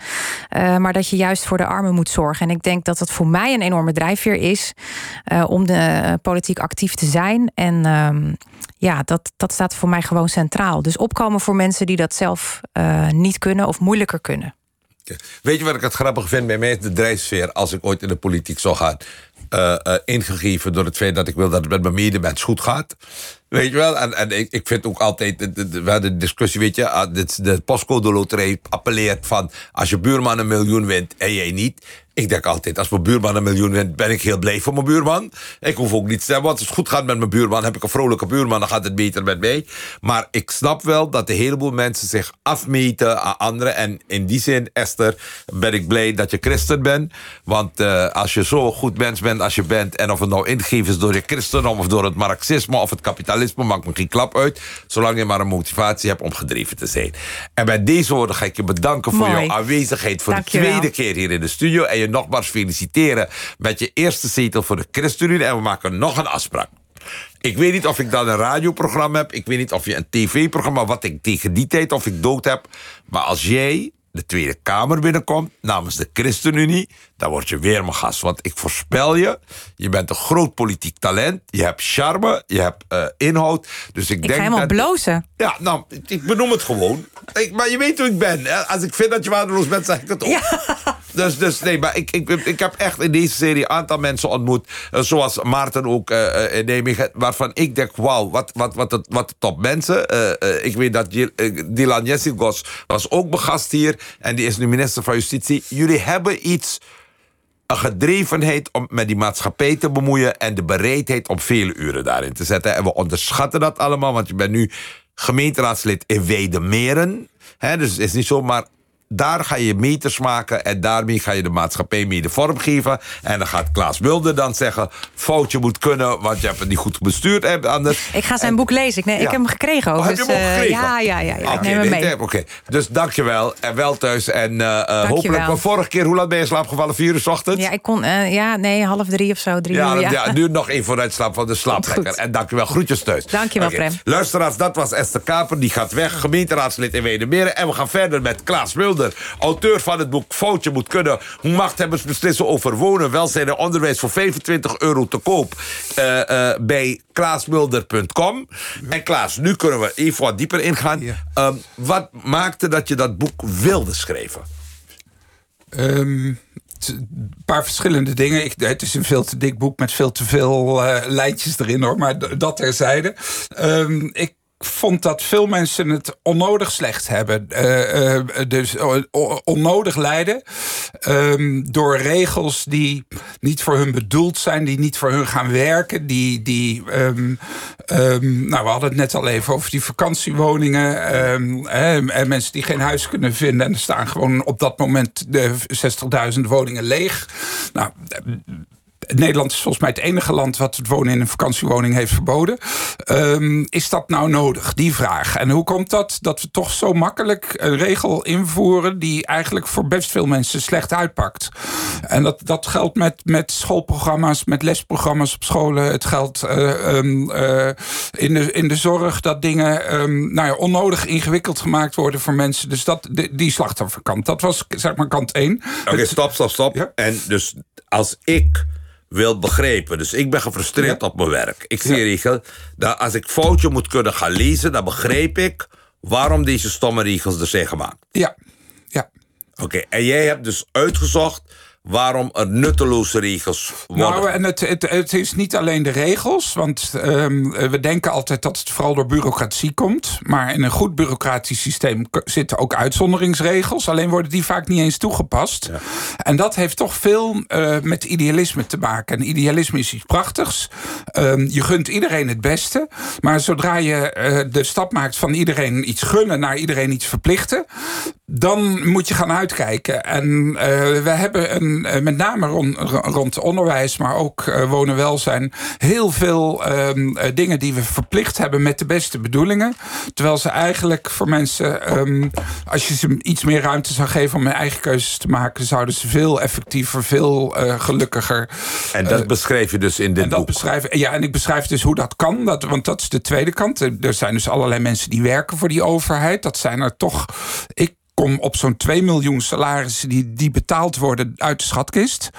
maar dat je juist voor de armen moet zorgen. En ik denk dat dat voor mij een enorme drijfveer is om de politiek actief te zijn. En um, ja, dat, dat staat voor mij gewoon centraal. Dus opkomen voor mensen die dat zelf uh, niet kunnen of moeilijker kunnen. Weet je wat ik het grappig vind? Bij mij is de drijfsfeer, als ik ooit in de politiek zou gaan, uh, uh, ingegeven door het feit dat ik wil dat het met mijn medemens goed gaat. Weet je wel? En, en ik, ik vind ook altijd, we hadden de discussie, weet je, ah, de, de loterij appelleert van als je buurman een miljoen wint en jij niet. Ik denk altijd, als mijn buurman een miljoen wint, ben ik heel blij voor mijn buurman. Ik hoef ook niet te stemmen, want als het goed gaat met mijn buurman, heb ik een vrolijke buurman, dan gaat het beter met mij. Maar ik snap wel dat een heleboel mensen zich afmeten aan anderen. En in die zin, Esther, ben ik blij dat je christen bent. Want uh, als je zo goed mens bent als je bent, en of het nou ingegeven is door je christendom of door het marxisme of het kapitalisme, maakt me geen klap uit. Zolang je maar een motivatie hebt om gedreven te zijn. En bij deze woorden ga ik je bedanken voor Mooi. jouw aanwezigheid voor Dank de wel. tweede keer hier in de studio. En je nogmaals feliciteren met je eerste zetel voor de ChristenUnie. En we maken nog een afspraak. Ik weet niet of ik dan een radioprogramma heb. Ik weet niet of je een tv-programma, wat ik tegen die tijd of ik dood heb. Maar als jij de Tweede Kamer binnenkomt namens de ChristenUnie, dan word je weer mijn gast. Want ik voorspel je, je bent een groot politiek talent. Je hebt charme, je hebt uh, inhoud. Dus ik, Ik denk ga helemaal dat, blozen. Ja, nou, ik benoem het gewoon. Ik, maar je weet hoe ik ben. Als ik vind dat je waardeloos bent, zeg ik het ook. Dus, dus nee, maar ik, ik, ik heb echt in deze serie een aantal mensen ontmoet. uh, zoals Maarten ook uh, in Nijmegen. Waarvan ik denk, wauw, wat, wat, wat, wat, top mensen. Uh, ik weet dat Dylan Jessigos was ook begast hier. En die is nu minister van Justitie. Jullie hebben iets een gedrevenheid om met die maatschappij te bemoeien... en de bereidheid om vele uren daarin te zetten. En we onderschatten dat allemaal, want je bent nu gemeenteraadslid in Weidemeren. He, dus het is niet zomaar daar ga je meters maken en daarmee ga je de maatschappij mee de vorm geven. En dan gaat Klaas Mulder dan zeggen... foutje moet kunnen, want je hebt het niet goed bestuurd. En anders. Ik ga zijn en, boek lezen. Ik, nee, Ja. ik heb hem gekregen ook. Oh, heb je dus, hem ook gekregen? ja, ja, ja, ja. ik neem hem nee, mee. Oké, dus dankjewel en wel thuis. En uh, hopelijk... Maar vorige keer, hoe laat ben je in slaap gevallen? Vier uur 's ochtends? Ja, ik kon, uh, ja, nee, half drie of zo. Drie Ja, uur, ja. ja. nu nog even vooruit slaap van de slaaplekker. En dankjewel, groetjes thuis. Dankjewel, Oké. Prem. Luisteraars, dat was Esther Kaper. Die gaat weg, gemeenteraadslid in Wedemeren. En we gaan verder met Klaas Mulder. Auteur van het boek Foutje moet kunnen. Hoe machthebbers beslissen over wonen, welzijn en onderwijs... voor 25 euro te koop uh, uh, bij klaasmulder.com. En Klaas, nu kunnen we even wat dieper ingaan. Um, wat maakte dat je dat boek wilde schrijven? Um, een paar verschillende dingen. Ik, het is een veel te dik boek met veel te veel uh, lijntjes erin hoor, maar dat terzijde. Um, ik vond dat veel mensen het onnodig slecht hebben. Uh, uh, dus onnodig lijden. Um, door regels die niet voor hun bedoeld zijn, die niet voor hun gaan werken. Die, die, um, um, nou, we hadden het net al even over die vakantiewoningen. En mensen die geen huis kunnen vinden. En er staan gewoon op dat moment de 60.000 woningen leeg. Nou, Nederland is volgens mij het enige land wat het wonen in een vakantiewoning heeft verboden. Ehm, is dat nou nodig? Die vraag. En hoe komt dat dat we toch zo makkelijk een regel invoeren die eigenlijk voor best veel mensen slecht uitpakt? En dat, dat geldt met, met schoolprogramma's, met lesprogramma's op scholen. Het geldt uh, um, uh, in, de, in de zorg dat dingen um, nou ja, onnodig ingewikkeld gemaakt worden voor mensen. Dus dat, die, die slachtofferkant, dat was zeg maar kant één. Oké, stop, stop, stop. Ja? En dus als ik wil begrijpen. Dus ik ben gefrustreerd op mijn werk. Ik zie regel dat als ik foutje moet kunnen gaan lezen, dan begrijp ik waarom deze stomme regels er zijn gemaakt. Ja, ja. Oké, en jij hebt dus uitgezocht waarom er nutteloze regels worden. Nou, en het, het, het is niet alleen de regels, want um, we denken altijd dat het vooral door bureaucratie komt. Maar in een goed bureaucratisch systeem zitten ook uitzonderingsregels, alleen worden die vaak niet eens toegepast. Ja. En dat heeft toch veel uh, met idealisme te maken. En idealisme is iets prachtigs. Um, je gunt iedereen het beste, maar zodra je uh, de stap maakt van iedereen iets gunnen naar iedereen iets verplichten, dan moet je gaan uitkijken. En uh, we hebben een uh, met name rond, rond onderwijs, maar ook uh, wonen welzijn, heel veel um, dingen die we verplicht hebben met de beste bedoelingen. Terwijl ze eigenlijk voor mensen, um, als je ze iets meer ruimte zou geven om hun eigen keuzes te maken, zouden ze veel effectiever, veel gelukkiger. En dat beschrijf je dus in dit en dat boek? Beschrijf, ja, en ik beschrijf dus hoe dat kan. Dat, want dat is de tweede kant. Er zijn dus allerlei mensen die werken voor die overheid. Dat zijn er toch. Ik kom op zo'n 2 miljoen salarissen die, die betaald worden uit de schatkist.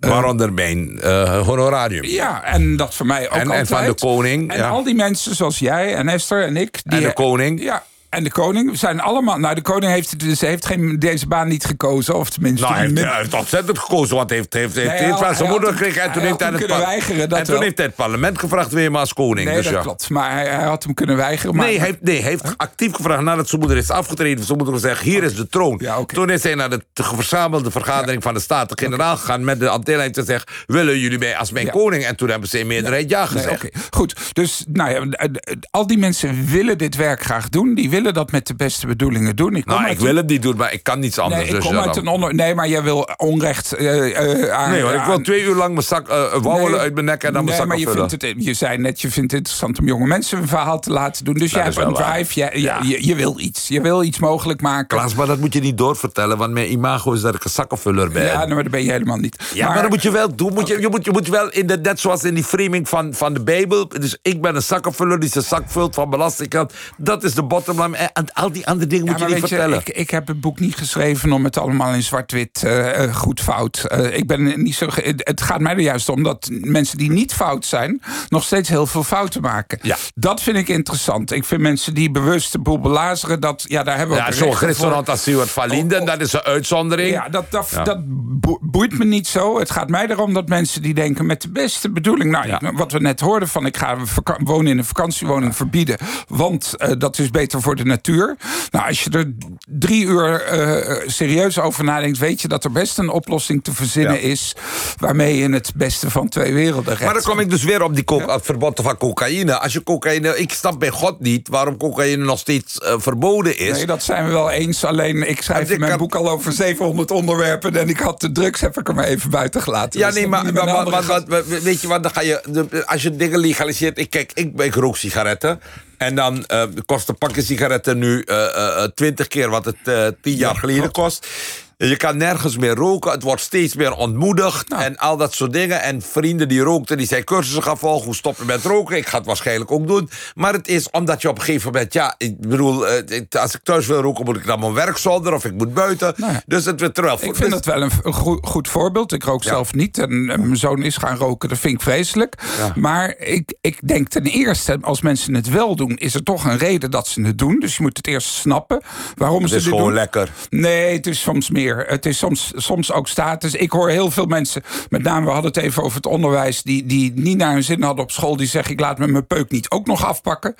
Ja. Waaronder mijn uh, honorarium. Ja, en dat voor mij ook en, altijd. En van de koning. En ja. al die mensen zoals jij en Esther en ik. Die, en de koning. Ja, en de koning zijn allemaal. Nou, de koning heeft, dus heeft geen, deze baan niet gekozen. Of tenminste. Nou, hij heeft, hij heeft ontzettend gekozen. Hij heeft, heeft, heeft, Nee, heeft zijn moeder gekregen. En hij toen heeft hij het, weigeren, dat en toen wel. heeft hij het parlement gevraagd weer maar als koning. Nee, dus dat ja. klopt. Maar hij, hij had hem kunnen weigeren. Maar, Nee, hij heeft, nee, hij heeft actief gevraagd nadat zijn moeder is afgetreden. Zijn moeder gezegd, hier is de troon. Ja. Toen is hij naar de te- verzamelde vergadering van de Staten-Generaal gegaan... met de Antillen en gezegd, willen jullie mij als mijn koning? En toen hebben ze in meerderheid ja Nee, gezegd. oké. Goed, dus nou ja, al die mensen willen dit werk graag doen. Die willen dat met de beste bedoelingen doen. Ik Nou, ik wil het niet doen, maar ik kan niets anders. Nee, ik dus kom uit dan- een onder... Nee, maar jij wil onrecht eh, aan... Nee hoor, ik wil aan- twee uur lang mijn zak uh, wauwelen Nee. uit mijn nek en dan mijn zak maar je, vindt het, je zei net, je vindt het interessant om jonge mensen een verhaal te laten doen. Dus jij dat hebt is een drive, jij- Ja. je, je wil iets. Je wil iets mogelijk maken. Klaas, maar dat moet je niet doorvertellen, want mijn imago is dat ik een zakkenvuller ben. Ja, nou, maar dat ben je helemaal niet. Ja, maar, dat moet je wel doen. Moet je, je, moet, je moet wel, in de, net zoals in die framing van, van de Bijbel. Dus ik ben een zakkenvuller die zijn zak vult van belastinggeld. Dat is de bottom line. En al die andere dingen Ja, moet je niet weet je, vertellen. ik, ik heb het boek niet geschreven om het allemaal in zwart-wit eh, eh, goed fout. Eh, ik ben niet zo. Het gaat mij er juist om dat mensen die niet fout zijn, nog steeds heel veel fouten maken. Ja. Dat vind ik interessant. Ik vind mensen die bewust de boel belazeren, dat ja, daar hebben we ja, zo'n restaurant als Stuart van Linden, dat is een uitzondering. Ja, dat, dat, Ja. dat bo- boeit me niet zo. Het gaat mij erom dat mensen die denken met de beste bedoeling. Nou, Ja. wat we net hoorden van ik ga wonen in een vakantiewoning verbieden. Want eh, dat is beter voor de natuur. Nou, als je er drie uur eh, serieus over nadenkt, weet je dat er best een oplossing te verzinnen Ja. is. Waarmee je het beste van twee werelden redt. Maar dan kom ik dus weer op die het verbod van cocaïne. Als je cocaïne... Ik snap bij God niet waarom cocaïne nog steeds eh, verboden is. Nee, dat zijn we wel eens. Alleen ik schrijf ik in mijn kan- boek al over 700 onderwerpen. En ik had de drugs, heb ik er maar even buiten gelaten. Ja, Dus nee, maar, maar- weet je wat, dan ga je, de- als je dingen legaliseert... Ik, kijk, ik, ik rook sigaretten. En dan eh, kost een pakje sigaretten nu twintig keer wat het eh, tien jaar geleden kost. Je kan nergens meer roken. Het wordt steeds meer ontmoedigd. Nou. En al dat soort dingen. En vrienden die rookten, die zijn cursussen gaan volgen. Hoe stoppen met roken? Ik ga het waarschijnlijk ook doen. Maar het is omdat je op een gegeven moment... Ja, ik bedoel, eh, als ik thuis wil roken... moet ik naar mijn werk zonder of ik moet buiten. Nou ja. Dus het weer terug. Ik vind Dus- dat wel een, een goed, goed voorbeeld. Ik rook Ja. zelf niet. En, mijn zoon is gaan roken. Dat vind ik vreselijk. Maar ik, ik denk ten eerste, als mensen het wel doen... is er toch een reden dat ze het doen. Dus je moet het eerst snappen waarom Het ze is dit gewoon doen. lekker. Nee, het is soms meer. Het is soms, soms ook status. Ik hoor heel veel mensen, met name we hadden het even over het onderwijs... die, die niet naar hun zin hadden op school. Die zeggen, ik laat me mijn peuk niet ook nog afpakken.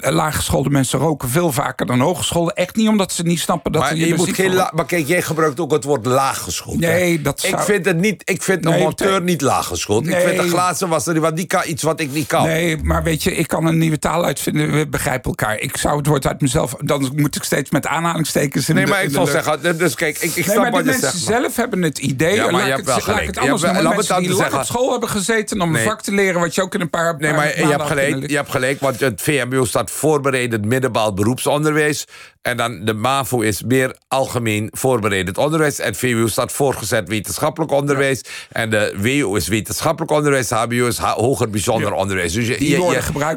Laaggeschoolde mensen roken veel vaker dan hogeschoolde. Echt niet omdat ze niet snappen dat Maar, er je moet geen maar kijk, jij gebruikt ook het woord laaggeschoold. hè? Nee, dat Ik zou- vind het niet. Ik vind een Nee, monteur betek- niet laaggeschoold. Ik vind een glazen was er, want die kan iets wat ik niet kan. Nee, maar weet je, ik kan een nieuwe taal uitvinden. We begrijpen elkaar. Ik zou het woord uit mezelf... Dan moet ik steeds met aanhalingstekens... In Nee, de- maar ik de zal zeggen, dus kijk, ik, ik Nee, maar de mensen zegt. zelf hebben het idee. Ja, maar je hebt het, wel gelijk. het anders Mensen die lang op school hebben gezeten om een vak te leren... wat je ook in een paar Nee, maar je hebt, gelijk, je hebt gelijk, want het VMBO staat voorbereidend middenbaal beroepsonderwijs. En dan de MAVO is meer algemeen voorbereidend onderwijs. En het VWO staat voorgezet wetenschappelijk onderwijs. En de WO is wetenschappelijk onderwijs. De HBO is hoger bijzonder onderwijs. Dus je, je,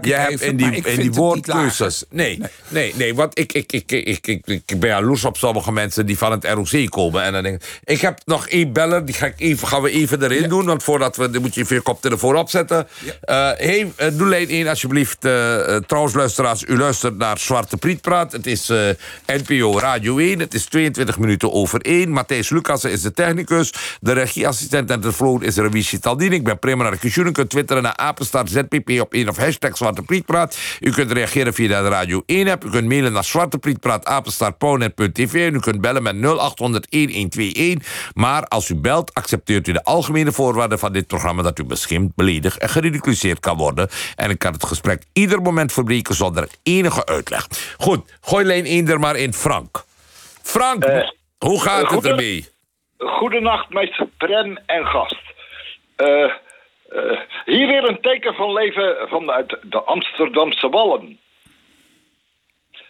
je, hebt in die, in die woordkeuzes. Nee, nee, nee, want ik, ik, ik, ik, ik, ik, ik ben jaloers op sommige mensen die van het ROC komen. En dan denk ik, ik heb nog één beller, die ga ik even, gaan we even erin doen. Want voordat we, dan moet je even je koptelefoon opzetten. Eh hey, eh, doe lijn 1 alsjeblieft. eh, trouwens, luisteraars, u luistert naar Zwarte Priet Praat. Het is NPO Radio 1. Het is 22 minuten over 1. Matthijs Lucassen is de technicus. De regieassistent en de vloot is Revisie Taldien. Ik ben Prima Arcusjoen. U kunt twitteren naar apenstaart ZPP op 1 of hashtag Zwarte Priet Praat. U kunt reageren via de Radio 1 app. U kunt mailen naar zwarteprietpraat apenstaartponet.tv. En u kunt bellen met 0800 1121. Maar als u belt, accepteert u de algemene voorwaarden van dit programma dat u beschimpt, beledigd en geridiculiseerd kan worden. En ik kan het gesprek ieder moment verbreken zonder enige uitleg. Goed, gooi lijn 1 er maar in, Frank. Frank, hoe gaat het ermee? Goedenacht, meester Prem en gast. Eh, eh, hier weer een teken van leven vanuit de Amsterdamse Wallen.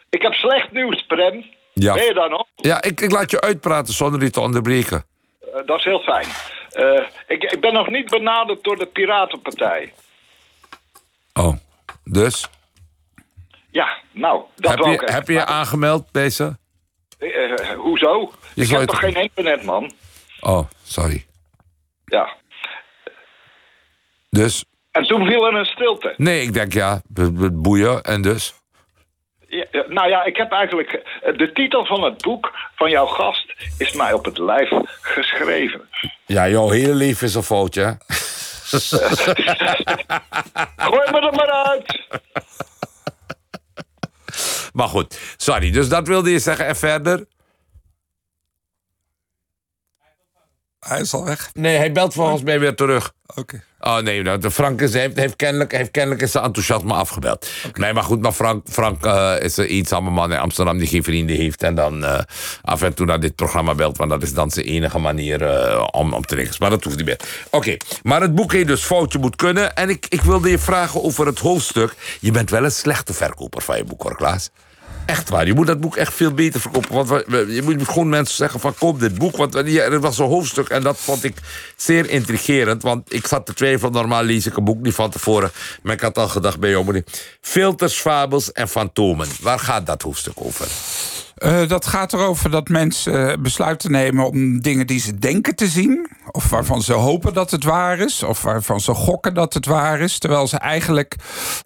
Ik heb slecht nieuws, Prem. Ja. Ben je daar nog? Ja, ik, ik laat je uitpraten zonder je te onderbreken. Eh, dat is heel fijn. Eh, ik, ik ben nog niet benaderd door de Piratenpartij. Oh, dus? Ja, nou, dat Heb je, heb je je aangemeld, deze? Eh, hoezo? Je ik heb toch geen internet, man? Oh, sorry. Ja. Dus? En toen viel er een stilte. Nee, ik denk ja, boeien en dus? Ja, nou ja, ik heb eigenlijk... eh, De titel van het boek van jouw gast is mij op het lijf geschreven. Ja, jouw hele leven is een foutje, hè? Gooi me er maar uit! Maar goed, sorry. Dus dat wilde je zeggen en verder? Hij is al weg. Nee, hij belt volgens mij weer terug. Oké. Oh nee, nou, de Frank is, heeft, heeft, kennelijk, heeft kennelijk is zijn enthousiasme afgebeld. Nee, maar goed, maar Frank, Frank eh, is een eenzame man in Amsterdam die geen vrienden heeft. En dan eh, af en toe naar dit programma belt. Want dat is dan zijn enige manier eh, om, om te denken. Maar dat hoeft niet meer. Oké, maar het boek heet dus Foutje moet kunnen. En ik, ik wilde je vragen over het hoofdstuk. Je bent wel een slechte verkoper van je boek hoor, Klaas. Echt waar, je moet dat boek echt veel beter verkopen. Want je moet gewoon mensen zeggen van koop dit boek. Want er was een hoofdstuk en dat vond ik zeer intrigerend. Want ik zat te twijfelen, normaal lees ik een boek niet van tevoren. Maar ik had al gedacht bij jou. Filters, fabels en fantomen. Waar gaat dat hoofdstuk over? Eh, dat gaat erover dat mensen eh, besluiten nemen om dingen die ze denken te zien. Of waarvan ze hopen dat het waar is. Of waarvan ze gokken dat het waar is. Terwijl ze eigenlijk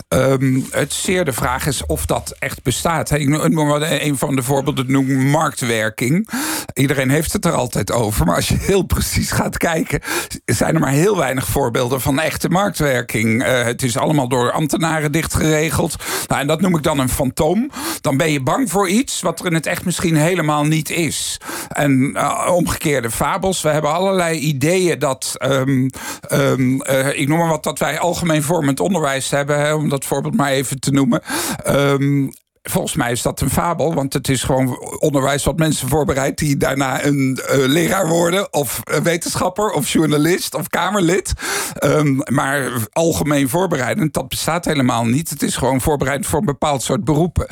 ehm, het zeer de vraag is of dat echt bestaat. Ik noem- een van de voorbeelden noem marktwerking. Iedereen heeft het er altijd over. Maar als je heel precies gaat kijken, zijn er maar heel weinig voorbeelden van echte marktwerking. Eh, het is allemaal door ambtenaren dicht geregeld. Nou, en dat noem ik dan een fantoom. Dan ben je bang voor iets wat er in echt misschien helemaal niet is. En eh, omgekeerde fabels. We hebben allerlei ideeën dat. ehm, ehm, eh, ik noem maar wat dat wij algemeen vormend onderwijs hebben, hè, om dat voorbeeld maar even te noemen. Ehm, Volgens mij is dat een fabel, want het is gewoon onderwijs wat mensen voorbereidt die daarna een eh, leraar worden, of wetenschapper, of journalist, of Kamerlid. Ehm, maar algemeen voorbereidend, dat bestaat helemaal niet. Het is gewoon voorbereid voor een bepaald soort beroepen.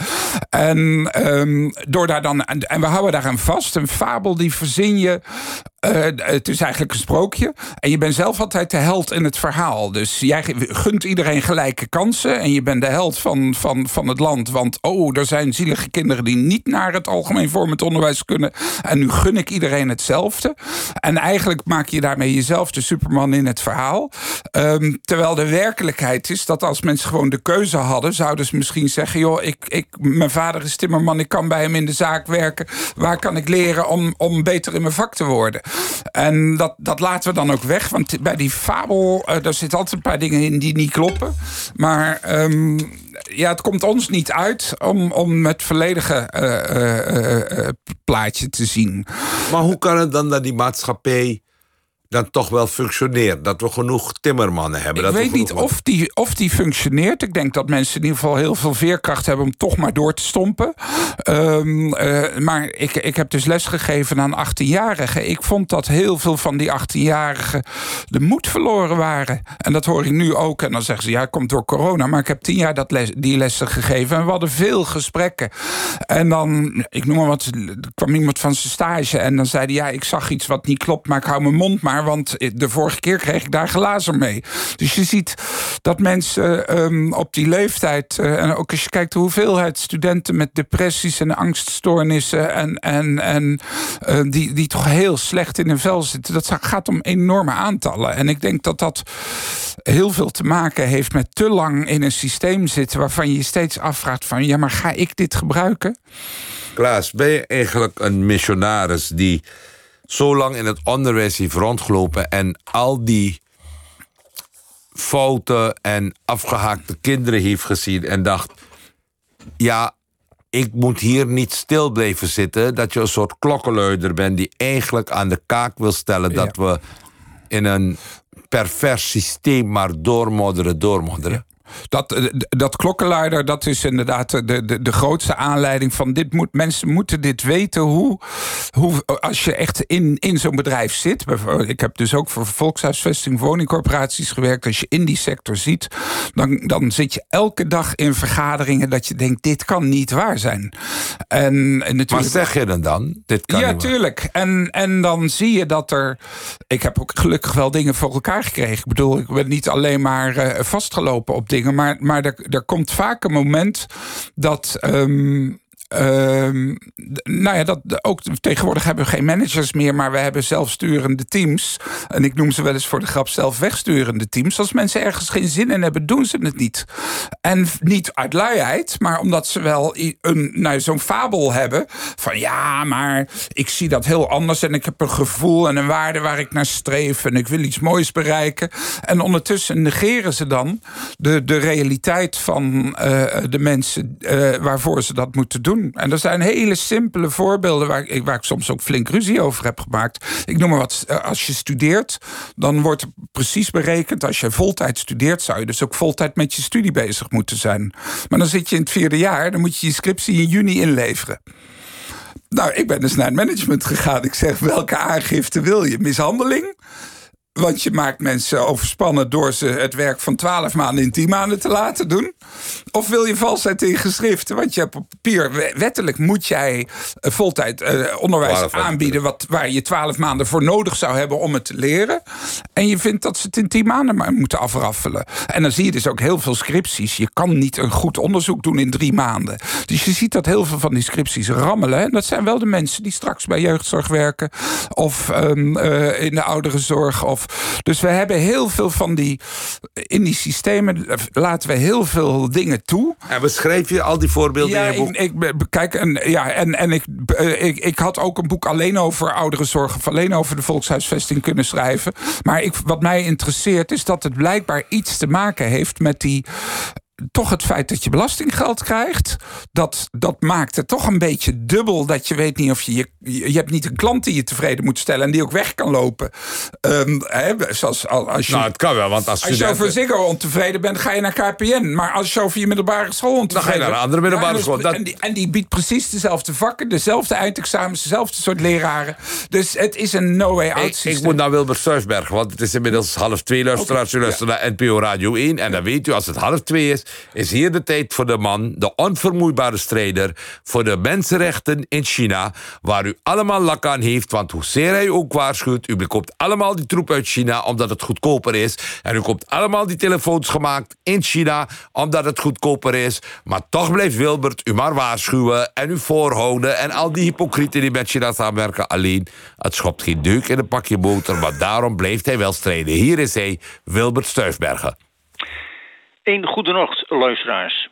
En ehm, door daar dan, en, en we houden daaraan vast, een fabel die verzin je. Eh, het is eigenlijk een sprookje. En je bent zelf altijd de held in het verhaal. Dus jij gunt iedereen gelijke kansen. En je bent de held van, van, van het land. Want oh, er zijn zielige kinderen die niet naar het algemeen vormend onderwijs kunnen. En nu gun ik iedereen hetzelfde. En eigenlijk maak je daarmee jezelf de superman in het verhaal. Ehm, terwijl de werkelijkheid is dat als mensen gewoon de keuze hadden, zouden ze misschien zeggen: joh, ik, ik, mijn vader is timmerman, ik kan bij hem in de zaak werken. Waar kan ik leren om, om beter in mijn vak te worden? En dat, dat laten we dan ook weg. Want bij die fabel, eh daar zitten altijd een paar dingen in die niet kloppen. Maar ehm, ja, het komt ons niet uit om, om het volledige eh, eh, plaatje te zien. Maar hoe kan het dan dat die maatschappij dan toch wel functioneert. Dat we genoeg timmermannen hebben. Ik dat we weet niet of die, of die functioneert. Ik denk dat mensen in ieder geval heel veel veerkracht hebben om toch maar door te stompen. Ehm, eh, maar ik, ik heb dus lesgegeven aan 18-jarigen. Ik vond dat heel veel van die 18-jarigen de moed verloren waren. En dat hoor ik nu ook. En dan zeggen ze, ja, het komt door corona. Maar ik heb tien jaar dat les, die lessen gegeven. En we hadden veel gesprekken. En dan, ik noem maar wat, er kwam iemand van zijn stage. En dan zei hij, ja, ik zag iets wat niet klopt. Maar ik hou mijn mond maar. Want de vorige keer kreeg ik daar glazen mee. Dus je ziet dat mensen ehm, op die leeftijd... eh, en ook als je kijkt de hoeveelheid studenten met depressies en angststoornissen... en, en, en eh, die, die toch heel slecht in hun vel zitten... dat gaat om enorme aantallen. En ik denk dat dat heel veel te maken heeft met te lang in een systeem zitten... waarvan je je steeds afvraagt van... ja, maar ga ik dit gebruiken? Klaas, ben je eigenlijk een missionaris die zo lang in het onderwijs heeft rondgelopen en al die fouten en afgehaakte kinderen heeft gezien en dacht: ja, ik moet hier niet stil blijven zitten. Dat je een soort klokkenluider bent die eigenlijk aan de kaak wil stellen dat we in een pervers systeem maar doormodderen, doormodderen. Dat, eh, dat klokkenluider, dat is inderdaad de, de, de grootste aanleiding van dit moet. Mensen moeten dit weten hoe, hoe als je echt in, in zo'n bedrijf zit. Ik heb dus ook voor volkshuisvesting, woningcorporaties gewerkt. Als je in die sector ziet, dan, dan zit je elke dag in vergaderingen dat je denkt: dit kan niet waar zijn. En, en natuurlijk, Maar zeg je dan dan? Dit kan ja, tuurlijk. En, en dan zie je dat er. Ik heb ook gelukkig wel dingen voor elkaar gekregen. Ik bedoel, ik ben niet alleen maar eh, vastgelopen op dingen. Maar, maar er, komt vaak een moment dat. ehm, ehm, nou ja, dat, ook tegenwoordig hebben we geen managers meer, maar we hebben zelfsturende teams. En ik noem ze wel eens voor de grap zelf wegsturende teams. Als mensen ergens geen zin in hebben, doen ze het niet. En niet uit luiheid, maar omdat ze wel een, nou, zo'n fabel hebben. Van ja, maar ik zie dat heel anders en ik heb een gevoel en een waarde waar ik naar streef en ik wil iets moois bereiken. En ondertussen negeren ze dan de, de realiteit van eh, de mensen eh, waarvoor ze dat moeten doen. En er zijn hele simpele voorbeelden waar ik, waar ik soms ook flink ruzie over heb gemaakt. Ik noem maar wat, eh, als je studeert, dan wordt precies berekend, als je voltijd studeert, zou je dus ook voltijd met je studie bezig moeten zijn. Maar dan zit je in het vierde jaar, dan moet je je scriptie in juni inleveren. Nou, ik ben dus naar het management gegaan. Ik zeg, welke aangifte wil je? Mishandeling? Want je maakt mensen overspannen door ze het werk van 12 maanden in 10 maanden te laten doen. Of wil je valsheid in geschriften? Want je hebt op papier, we- wettelijk moet jij eh, voltijd eh, onderwijs 12 maanden. aanbieden. Wat, waar je 12 maanden voor nodig zou hebben om het te leren. En je vindt dat ze het in 10 maanden maar moeten afraffelen. En dan zie je dus ook heel veel scripties. Je kan niet een goed onderzoek doen in drie maanden. Dus je ziet dat heel veel van die scripties rammelen. En dat zijn wel de mensen die straks bij jeugdzorg werken. Of ehm, eh, in de ouderenzorg. Of, dus we hebben heel veel van die... In die systemen laten we heel veel dingen toe. En beschrijf je al die voorbeelden Ja, in je boek? ik, ik bekijk en ja, en, en ik, eh, ik, ik had ook een boek alleen over ouderenzorg of alleen over de volkshuisvesting kunnen schrijven. Maar ik, wat mij interesseert is dat het blijkbaar iets te maken heeft met die. Toch het feit dat je belastinggeld krijgt, dat, dat maakt het toch een beetje dubbel. Dat je weet niet of je, je. Je hebt niet een klant die je tevreden moet stellen en die ook weg kan lopen. Ehm, hè, zoals al- als je. Nou, het kan wel, want als Als je studenten... over Ziggo ontevreden bent, ga je naar KPN. Maar als je over je middelbare school ontevreden Dan ga je naar een andere middelbare Ja, school. Dat- En, die, en die biedt precies dezelfde vakken, dezelfde eindexamens, dezelfde soort leraren. Dus het is een no-way-out Ik, systeem. ik moet naar Wilbert Stuifberg, want het is inmiddels half twee luisteraars. U luistert naar NPO Radio 1. En dan weet u, als het half twee is, is hier de tijd voor de man, de onvermoeibare strijder voor de mensenrechten in China, waar u allemaal lak aan heeft, want hoezeer hij ook waarschuwt, u bekoopt allemaal die troep uit China omdat het goedkoper is. En u koopt allemaal die telefoons gemaakt in China omdat het goedkoper is. Maar toch blijft Wilbert u maar waarschuwen en u voorhouden en al die hypocrieten die met China samenwerken. Alleen, het schopt geen deuk in een pakje boter, maar daarom blijft hij wel strijden. Hier is hij, Wilbert Stuifbergen. Een goedenacht, luisteraars.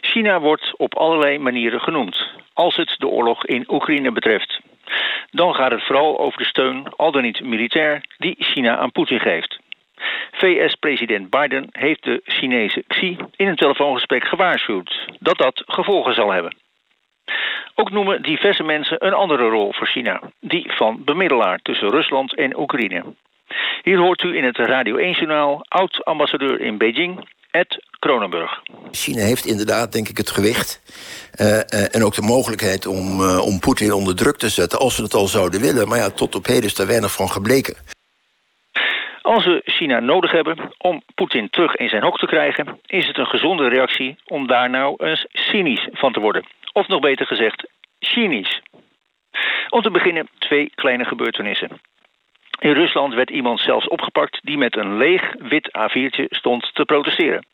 China wordt op allerlei manieren genoemd, als het de oorlog in Oekraïne betreft. Dan gaat het vooral over de steun, al dan niet militair, die China aan Poetin geeft. VS-president Biden heeft de Chinese Xi in een telefoongesprek gewaarschuwd dat dat gevolgen zal hebben. Ook noemen diverse mensen een andere rol voor China, die van bemiddelaar tussen Rusland en Oekraïne. Hier hoort u in het Radio 1-journaal oud-ambassadeur in Beijing, Kronenburg. China heeft inderdaad, denk ik, het gewicht uh, uh, en ook de mogelijkheid om, uh, om Poetin onder druk te zetten... als ze het al zouden willen. Maar ja, tot op heden is daar weinig van gebleken. Als we China nodig hebben om Poetin terug in zijn hok te krijgen... is het een gezonde reactie om daar nou eens cynisch van te worden. Of nog beter gezegd, cynisch. Om te beginnen twee kleine gebeurtenissen. In Rusland werd iemand zelfs opgepakt die met een leeg wit A4'tje stond te protesteren.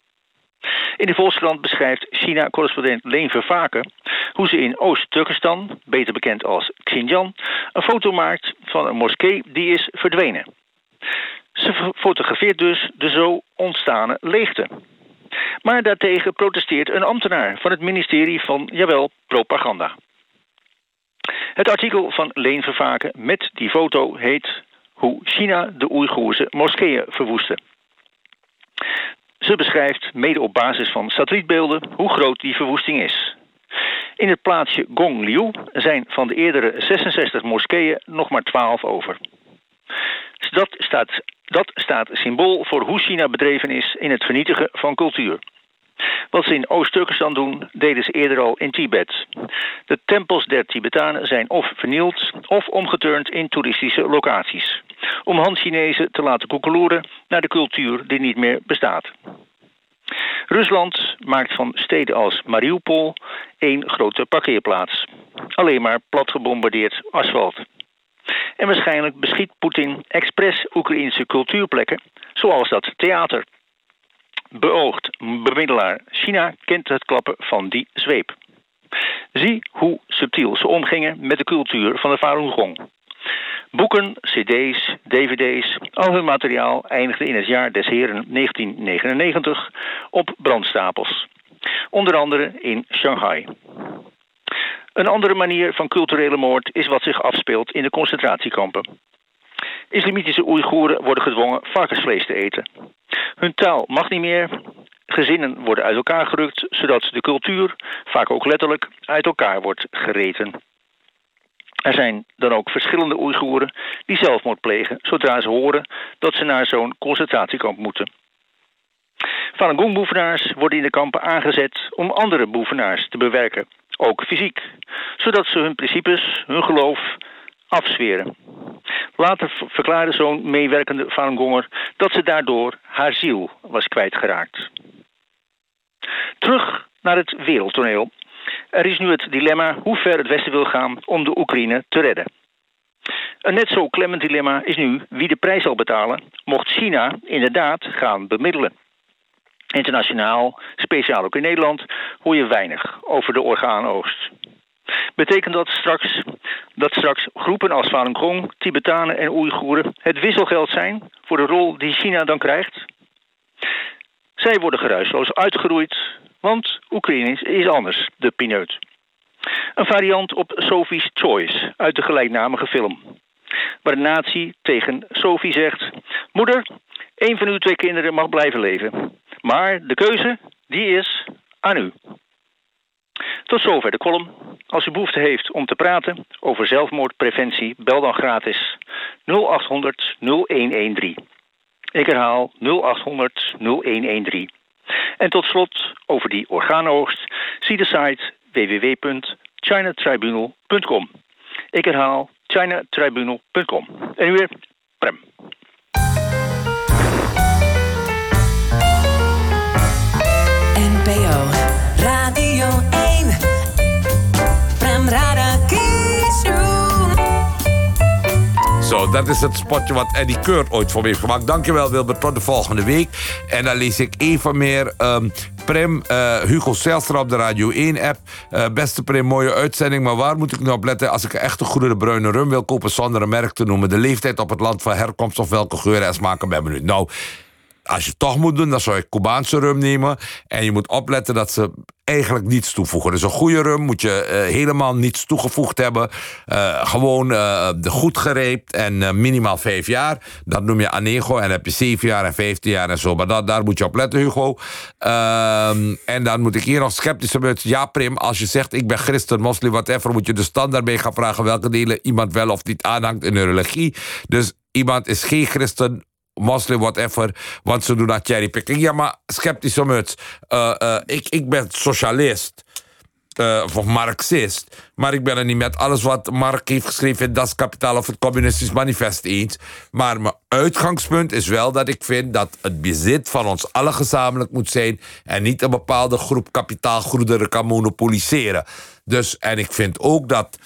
In de Volkskrant beschrijft China-correspondent Leen Vervaken hoe ze in Oost-Turkestan, beter bekend als Xinjiang, een foto maakt van een moskee die is verdwenen. Ze fotografeert dus de zo ontstane leegte. Maar daartegen protesteert een ambtenaar van het ministerie van, jawel, propaganda. Het artikel van Leen Vervaken met die foto heet Hoe China de Oeigoerse moskeeën verwoestte. Ze beschrijft, mede op basis van satellietbeelden, hoe groot die verwoesting is. In het plaatsje Gongliu zijn van de eerdere 66 moskeeën nog maar 12 over. Dat staat, dat staat symbool voor hoe China bedreven is in het vernietigen van cultuur. Wat ze in Oost-Turkestan doen, deden ze eerder al in Tibet. De tempels der Tibetanen zijn of vernield of omgeturnd in toeristische locaties. Om Han-Chinezen te laten koekeloeren naar de cultuur die niet meer bestaat. Rusland maakt van steden als Mariupol één grote parkeerplaats. Alleen maar plat gebombardeerd asfalt. En waarschijnlijk beschiet Poetin expres Oekraïnse cultuurplekken, zoals dat theater. Beoogd bemiddelaar China kent het klappen van die zweep. Zie hoe subtiel ze omgingen met de cultuur van de Falun Gong. Boeken, cd's, dvd's, al hun materiaal eindigde in het jaar des heren 1999 op brandstapels. Onder andere in Shanghai. Een andere manier van culturele moord is wat zich afspeelt in de concentratiekampen. Islamitische Oeigoeren worden gedwongen varkensvlees te eten. Hun taal mag niet meer. Gezinnen worden uit elkaar gerukt, zodat de cultuur, vaak ook letterlijk, uit elkaar wordt gereten. Er zijn dan ook verschillende Oeigoeren die zelfmoord plegen zodra ze horen dat ze naar zo'n concentratiekamp moeten. Falun Gong-boevenaars worden in de kampen aangezet om andere boevenaars te bewerken, ook fysiek, zodat ze hun principes, hun geloof afzweren. Later verklaarde zo'n meewerkende Falun Gonger dat ze daardoor haar ziel was kwijtgeraakt. Terug naar het wereldtoneel. Er is nu het dilemma hoe ver het Westen wil gaan om de Oekraïne te redden. Een net zo klemmend dilemma is nu wie de prijs zal betalen, mocht China inderdaad gaan bemiddelen. Internationaal, speciaal ook in Nederland, hoor je weinig over de orgaanoogst. Betekent dat straks, dat straks groepen als Falun Gong, Tibetanen en Oeigoeren het wisselgeld zijn voor de rol die China dan krijgt? Zij worden geruisloos uitgeroeid, want Oekraïne is anders, de pineut. Een variant op Sophie's Choice uit de gelijknamige film. Waar de natie tegen Sophie zegt: Moeder, een van uw twee kinderen mag blijven leven. Maar de keuze, die is aan u. Tot zover de column. Als u behoefte heeft om te praten over zelfmoordpreventie, bel dan gratis 0800 0113. Ik herhaal 0800 0113. En tot slot over die orgaanoogst, zie de site www.chinatribunal.com. Ik herhaal chinatribunal.com. En nu weer Prem. NPO Radio Dat is het spotje wat Eddie Keur ooit voor me heeft gemaakt. Dankjewel Wilbert, tot de volgende week. En dan lees ik even meer um, Prim, uh, Hugo Zelstra op de Radio 1-app. Uh, eh, beste Prim, mooie uitzending. Maar waar moet ik nou op letten als ik een echte goede bruine rum wil kopen... zonder een merk te noemen? De leeftijd op het land van herkomst of welke geuren en smaken ben benieuwd. Nou, als je het toch moet doen, dan zou je Cubaanse rum nemen. En je moet opletten dat ze eigenlijk niets toevoegen. Dus een goede rum moet je uh, helemaal niets toegevoegd hebben. Uh, gewoon uh, goed gereept en minimaal vijf jaar. Dat noem je anego. En dan heb je zeven jaar en vijftien jaar en zo. Maar dat, daar moet je op letten, Hugo. Ehm, en dan moet ik hier nog sceptisch zijn. Ja, Prim, als je zegt ik ben christen, moslim, whatever... moet je de standaard mee gaan vragen welke delen iemand wel of niet aanhangt in een religie. Dus iemand is geen christen, moslim, whatever, want ze doen dat cherrypicking. Ja, maar sceptische muts. Eh, eh, ik, ik ben socialist. eh, of marxist. Maar ik ben het niet met alles wat Marx heeft geschreven in Das Kapitaal of het Communistisch Manifest eens. Maar mijn uitgangspunt is wel dat ik vind dat het bezit van ons allen gezamenlijk moet zijn. En niet een bepaalde groep kapitaalgoederen kan monopoliseren. Dus, en ik vind ook dat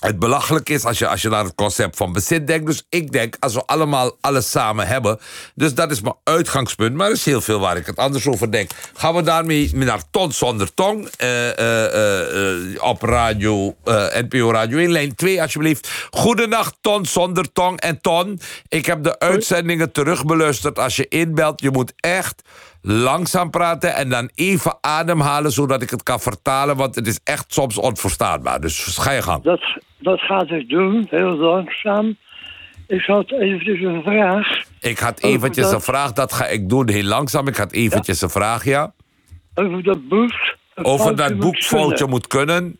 het belachelijk is als je, als je naar het concept van bezit denkt. Dus ik denk, als we allemaal alles samen hebben. Dus dat is mijn uitgangspunt. Maar er is heel veel waar ik het anders over denk. Gaan we daarmee naar Ton zonder tong. eh, eh, eh, op radio, NPO Radio 1, lijn 2 alsjeblieft. Goedenacht, Ton zonder tong. En Ton, ik heb de uitzendingen terugbeluisterd. Als je inbelt, je moet echt langzaam praten en dan even ademhalen zodat ik het kan vertalen, want het is echt soms onverstaanbaar. Dus ga je gang. Dat, dat gaat ik doen, heel langzaam. Ik had eventjes een vraag. Ik had eventjes dat- een vraag, dat ga ik doen heel langzaam. Ik had eventjes een vraag, ja. Over dat boek. Over dat moet boek Foutje kunnen. moet kunnen.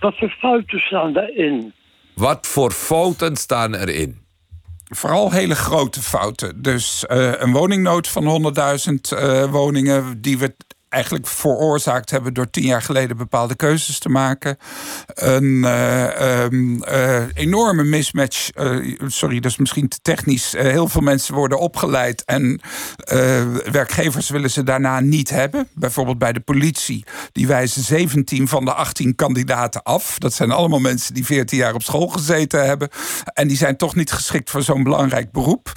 Wat voor fouten staan daarin? Wat voor fouten staan erin? Vooral hele grote fouten. Dus eh, een woningnood van 100.000 eh, woningen die we eigenlijk veroorzaakt hebben door tien jaar geleden bepaalde keuzes te maken. Een eh, ehm, eh, enorme mismatch. eh, sorry, dat is misschien te technisch. Heel veel mensen worden opgeleid en werkgevers willen ze daarna niet hebben. Bijvoorbeeld bij de politie. Die wijzen 17 van de 18 kandidaten af. Dat zijn allemaal mensen die 14 jaar op school gezeten hebben. En die zijn toch niet geschikt voor zo'n belangrijk beroep.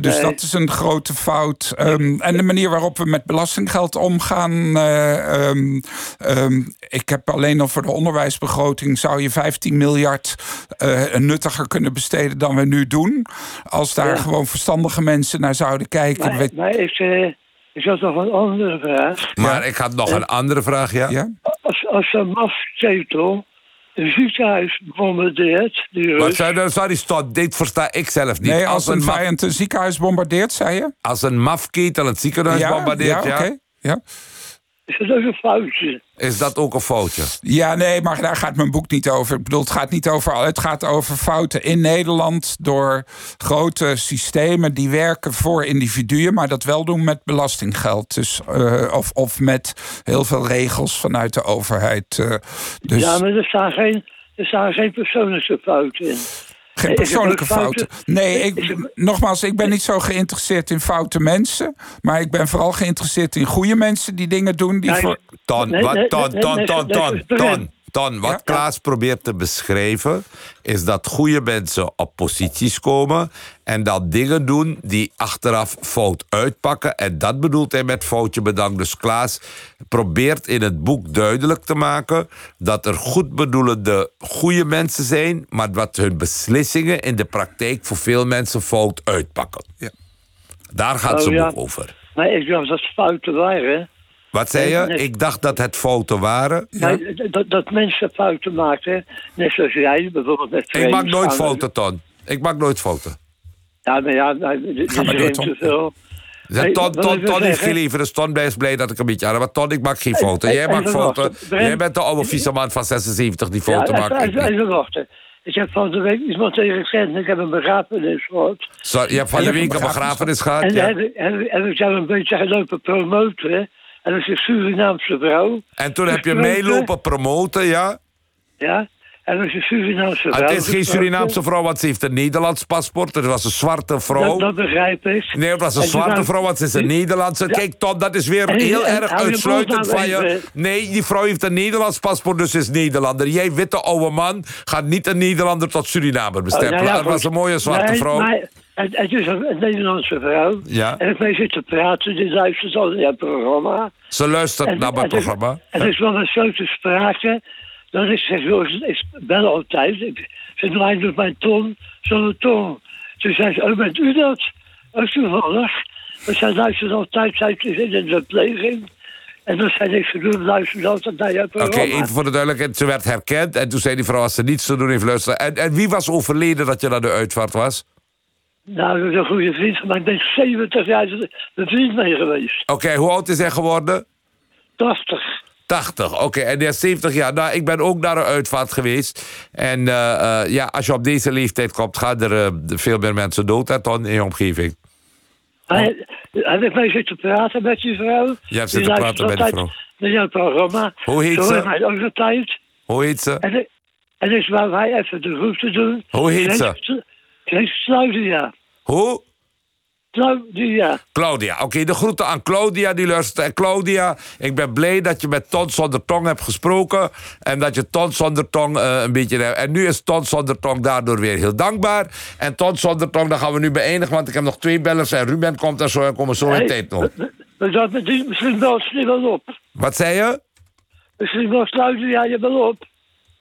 Dus Nee. dat is een grote fout. Ehm, en de manier waarop we met belastinggeld omgaan. Eh, ehm, ehm, ik heb alleen al voor de onderwijsbegroting. zou je 15 miljard eh, nuttiger kunnen besteden dan we nu doen. Als daar Ja. gewoon verstandige mensen naar zouden kijken. Maar, ik, eh, ik had nog een andere vraag. Maar ik had nog een andere vraag, ja. Als, als een mafketel een ziekenhuis bombardeert... Die Wat zei sorry, stop, dit versta ik zelf niet. Nee, als een maf- vijand een ziekenhuis bombardeert, zei je? Als een mafketel het ziekenhuis Ja, bombardeert, ja, ja, oké. Ja. is dat ook een foutje? is dat ook een foutje? Ja, nee, maar daar gaat mijn boek niet over. Ik bedoel, het gaat niet over. Het gaat over fouten in Nederland door grote systemen die werken voor individuen, maar dat wel doen met belastinggeld. Dus, eh, of, of met heel veel regels vanuit de overheid. eh, dus Ja, maar er staan geen, er staan geen persoonlijke fouten in. Geen persoonlijke fouten. fouten. Nee, ik, nogmaals, ik ben niet zo geïnteresseerd in foute mensen. Maar ik ben vooral geïnteresseerd in goede mensen die dingen doen die voor. Nee, wat, nee, ton, nee, ton, nee, ton, nee, nee. Wat Klaas probeert te beschrijven... is dat goede mensen op posities komen... en dat dingen doen die achteraf fout uitpakken. En dat bedoelt hij met foutje bedankt. Dus Klaas probeert in het boek duidelijk te maken... dat er goedbedoelende goede mensen zijn... maar dat hun beslissingen in de praktijk... voor veel mensen fout uitpakken. Daar gaat Oh, zijn ja. boek over. Maar ik dacht dat fouten waren. Wat zei je? Ik dacht dat het fouten waren. Nee, dat, dat mensen fouten maken. Net zoals jij, bijvoorbeeld met Ik maak nooit fouten, Ton. Ik maak nooit fouten. Ja, maar ja, nou, dit maar is te veel. Ja, Ton, ton, ton heeft zeggen- geen liever, dus Ton is blij dat ik een beetje aan heb. Maar Ton, ik maak geen fouten. Jij maakt fouten. Jij bent de oude vieze man van 76 die fouten ja, maakt. even, wachten. Ik heb van de week iemand tegen gekend. Ik heb een begrafenis gehad. Sorry, je hebt van de week een begrafenis gehad? En Ja. heb, ik- heb, heb ik jou een beetje gelopen promoten. En dat is een Surinaamse vrouw. En toen heb je meelopen promoten, ja? Ja, en dat is een Surinaamse Ah. Het is geen. Surinaamse vrouw, want ze heeft een Nederlands paspoort. Het was een zwarte vrouw. Dat, dat begrijp ik. Nee, het was een En zwarte vrouw, want ze is een Nederlandse. Kijk, Tom, dat is weer En- heel en- erg uitsluitend van je. Nee, die vrouw heeft een Nederlands paspoort, dus is Nederlander. Jij, witte oude man, gaat niet een Nederlander tot Surinamer Oh, bestempelen. nou ja, Het was een mooie zwarte Nee, vrouw. Maar het, het is een, Nederlandse vrouw. Ja. En ik mee zit te praten, die luistert al naar het programma. Ze luistert En- naar mijn het is- programma. Het is wel een zo te sprake. Dan is ze ik bel altijd. Ik, ze draait op mijn ton, zo'n ton. Toen zei ze, oh, bent u dat? Ook toevallig. Maar zij luistert altijd, zij is in de verpleging. En dan zei ik, ze doen luisteren altijd naar Oké, even voor de duidelijkheid. Ze werd herkend en toen zei die vrouw, als ze niets te doen heeft, luisteren. En, en wie was overleden dat je naar de uitvaart was? Nou, dat is een goede vriend van mij. Ik ben 70 jaar de vriend mee geweest. Oké, hoe oud is hij geworden? 80. 80, oké. En die is 70 jaar. Nou, ik ben ook naar een uitvaart geweest. En eh, eh, ja, als je op deze leeftijd komt, gaan er eh, veel meer mensen dood hè, Ton, in je omgeving. Hij, heb ik mee zitten praten met die vrouw? Je hebt zitten praten met die altijd vrouw. Naar jouw programma. Hoe heet Zo ze? tijd. Hoe heet ze? En, ik- en wou wij even de groeten doen. Hoe heet Ze Ze heet Claudia. Hoe? Claudia. Claudia. Oké, de groeten aan Claudia die luistert. En Claudia, ik ben blij dat je met Ton zonder tong hebt gesproken. En dat je Ton zonder tong eh, een beetje... En nu is Ton zonder tong daardoor weer heel dankbaar. En Ton zonder tong, dan gaan we nu beëindigen. Want ik heb nog twee bellers en Ruben komt er zo en komen zo in Hey, tijd nog. We die, misschien wel snel op. Wat zei je? Misschien wel Claudia je wel op.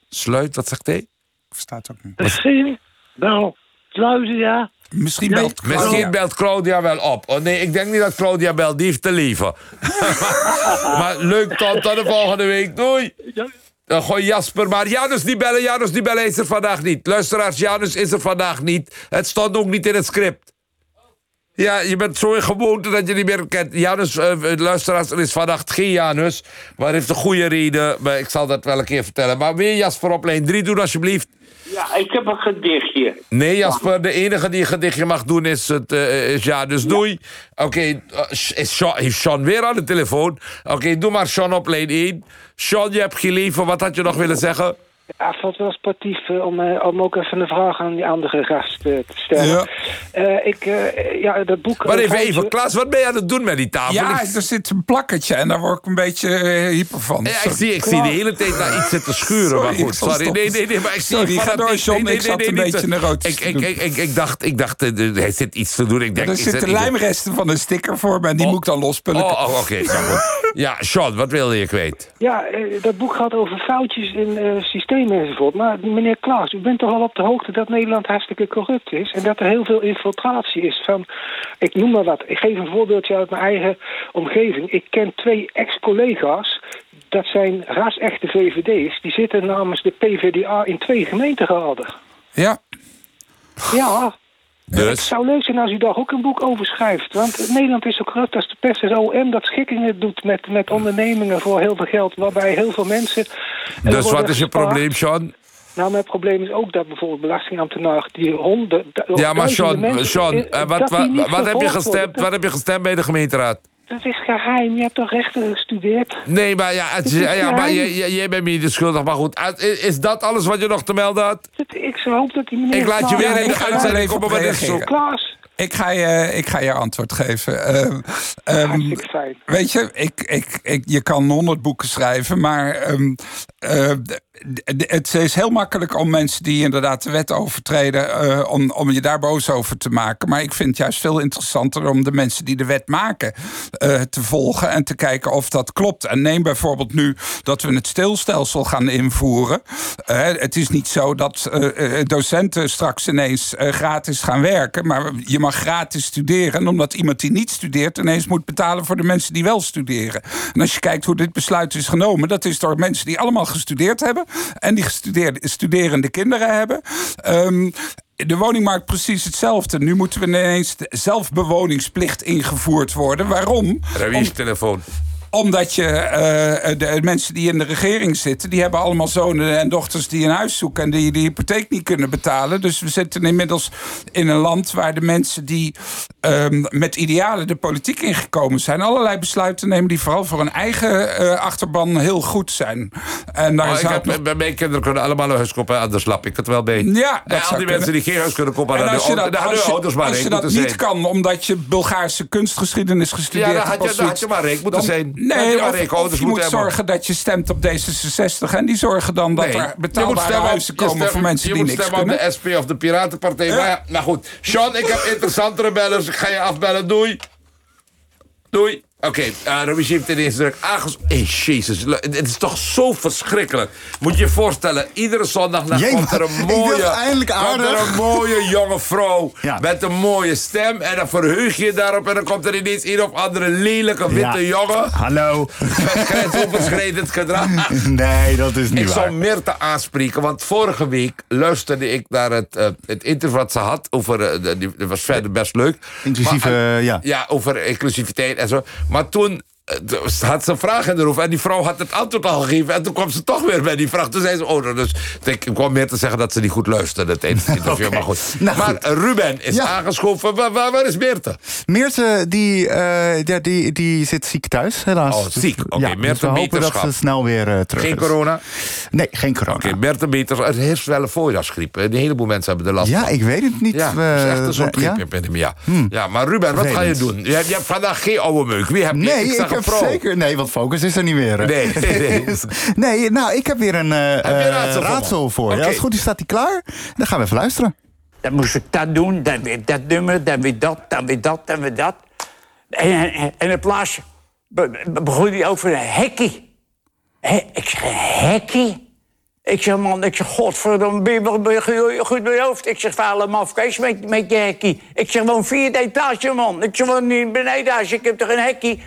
Sluit, wat zegt hij? Verstaat ook niet. Misschien wel Claudia. Misschien Nee, belt Misschien belt Claudia wel op. Oh nee, ik denk niet dat Claudia belt. Die heeft te leven. maar leuk, Ton. Tot de volgende week. Doei. Dan gooi Jasper maar. Janus die bellen, Janus die bellen is er vandaag niet. Luisteraars, Janus is er vandaag niet. Het stond ook niet in het script. Ja, je bent zo in gewoonte dat je niet meer kent. Janus, eh, luisteraars, er is vandaag geen Janus. Maar heeft een goede reden. Maar ik zal dat wel een keer vertellen. Maar weer Jasper op lijn 3 doen alsjeblieft. Ja, ik heb een gedichtje. Nee, Jasper, de enige die een gedichtje mag doen is, het, eh, is ja, dus doei. Oké, eh, is Sean, heeft Sean weer aan de telefoon? Oké, doe maar Sean op lijn 1. Sean, je hebt geen leven, wat had je nog willen zeggen? Ja, het valt wel sportief eh, om, eh, om ook even een vraag aan die andere gast eh, te stellen. Ja. Eh, ik, eh, ja, dat boek... Maar even, even, Klaas, wat ben je aan het doen met die tafel? Ja, ik, er zit een plakketje en daar word ik een beetje hyper van. ja, ik zie, ik zie de hele tijd naar iets zitten schuren, maar Sorry, goed. Sorry, nee, nee, nee, maar ik zie... Sorry, ik ga vat door. John, Nee, ik zat nee, een nee, beetje neurotisch ik, te ik, doen. ik, ik, ik dacht, ik dacht hij zit iets te doen. Ik denk, er zitten lijmresten van een sticker voor me en die moet ik dan lospullen. Oh, oh oké. goed. Ja, Sean, wat wilde je kwijt? Ja, dat boek gaat over foutjes in eh, systemen enzovoort. Maar meneer Klaas, u bent toch al op de hoogte dat Nederland hartstikke corrupt is... en dat er heel veel infiltratie is van... Ik noem maar wat. Ik geef een voorbeeldje uit mijn eigen omgeving. Ik ken twee ex-collega's. Dat zijn ras-echte VVD's. Die zitten namens de PvdA in twee gemeenteraden. Ja. Ja, het Dus? zou leuk zijn als u daar ook een boek over schrijft. Want Nederland is zo corrupt als de. Het OM dat schikkingen doet met, met ondernemingen voor heel veel geld. Waarbij heel veel mensen... en er Dus wat is je probleem, Sean? Nou, mijn probleem is ook dat bijvoorbeeld belastingambtenaren... die honden... Ja, maar Sean, mensen, Sean eh, eh, wat, wat, wat heb je gestemd? worden. Wat heb je gestemd bij de gemeenteraad? Dat is geheim. Je hebt toch rechten gestudeerd? Nee, maar ja, het, ja, ja, maar jij, bent me niet schuldig. Maar goed, is, is dat alles wat je nog te melden had? Ik hoop dat die meneer... Ik laat je weer in de uitzending even komen, op maar dit is zo. reageren. Klaas, Ik ga je, ik ga je antwoord geven. Ehm, ehm, hartstikke fijn. weet je, ik, ik, ik, je kan honderd boeken schrijven, maar ehm, eh, d- het is heel makkelijk om mensen die inderdaad de wet overtreden, eh, om, om je daar boos over te maken. Maar ik vind het juist veel interessanter om de mensen die de wet maken eh, te volgen en te kijken of dat klopt. En neem bijvoorbeeld nu dat we het stilstelsel gaan invoeren. Eh, het is niet zo dat docenten straks ineens gratis gaan werken, maar je mag gratis studeren. En omdat iemand die niet studeert ineens moet betalen voor de mensen die wel studeren. En als je kijkt hoe dit besluit is genomen, dat is door mensen die allemaal gestudeerd hebben en die gestudeerde, studerende kinderen hebben. Ehm, de woningmarkt precies hetzelfde. Nu moeten we ineens zelfbewoningsplicht ingevoerd worden. Waarom? Ravies telefoon. Omdat je eh, de mensen die in de regering zitten, die hebben allemaal zonen en dochters die een huis zoeken en die de hypotheek niet kunnen betalen. Dus we zitten inmiddels in een land waar de mensen die ehm, met idealen de politiek ingekomen zijn, allerlei besluiten nemen die vooral voor hun eigen eh, achterban heel goed zijn. En daar Oh, ik heb, nog- mijn kinderen kunnen allemaal een huis kopen, anders lap ik het wel bij. Ja, dat en al die mensen die geen huis kunnen kopen, als je de, dat, hadden als je, ouders als rijk je dat niet zijn. kan omdat je Bulgaarse kunstgeschiedenis gestudeerd Ja, dan had hebt je- dan had zoiets, je maar rijk moeten dan- zijn. Nee, je of, je moet hebben. zorgen dat je stemt op D66 en die zorgen dan dat Nee, er je moet betaalbare stemmen huizen je komen stem- voor mensen je die moet niks stemmen kunnen. op de SP of de Piratenpartij. Maar ja, nou goed. Sean, ik heb interessantere bellers. Ik ga je afbellen. Doei. Doei. Oké, eh Robby heeft ineens druk aanges... Hé, jezus, het is toch zo verschrikkelijk. Moet je je voorstellen, iedere zondag Jee, komt er een ik mooie... komt er een mooie jonge vrouw Ja. met een mooie stem. En dan verheug je je daarop. En dan komt er ineens een of andere lelijke witte Ja. jongen. Hallo. Met grensoverschrijdend gedrag. Nee, dat is niet Ik waar. zal Meerte aanspreken, want vorige week luisterde ik naar het, eh, het interview wat ze had. Over, eh, die, dat was verder best leuk. Maar, eh, eh, ja. Ja, over inclusiviteit en zo. Maar toen eh, had ze een vraag in de hoofd. En die vrouw had het antwoord al gegeven. En toen kwam ze toch weer bij die vraag. Toen zei ze, oh, dus ik kwam meer te zeggen dat ze niet goed luisterde het interview. Maar goed. Nou, maar goed. eh, Ruben is Ja. aangeschoven. Waar, waar, is Meerte? Meerte, die, eh, ja, die, die zit ziek thuis, helaas. Oh, ziek. Oké, ja, dus Meerte we hopen dat ze snel weer eh, terug Geen is. corona? Nee, geen corona. Oké, Meerte beter. Het heeft wel een voorjaarsgriep. Een heleboel mensen hebben er last Ja, van. ik weet het niet. Ja, het is echt een soort we- ja? griepepidemie. Ja. ja, maar Ruben, wat ga je doen? Je, hebt- je hebt vandaag geen oude meuk. Wie heb je? Nee, ik heb zeker... Nee, want Focus is er niet meer. hè. Nee, nee. nee, nou, ik heb weer een eh, eh, raadsel voor raadsel. Oké. Als het goed is, staat hij klaar. Dan gaan we even luisteren. Dan moest ik dat doen, dan weer dat nummer, dan weer dat, dan weer dat, dan weer dat. En, en, en in plaats be- be- begon hij over een hekkie. Hè, ik zeg, een hekkie? Ik zeg, man, ik zeg, godverdomme, ben je goed- goed bij je hoofd? Ik zeg, af, Kees, met, met je hekkie. Ik zeg, woon vierde etage, man. Ik zeg, woon niet beneden, als ik heb toch een hekkie?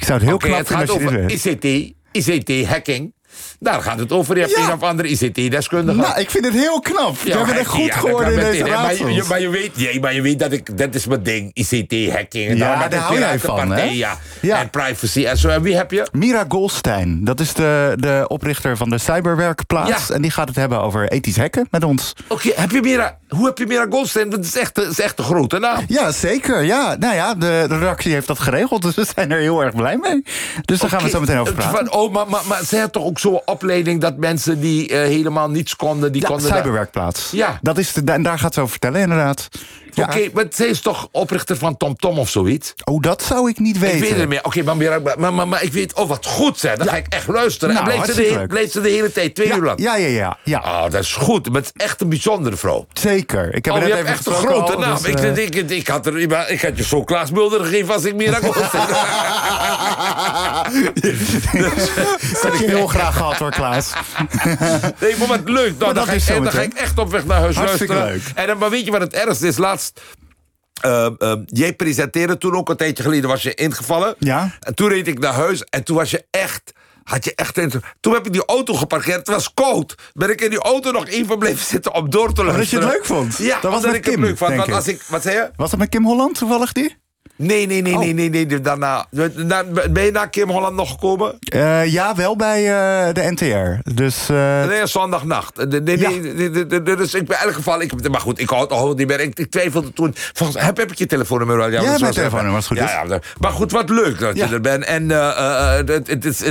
Ik zou het heel Oké, knap vinden gaat als je over dit. ICT, ICT-hacking. Daar gaat het over. Je hebt Ja. een of andere ICT-deskundige. Nou, ik vind het heel knap. Je bent echt goed geworden in deze Maar je, maar, je weet, ja, maar je weet dat ik, dat is mijn ding, ICT-hacking. En Ja, daar hou jij van, hè? Ja. Ja. En privacy en zo. En wie heb je? Mira Goldstein, dat is de, de oprichter van de cyberwerkplaats. Ja. En die gaat het hebben over ethisch hacken met ons. Oké, heb je Mira, hoe heb je Mira Goldstein? Dat is echt, dat is echt een grote naam. Ja, zeker. Ja, nou ja, de, de redactie heeft dat geregeld, dus we zijn er heel erg blij mee. Dus daar gaan we het zo meteen over praten. Van, oh, maar, maar, maar ze had toch ook zo'n opleiding dat mensen die eh, helemaal niets konden, die Ja, konden... cyberwerkplaats. Ja. Dat is de, en daar gaat ze over vertellen, inderdaad. Ja. Oké, maar zij is toch oprichter van TomTom of zoiets? Oh, dat zou ik niet weten. Ik weet het meer. Oké, maar, Mira, maar, maar, maar ik weet, oh wat goed zeg. Dan ga ik echt luisteren. Nou, en bleef ze, de, bleef ze de hele tijd, twee Ja, uur lang? ja, ja, ja, ja. Oh, dat is goed. Maar het is echt een bijzondere vrouw. Zeker. Ik heb oh, je hebt echt een grote al, naam. dus, ik, eh, ik, ik, ik, had er, ik had je zo Klaas Mulder gegeven als ik Mira Goldstein. dat had ik heel graag gehad hoor, Klaas. Nee, maar wat leuk. Nou, Maar dan, dat ga ik, dan ga ik echt op weg naar huis Hartstikke luisteren. leuk. En dan, maar weet je wat het ergste is? Laatst... eh, eh, jij presenteerde toen ook een tijdje geleden, was je ingevallen. Ja. En toen reed ik naar huis en toen was je echt... Had je echt toen heb ik die auto geparkeerd, het was koud. Ben ik in die auto nog even blijven zitten om door te Oh, dat je luisteren. het leuk vond? Ja, Dat was omdat met ik het Kim, leuk vond. Want als ik. ik, wat zei je? Was dat met Kim Holland toevallig die? Nee, nee, nee, Oh. nee, nee, nee. Daarna, na, ben je naar Kim Holland nog gekomen? Eh, ja, wel bij eh, de NTR. Dus eh, Nee, zondagnacht. Nee, nee, nee, nee, nee, nee, nee, dus ik ben in elk geval... Ik, maar goed, ik hou het al niet meer. Ik, ik twijfelde toen... Volgens, heb, heb ik je telefoonnummer wel? Ja, dat mijn telefoonnummer, het goed ja, is. Ja, maar goed, wat leuk dat Ja. je er bent. En is-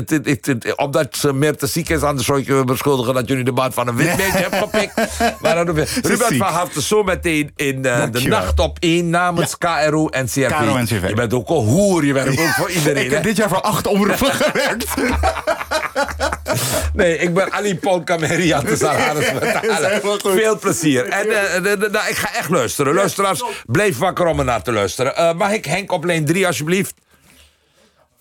omdat ze meer te ziek is... anders zou ik je beschuldigen dat jullie de maat van een wit beetje hebt gepikt. Maar dan. Ruben van Haften zo meteen in de nacht op één namens KRO en CRV. Je bent ook een hoer, je werkt ook voor iedereen. ik heb dit jaar voor acht omroepen gewerkt. Nee, ik ben Ali Paul Kameria te. Veel plezier. En eh, de- de- de- ik ga echt luisteren. Luisteraars, blijf wakker om ernaar te luisteren. Eh, mag ik Henk op lijn 3 alsjeblieft?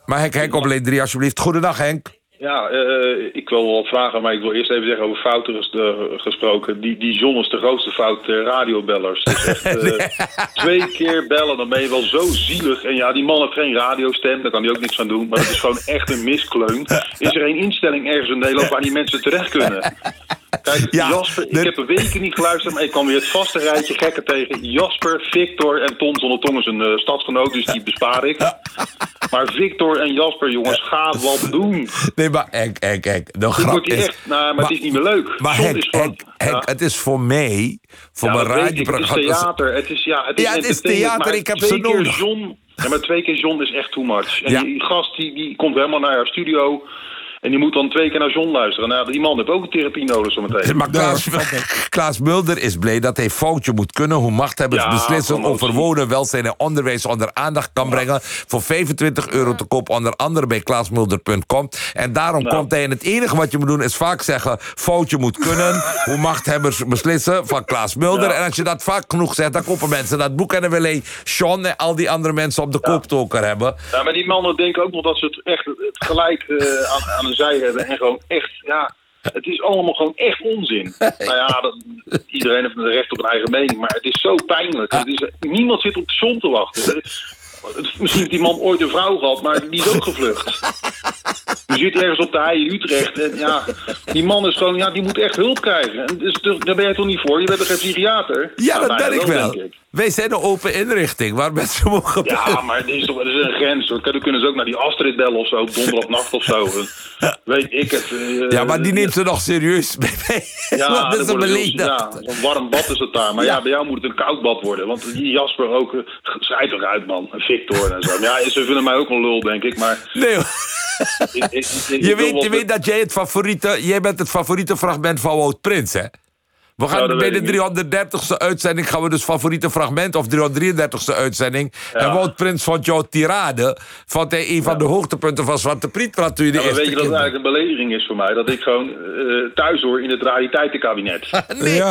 Mag ik Henk op lijn 3 alsjeblieft? Goedendag Henk. Ja, eh, ik wil wel wat vragen, maar ik wil eerst even zeggen over fouten ges- eh, gesproken. Die, die John is de grootste fout der radiobellers. Het is echt, eh, Twee keer bellen, dan ben je wel zo zielig. En ja, die man heeft geen radiostem, daar kan hij ook niks aan doen. Maar het is gewoon echt een miskleun. Is er geen instelling ergens in Nederland waar die mensen terecht kunnen? Kijk, Jasper, ik heb een weken niet geluisterd, maar ik kwam weer het vaste rijtje gekken tegen. Jasper, Victor en Ton zonder Tong is een eh, stadgenoot, dus die bespaar ik. Maar Victor en Jasper, jongens, ga wat doen. Nee, maar Henk, Henk, Henk. De grap is... echt, nou, maar, het is niet meer leuk. Maar Henk, is Henk, het is voor mij, voor ja, mijn ik. Het is radioprogramma... theater. Het is, ja, het is, Ja, het is entertainment, theater, ik heb ze keer nodig. John, ja, maar twee keer John is echt too much. En Ja. die gast die, die komt helemaal naar haar studio... En die moet dan twee keer naar John luisteren. Nou, die man heeft ook een therapie nodig zometeen. Maar Klaas, Klaas Mulder is blij dat hij foutje moet kunnen. Hoe machthebbers Ja, beslissen over wonen, welzijn en onderwijs onder aandacht kan brengen. Voor 25 euro te koop, onder andere bij klaasmulder.com. En daarom Nou. komt hij en het enige wat je moet doen is vaak zeggen... foutje moet kunnen, hoe machthebbers beslissen van Klaas Mulder. Ja. En als je dat vaak genoeg zegt, dan kopen mensen dat boek. En dan wil hij Sean en al die andere mensen op de kooptoker hebben. Ja, maar die mannen denken ook nog dat ze het echt het gelijk eh, aan, aan zij hebben. En gewoon echt, ja, het is allemaal gewoon echt onzin. nou ja, dat, iedereen heeft een recht op een eigen mening. Maar het is zo pijnlijk. Het is, niemand zit op John te wachten. Misschien heeft die man ooit een vrouw gehad, maar die is ook gevlucht. Die zit ergens op de hei in Utrecht. En ja, die man is gewoon, ja, die moet echt hulp krijgen. En dus, toch- daar ben je toch niet voor? Je bent toch geen psychiater? Ja, Nou, dat bijna ben ik wel. ik. Wij zijn een open inrichting waar mensen mogen Ja, maar er is toch er is een grens. hoor. Dan kunnen ze ook naar die Astrid bellen of zo, donderdagnacht of zo. Weet ik het. eh, Ja, maar die neemt ze nog serieus. Ja, dat is een. Ja, een warm bad is het daar. Maar ja. bij jou moet het een koud bad worden. Want die Jasper ook, eh, schijt toch uit, man. En Victor en zo. Ja, ze vinden mij ook een lul, denk ik. Maar Nee, hoor. ik, ik, ik- ik Je weet, je weet dat jij het favoriete... Jij bent het favoriete fragment van Wout Prins, hè? We gaan Nou, bij de ik 330ste uitzending gaan we dus favoriete fragment of 333ste uitzending. Ja. En Wout Prins vond jouw tirade vond hij een van de hoogtepunten van Zwarte Priet toen u de Ja, maar eerste weet je dat het eigenlijk een belediging is voor mij? Dat ik gewoon eh, thuis hoor in het rariteitenkabinet. Nee. Ja.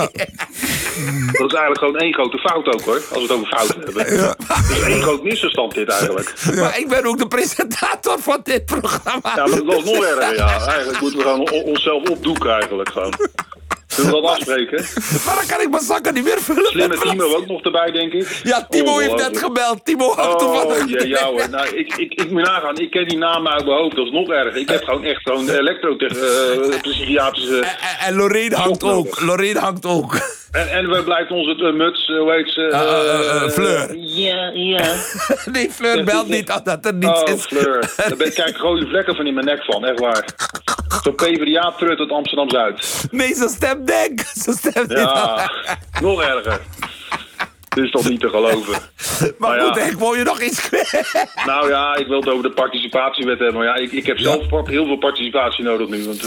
Dat is eigenlijk gewoon één grote fout ook, hoor. Als we het over fouten hebben. Het is één groot misverstand dit eigenlijk. Maar ik ben ook de presentator van dit programma. Ja, maar dat is nog erger, ja. Eigenlijk moeten we gewoon onszelf opdoeken eigenlijk gewoon. Zullen we dat afspreken? Maar dan kan ik mijn zakken niet meer vullen. Slimme Timo ook nog erbij, denk ik. Ja, Timo heeft net Ongelooflijk. gebeld. Timo houdt ervan. Oh, ja, ja hoor. Nou, ik, ik, ik moet nagaan. Ik ken die namen uit mijn hoofd. Dat is nog erger. Ik heb gewoon echt gewoon elektropsychiatrische... En Lorraine hangt ook. Lorraine hangt ook. En, en waar blijft onze eh, muts, eh, hoe heet ze? Eh, Fleur. Ja, ja. Nee, Fleur belt niet omdat er niets oh, is. Fleur. Daar ben ik kijk rode vlekken van in mijn nek van, echt waar. Zo'n PvdA-trut uit Amsterdam-Zuid. Nee, ze stemt denk. Ze stemt Ja, nog erger. Dit is toch niet te geloven. Maar goed, ik wil je nog iets. Nou ja, ik wil het over de participatiewet hebben. Maar ja, ik, ik heb zelf heel veel participatie nodig nu. Want,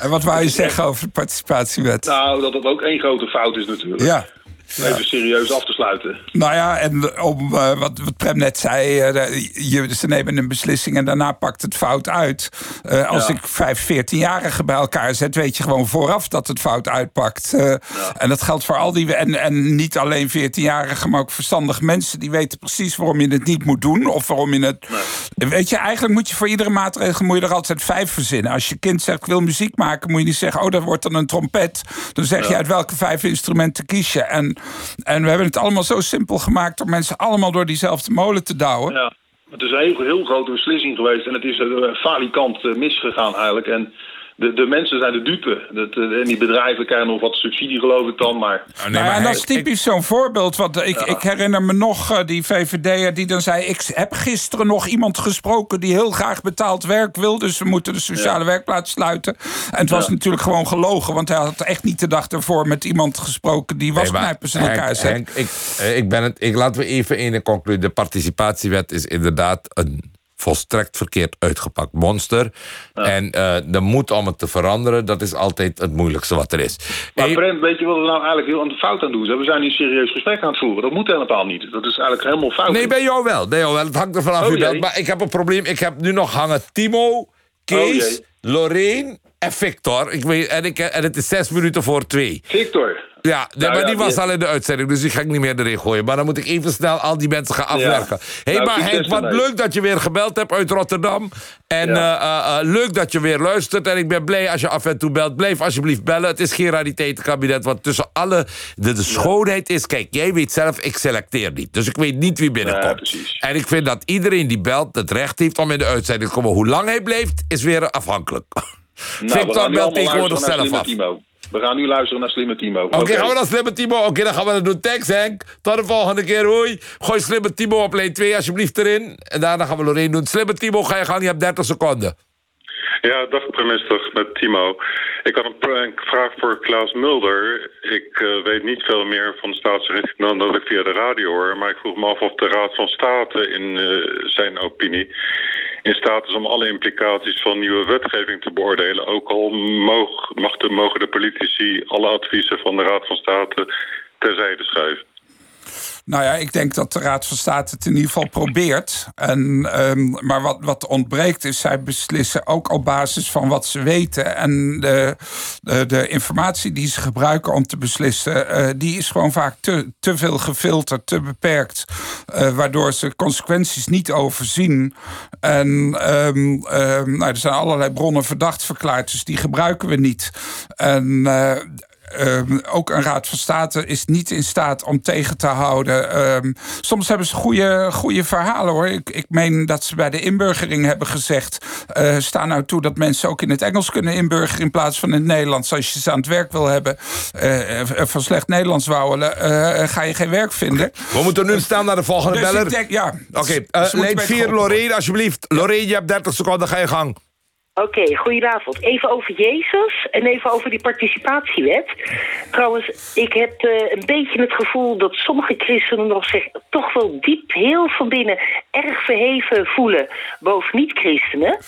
En wat wou je zeggen over de participatiewet? nou, dat dat ook één grote fout is natuurlijk. Ja. Even serieus af te sluiten. Nou ja, en om eh, wat, wat Prem net zei, eh, je, ze nemen een beslissing en daarna pakt het fout uit. Eh, als Ja. ik vijf 14-jarigen bij elkaar zet, weet je gewoon vooraf dat het fout uitpakt. En dat geldt voor al die. En, en niet alleen 14-jarigen, maar ook verstandige mensen die weten precies waarom je het niet moet doen. Of waarom je het. Weet je, eigenlijk moet je voor iedere maatregel moet je er altijd vijf verzinnen. Als je kind zegt: ik wil muziek maken, moet je niet zeggen: oh, dat wordt dan een trompet. Dan zeg je Ja. uit welke vijf instrumenten kies je. En, en we hebben het allemaal zo simpel gemaakt om mensen allemaal door diezelfde molen te douwen. Ja, het is een heel, grote beslissing geweest. En het is uh, falikant eh, misgegaan eigenlijk. En de, de mensen zijn de dupe. Dat, eh, en die bedrijven krijgen nog wat subsidie, geloof ik dan. Maar, Nou ja, en dat is typisch zo'n voorbeeld. Want ik, ik herinner me nog eh, die VVD'er die dan zei... ik heb gisteren nog iemand gesproken die heel graag betaald werk wil... dus we moeten de sociale werkplaats sluiten. En het was Ja. natuurlijk gewoon gelogen... want hij had echt niet de dag ervoor met iemand gesproken... die wasknijpers in Henk, elkaar zet. Henk, ik, eh, ik ben het, ik, laten we even één concluderen. De participatiewet is inderdaad een volstrekt verkeerd uitgepakt monster. En eh, de moed om het te veranderen, dat is altijd het moeilijkste wat er is. maar Brent, weet je wat we nou eigenlijk heel aan de fout aan doen zijn? We zijn een serieus gesprek aan het voeren. Dat moet helemaal niet. Dat is eigenlijk helemaal fout. nee, bij jou wel. Bij jou wel. Het hangt er vanaf Oh, belt. jee. Maar ik heb een probleem. Ik heb nu nog hangen Timo, Oh, Kees. Lorraine en Victor. Ik weet, en, ik, en het is zes minuten voor twee. Victor. Ja, nee, Nou maar ja, die was al in de uitzending, dus die ga ik niet meer erin gooien. Maar dan moet ik even snel al die mensen gaan afwerken. Hé, hey, Nou, maar Henk, wat leuk dat je weer gebeld hebt uit Rotterdam. En Ja. eh, eh, eh, leuk dat je weer luistert. En ik ben blij als je af en toe belt. Blijf alsjeblieft bellen. Het is geen rariteitenkabinet, want tussen alle... De, de schoonheid is, kijk, jij weet zelf, ik selecteer niet. Dus ik weet niet wie binnenkomt. en ik vind dat iedereen die belt het recht heeft om in de uitzending te komen. Hoe lang hij blijft, is weer afhankelijk. Nou, we Victor gaan nu belt allemaal tegenwoordig luisteren naar zelf Slimme af. Timo. We gaan nu luisteren naar Slimme Timo. Oké, gaan we naar Slimme Timo? Oké, dan gaan we dat doen. Thanks Henk. Tot de volgende keer, hoi. Gooi Slimme Timo op lijn 2 alsjeblieft erin. En daarna gaan we Lorraine doen. Slimme Timo, ga je gang, je hebt 30 seconden. Ja, dag premier, met Timo. Ik had een vraag voor Klaas Mulder. Ik eh, weet niet veel meer van de staatsrecht dan dat ik via de radio hoor. Maar ik vroeg me af of de Raad van State in eh, zijn opinie in staat is om alle implicaties van nieuwe wetgeving te beoordelen. Ook al mag de, mogen de politici alle adviezen van de Raad van State terzijde schuiven. Nou ja, ik denk dat de Raad van State het in ieder geval probeert. En, ehm, maar wat, wat ontbreekt is, zij beslissen ook op basis van wat ze weten. En de, de, de informatie die ze gebruiken om te beslissen, eh, die is gewoon vaak te, te veel gefilterd, te beperkt. eh, waardoor ze consequenties niet overzien. En ehm, ehm, nou, er zijn allerlei bronnen verdacht verklaard, dus die gebruiken we niet. En. eh, ehm, ook een Raad van State is niet in staat om tegen te houden. Ehm, soms hebben ze goede, goede verhalen hoor. Ik, ik meen dat ze bij de inburgering hebben gezegd. eh, sta nou toe dat mensen ook in het Engels kunnen inburgeren in plaats van in het Nederlands. Als je ze aan het werk wil hebben, eh, van slecht Nederlands wouwen, ga je geen werk vinden. We moeten nu staan naar de volgende Dus ik beller. denk, ja. Oké, lijn beter 4, geholpen Lorraine, alsjeblieft. Lorraine, je hebt 30 seconden, ga je gang. Oké, goedenavond. Even over Jezus en even over die participatiewet. Trouwens, ik heb eh, een beetje het gevoel dat sommige christenen nog zich toch wel diep, heel van binnen, erg verheven voelen boven niet-christenen.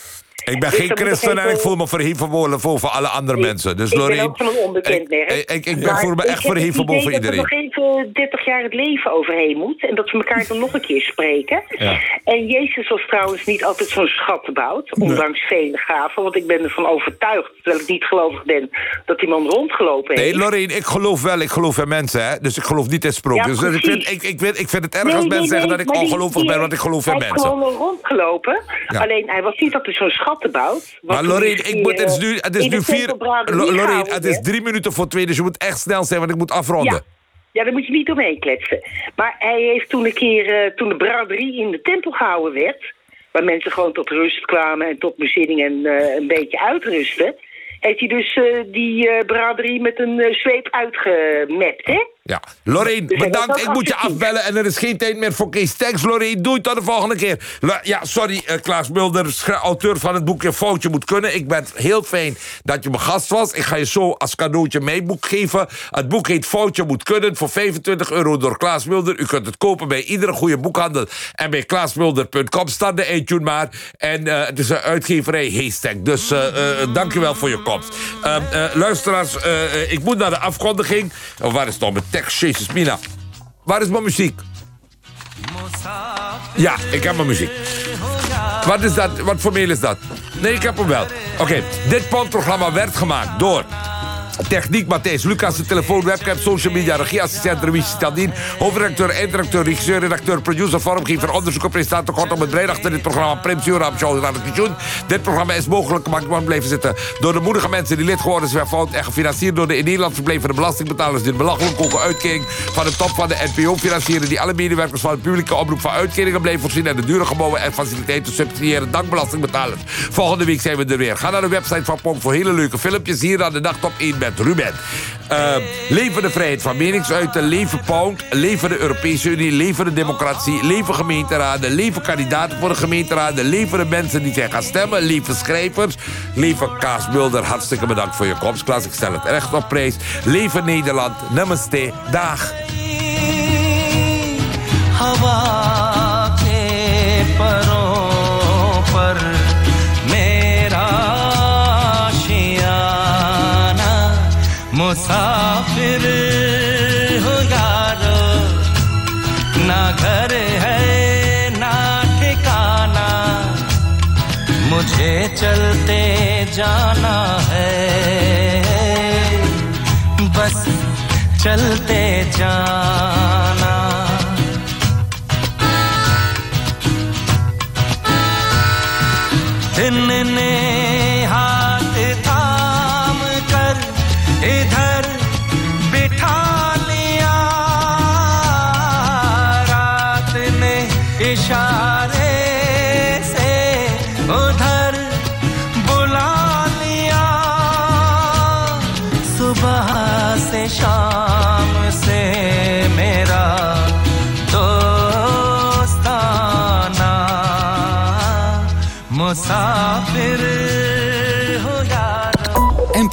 Ik ben Dus geen ik christen en ik voel me verheven boven alle andere mensen. Dus ik ben Lorraine, ook van een onbekend ik, merk. ik, ik, ik ben voel me ik echt verheven boven iedereen. dat er nog even 30 jaar het leven overheen moet. En dat we elkaar dan nog een keer spreken. Ja. En Jezus was trouwens niet altijd zo'n schattenbout. Ondanks vele gaven. Want ik ben ervan overtuigd, terwijl ik niet gelovig ben... dat die man rondgelopen heeft. Nee, Lorraine, ik geloof wel. Ik geloof in mensen, hè. Dus ik geloof niet in sprookjes. Ja, dus ik vind, ik, ik, vind, ik vind het erg Nee, als nee, mensen zeggen nee, dat ik ongelovig ben, want ik geloof in Hij heeft mensen. gewoon rondgelopen. Ja. Alleen hij was niet altijd zo'n schattenbout. Maar Lorraine, ik moet, het is nu, het is in de nu vier... Lorraine, het is drie minuten voor twee, dus je moet echt snel zijn, want ik moet afronden. Ja. Ja, daar moet je niet omheen kletsen. Maar hij heeft toen een keer, eh, toen de braderie in de tempel gehouden werd... waar mensen gewoon tot rust kwamen en tot bezinning en eh, een beetje uitrusten... heeft hij dus eh, die eh, braderie met een eh, zweep uitgemapt, hè? Ja. Lorraine, bedankt. Ik moet je afbellen en er is geen tijd meer voor Kees. Thanks, Lorraine. Doei tot de volgende keer. La- ja, sorry, eh, Klaas Mulder, auteur van het boekje Foutje moet kunnen. Ik ben heel fijn dat je mijn gast was. Ik ga je zo als cadeautje mijn boek geven. Het boek heet Foutje moet kunnen voor 25 euro door Klaas Mulder. U kunt het kopen bij iedere goede boekhandel. En bij klaasmulder.com staat de eindtune maar. En eh, het is een uitgeverij Haystack. Dus eh, dankjewel voor je komst. Eh, eh, luisteraars, ik moet naar de afkondiging. Oh, waar is dan mijn tekst? Jezus, Mina. Waar is mijn muziek? Ja, ik heb mijn muziek. Wat is dat? Wat voor mail is dat? Nee, ik heb hem wel. Oké, dit pandprogramma werd gemaakt door... Techniek Matthijs Lucas, de telefoon, webcam, social media, regieassistent Louise Staldien, hoofdredacteur, eindredacteur, regisseur, redacteur, producer, vormgever, onderzoeker, presentator, kortom het brein achter dit programma, Prim Joram Show. Dit programma is mogelijk gemaakt, maar blijven zitten door de moedige mensen die lid geworden zijn van en gefinancierd door de in Nederland verbleven belastingbetalers die een belachelijk hoge uitkering van de top van de NPO financieren, die alle medewerkers van het publieke omroep van uitkeringen blijven voorzien en de dure gebouwen en faciliteiten subsidiëren. Dank belastingbetalers. Volgende week zijn we er weer. Ga naar de website van Pom voor hele leuke filmpjes hier aan de dag top 1 Ruben. Eh, leven de vrijheid van meningsuiten, leven Pound, leven de Europese Unie, leven de democratie, leven gemeenteraden, leven kandidaten voor de gemeenteraden, leven de mensen die zijn gaan stemmen, leven schrijvers, leven Kaas Mulder. Hartstikke bedankt voor je komst, Klaas. Ik stel het echt op prijs. Leven Nederland. Namaste. Dag. मुसाफिर हो ना घर है ना ठिकाना। मुझे चलते जाना है। बस चलते जाना।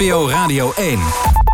Radio 1.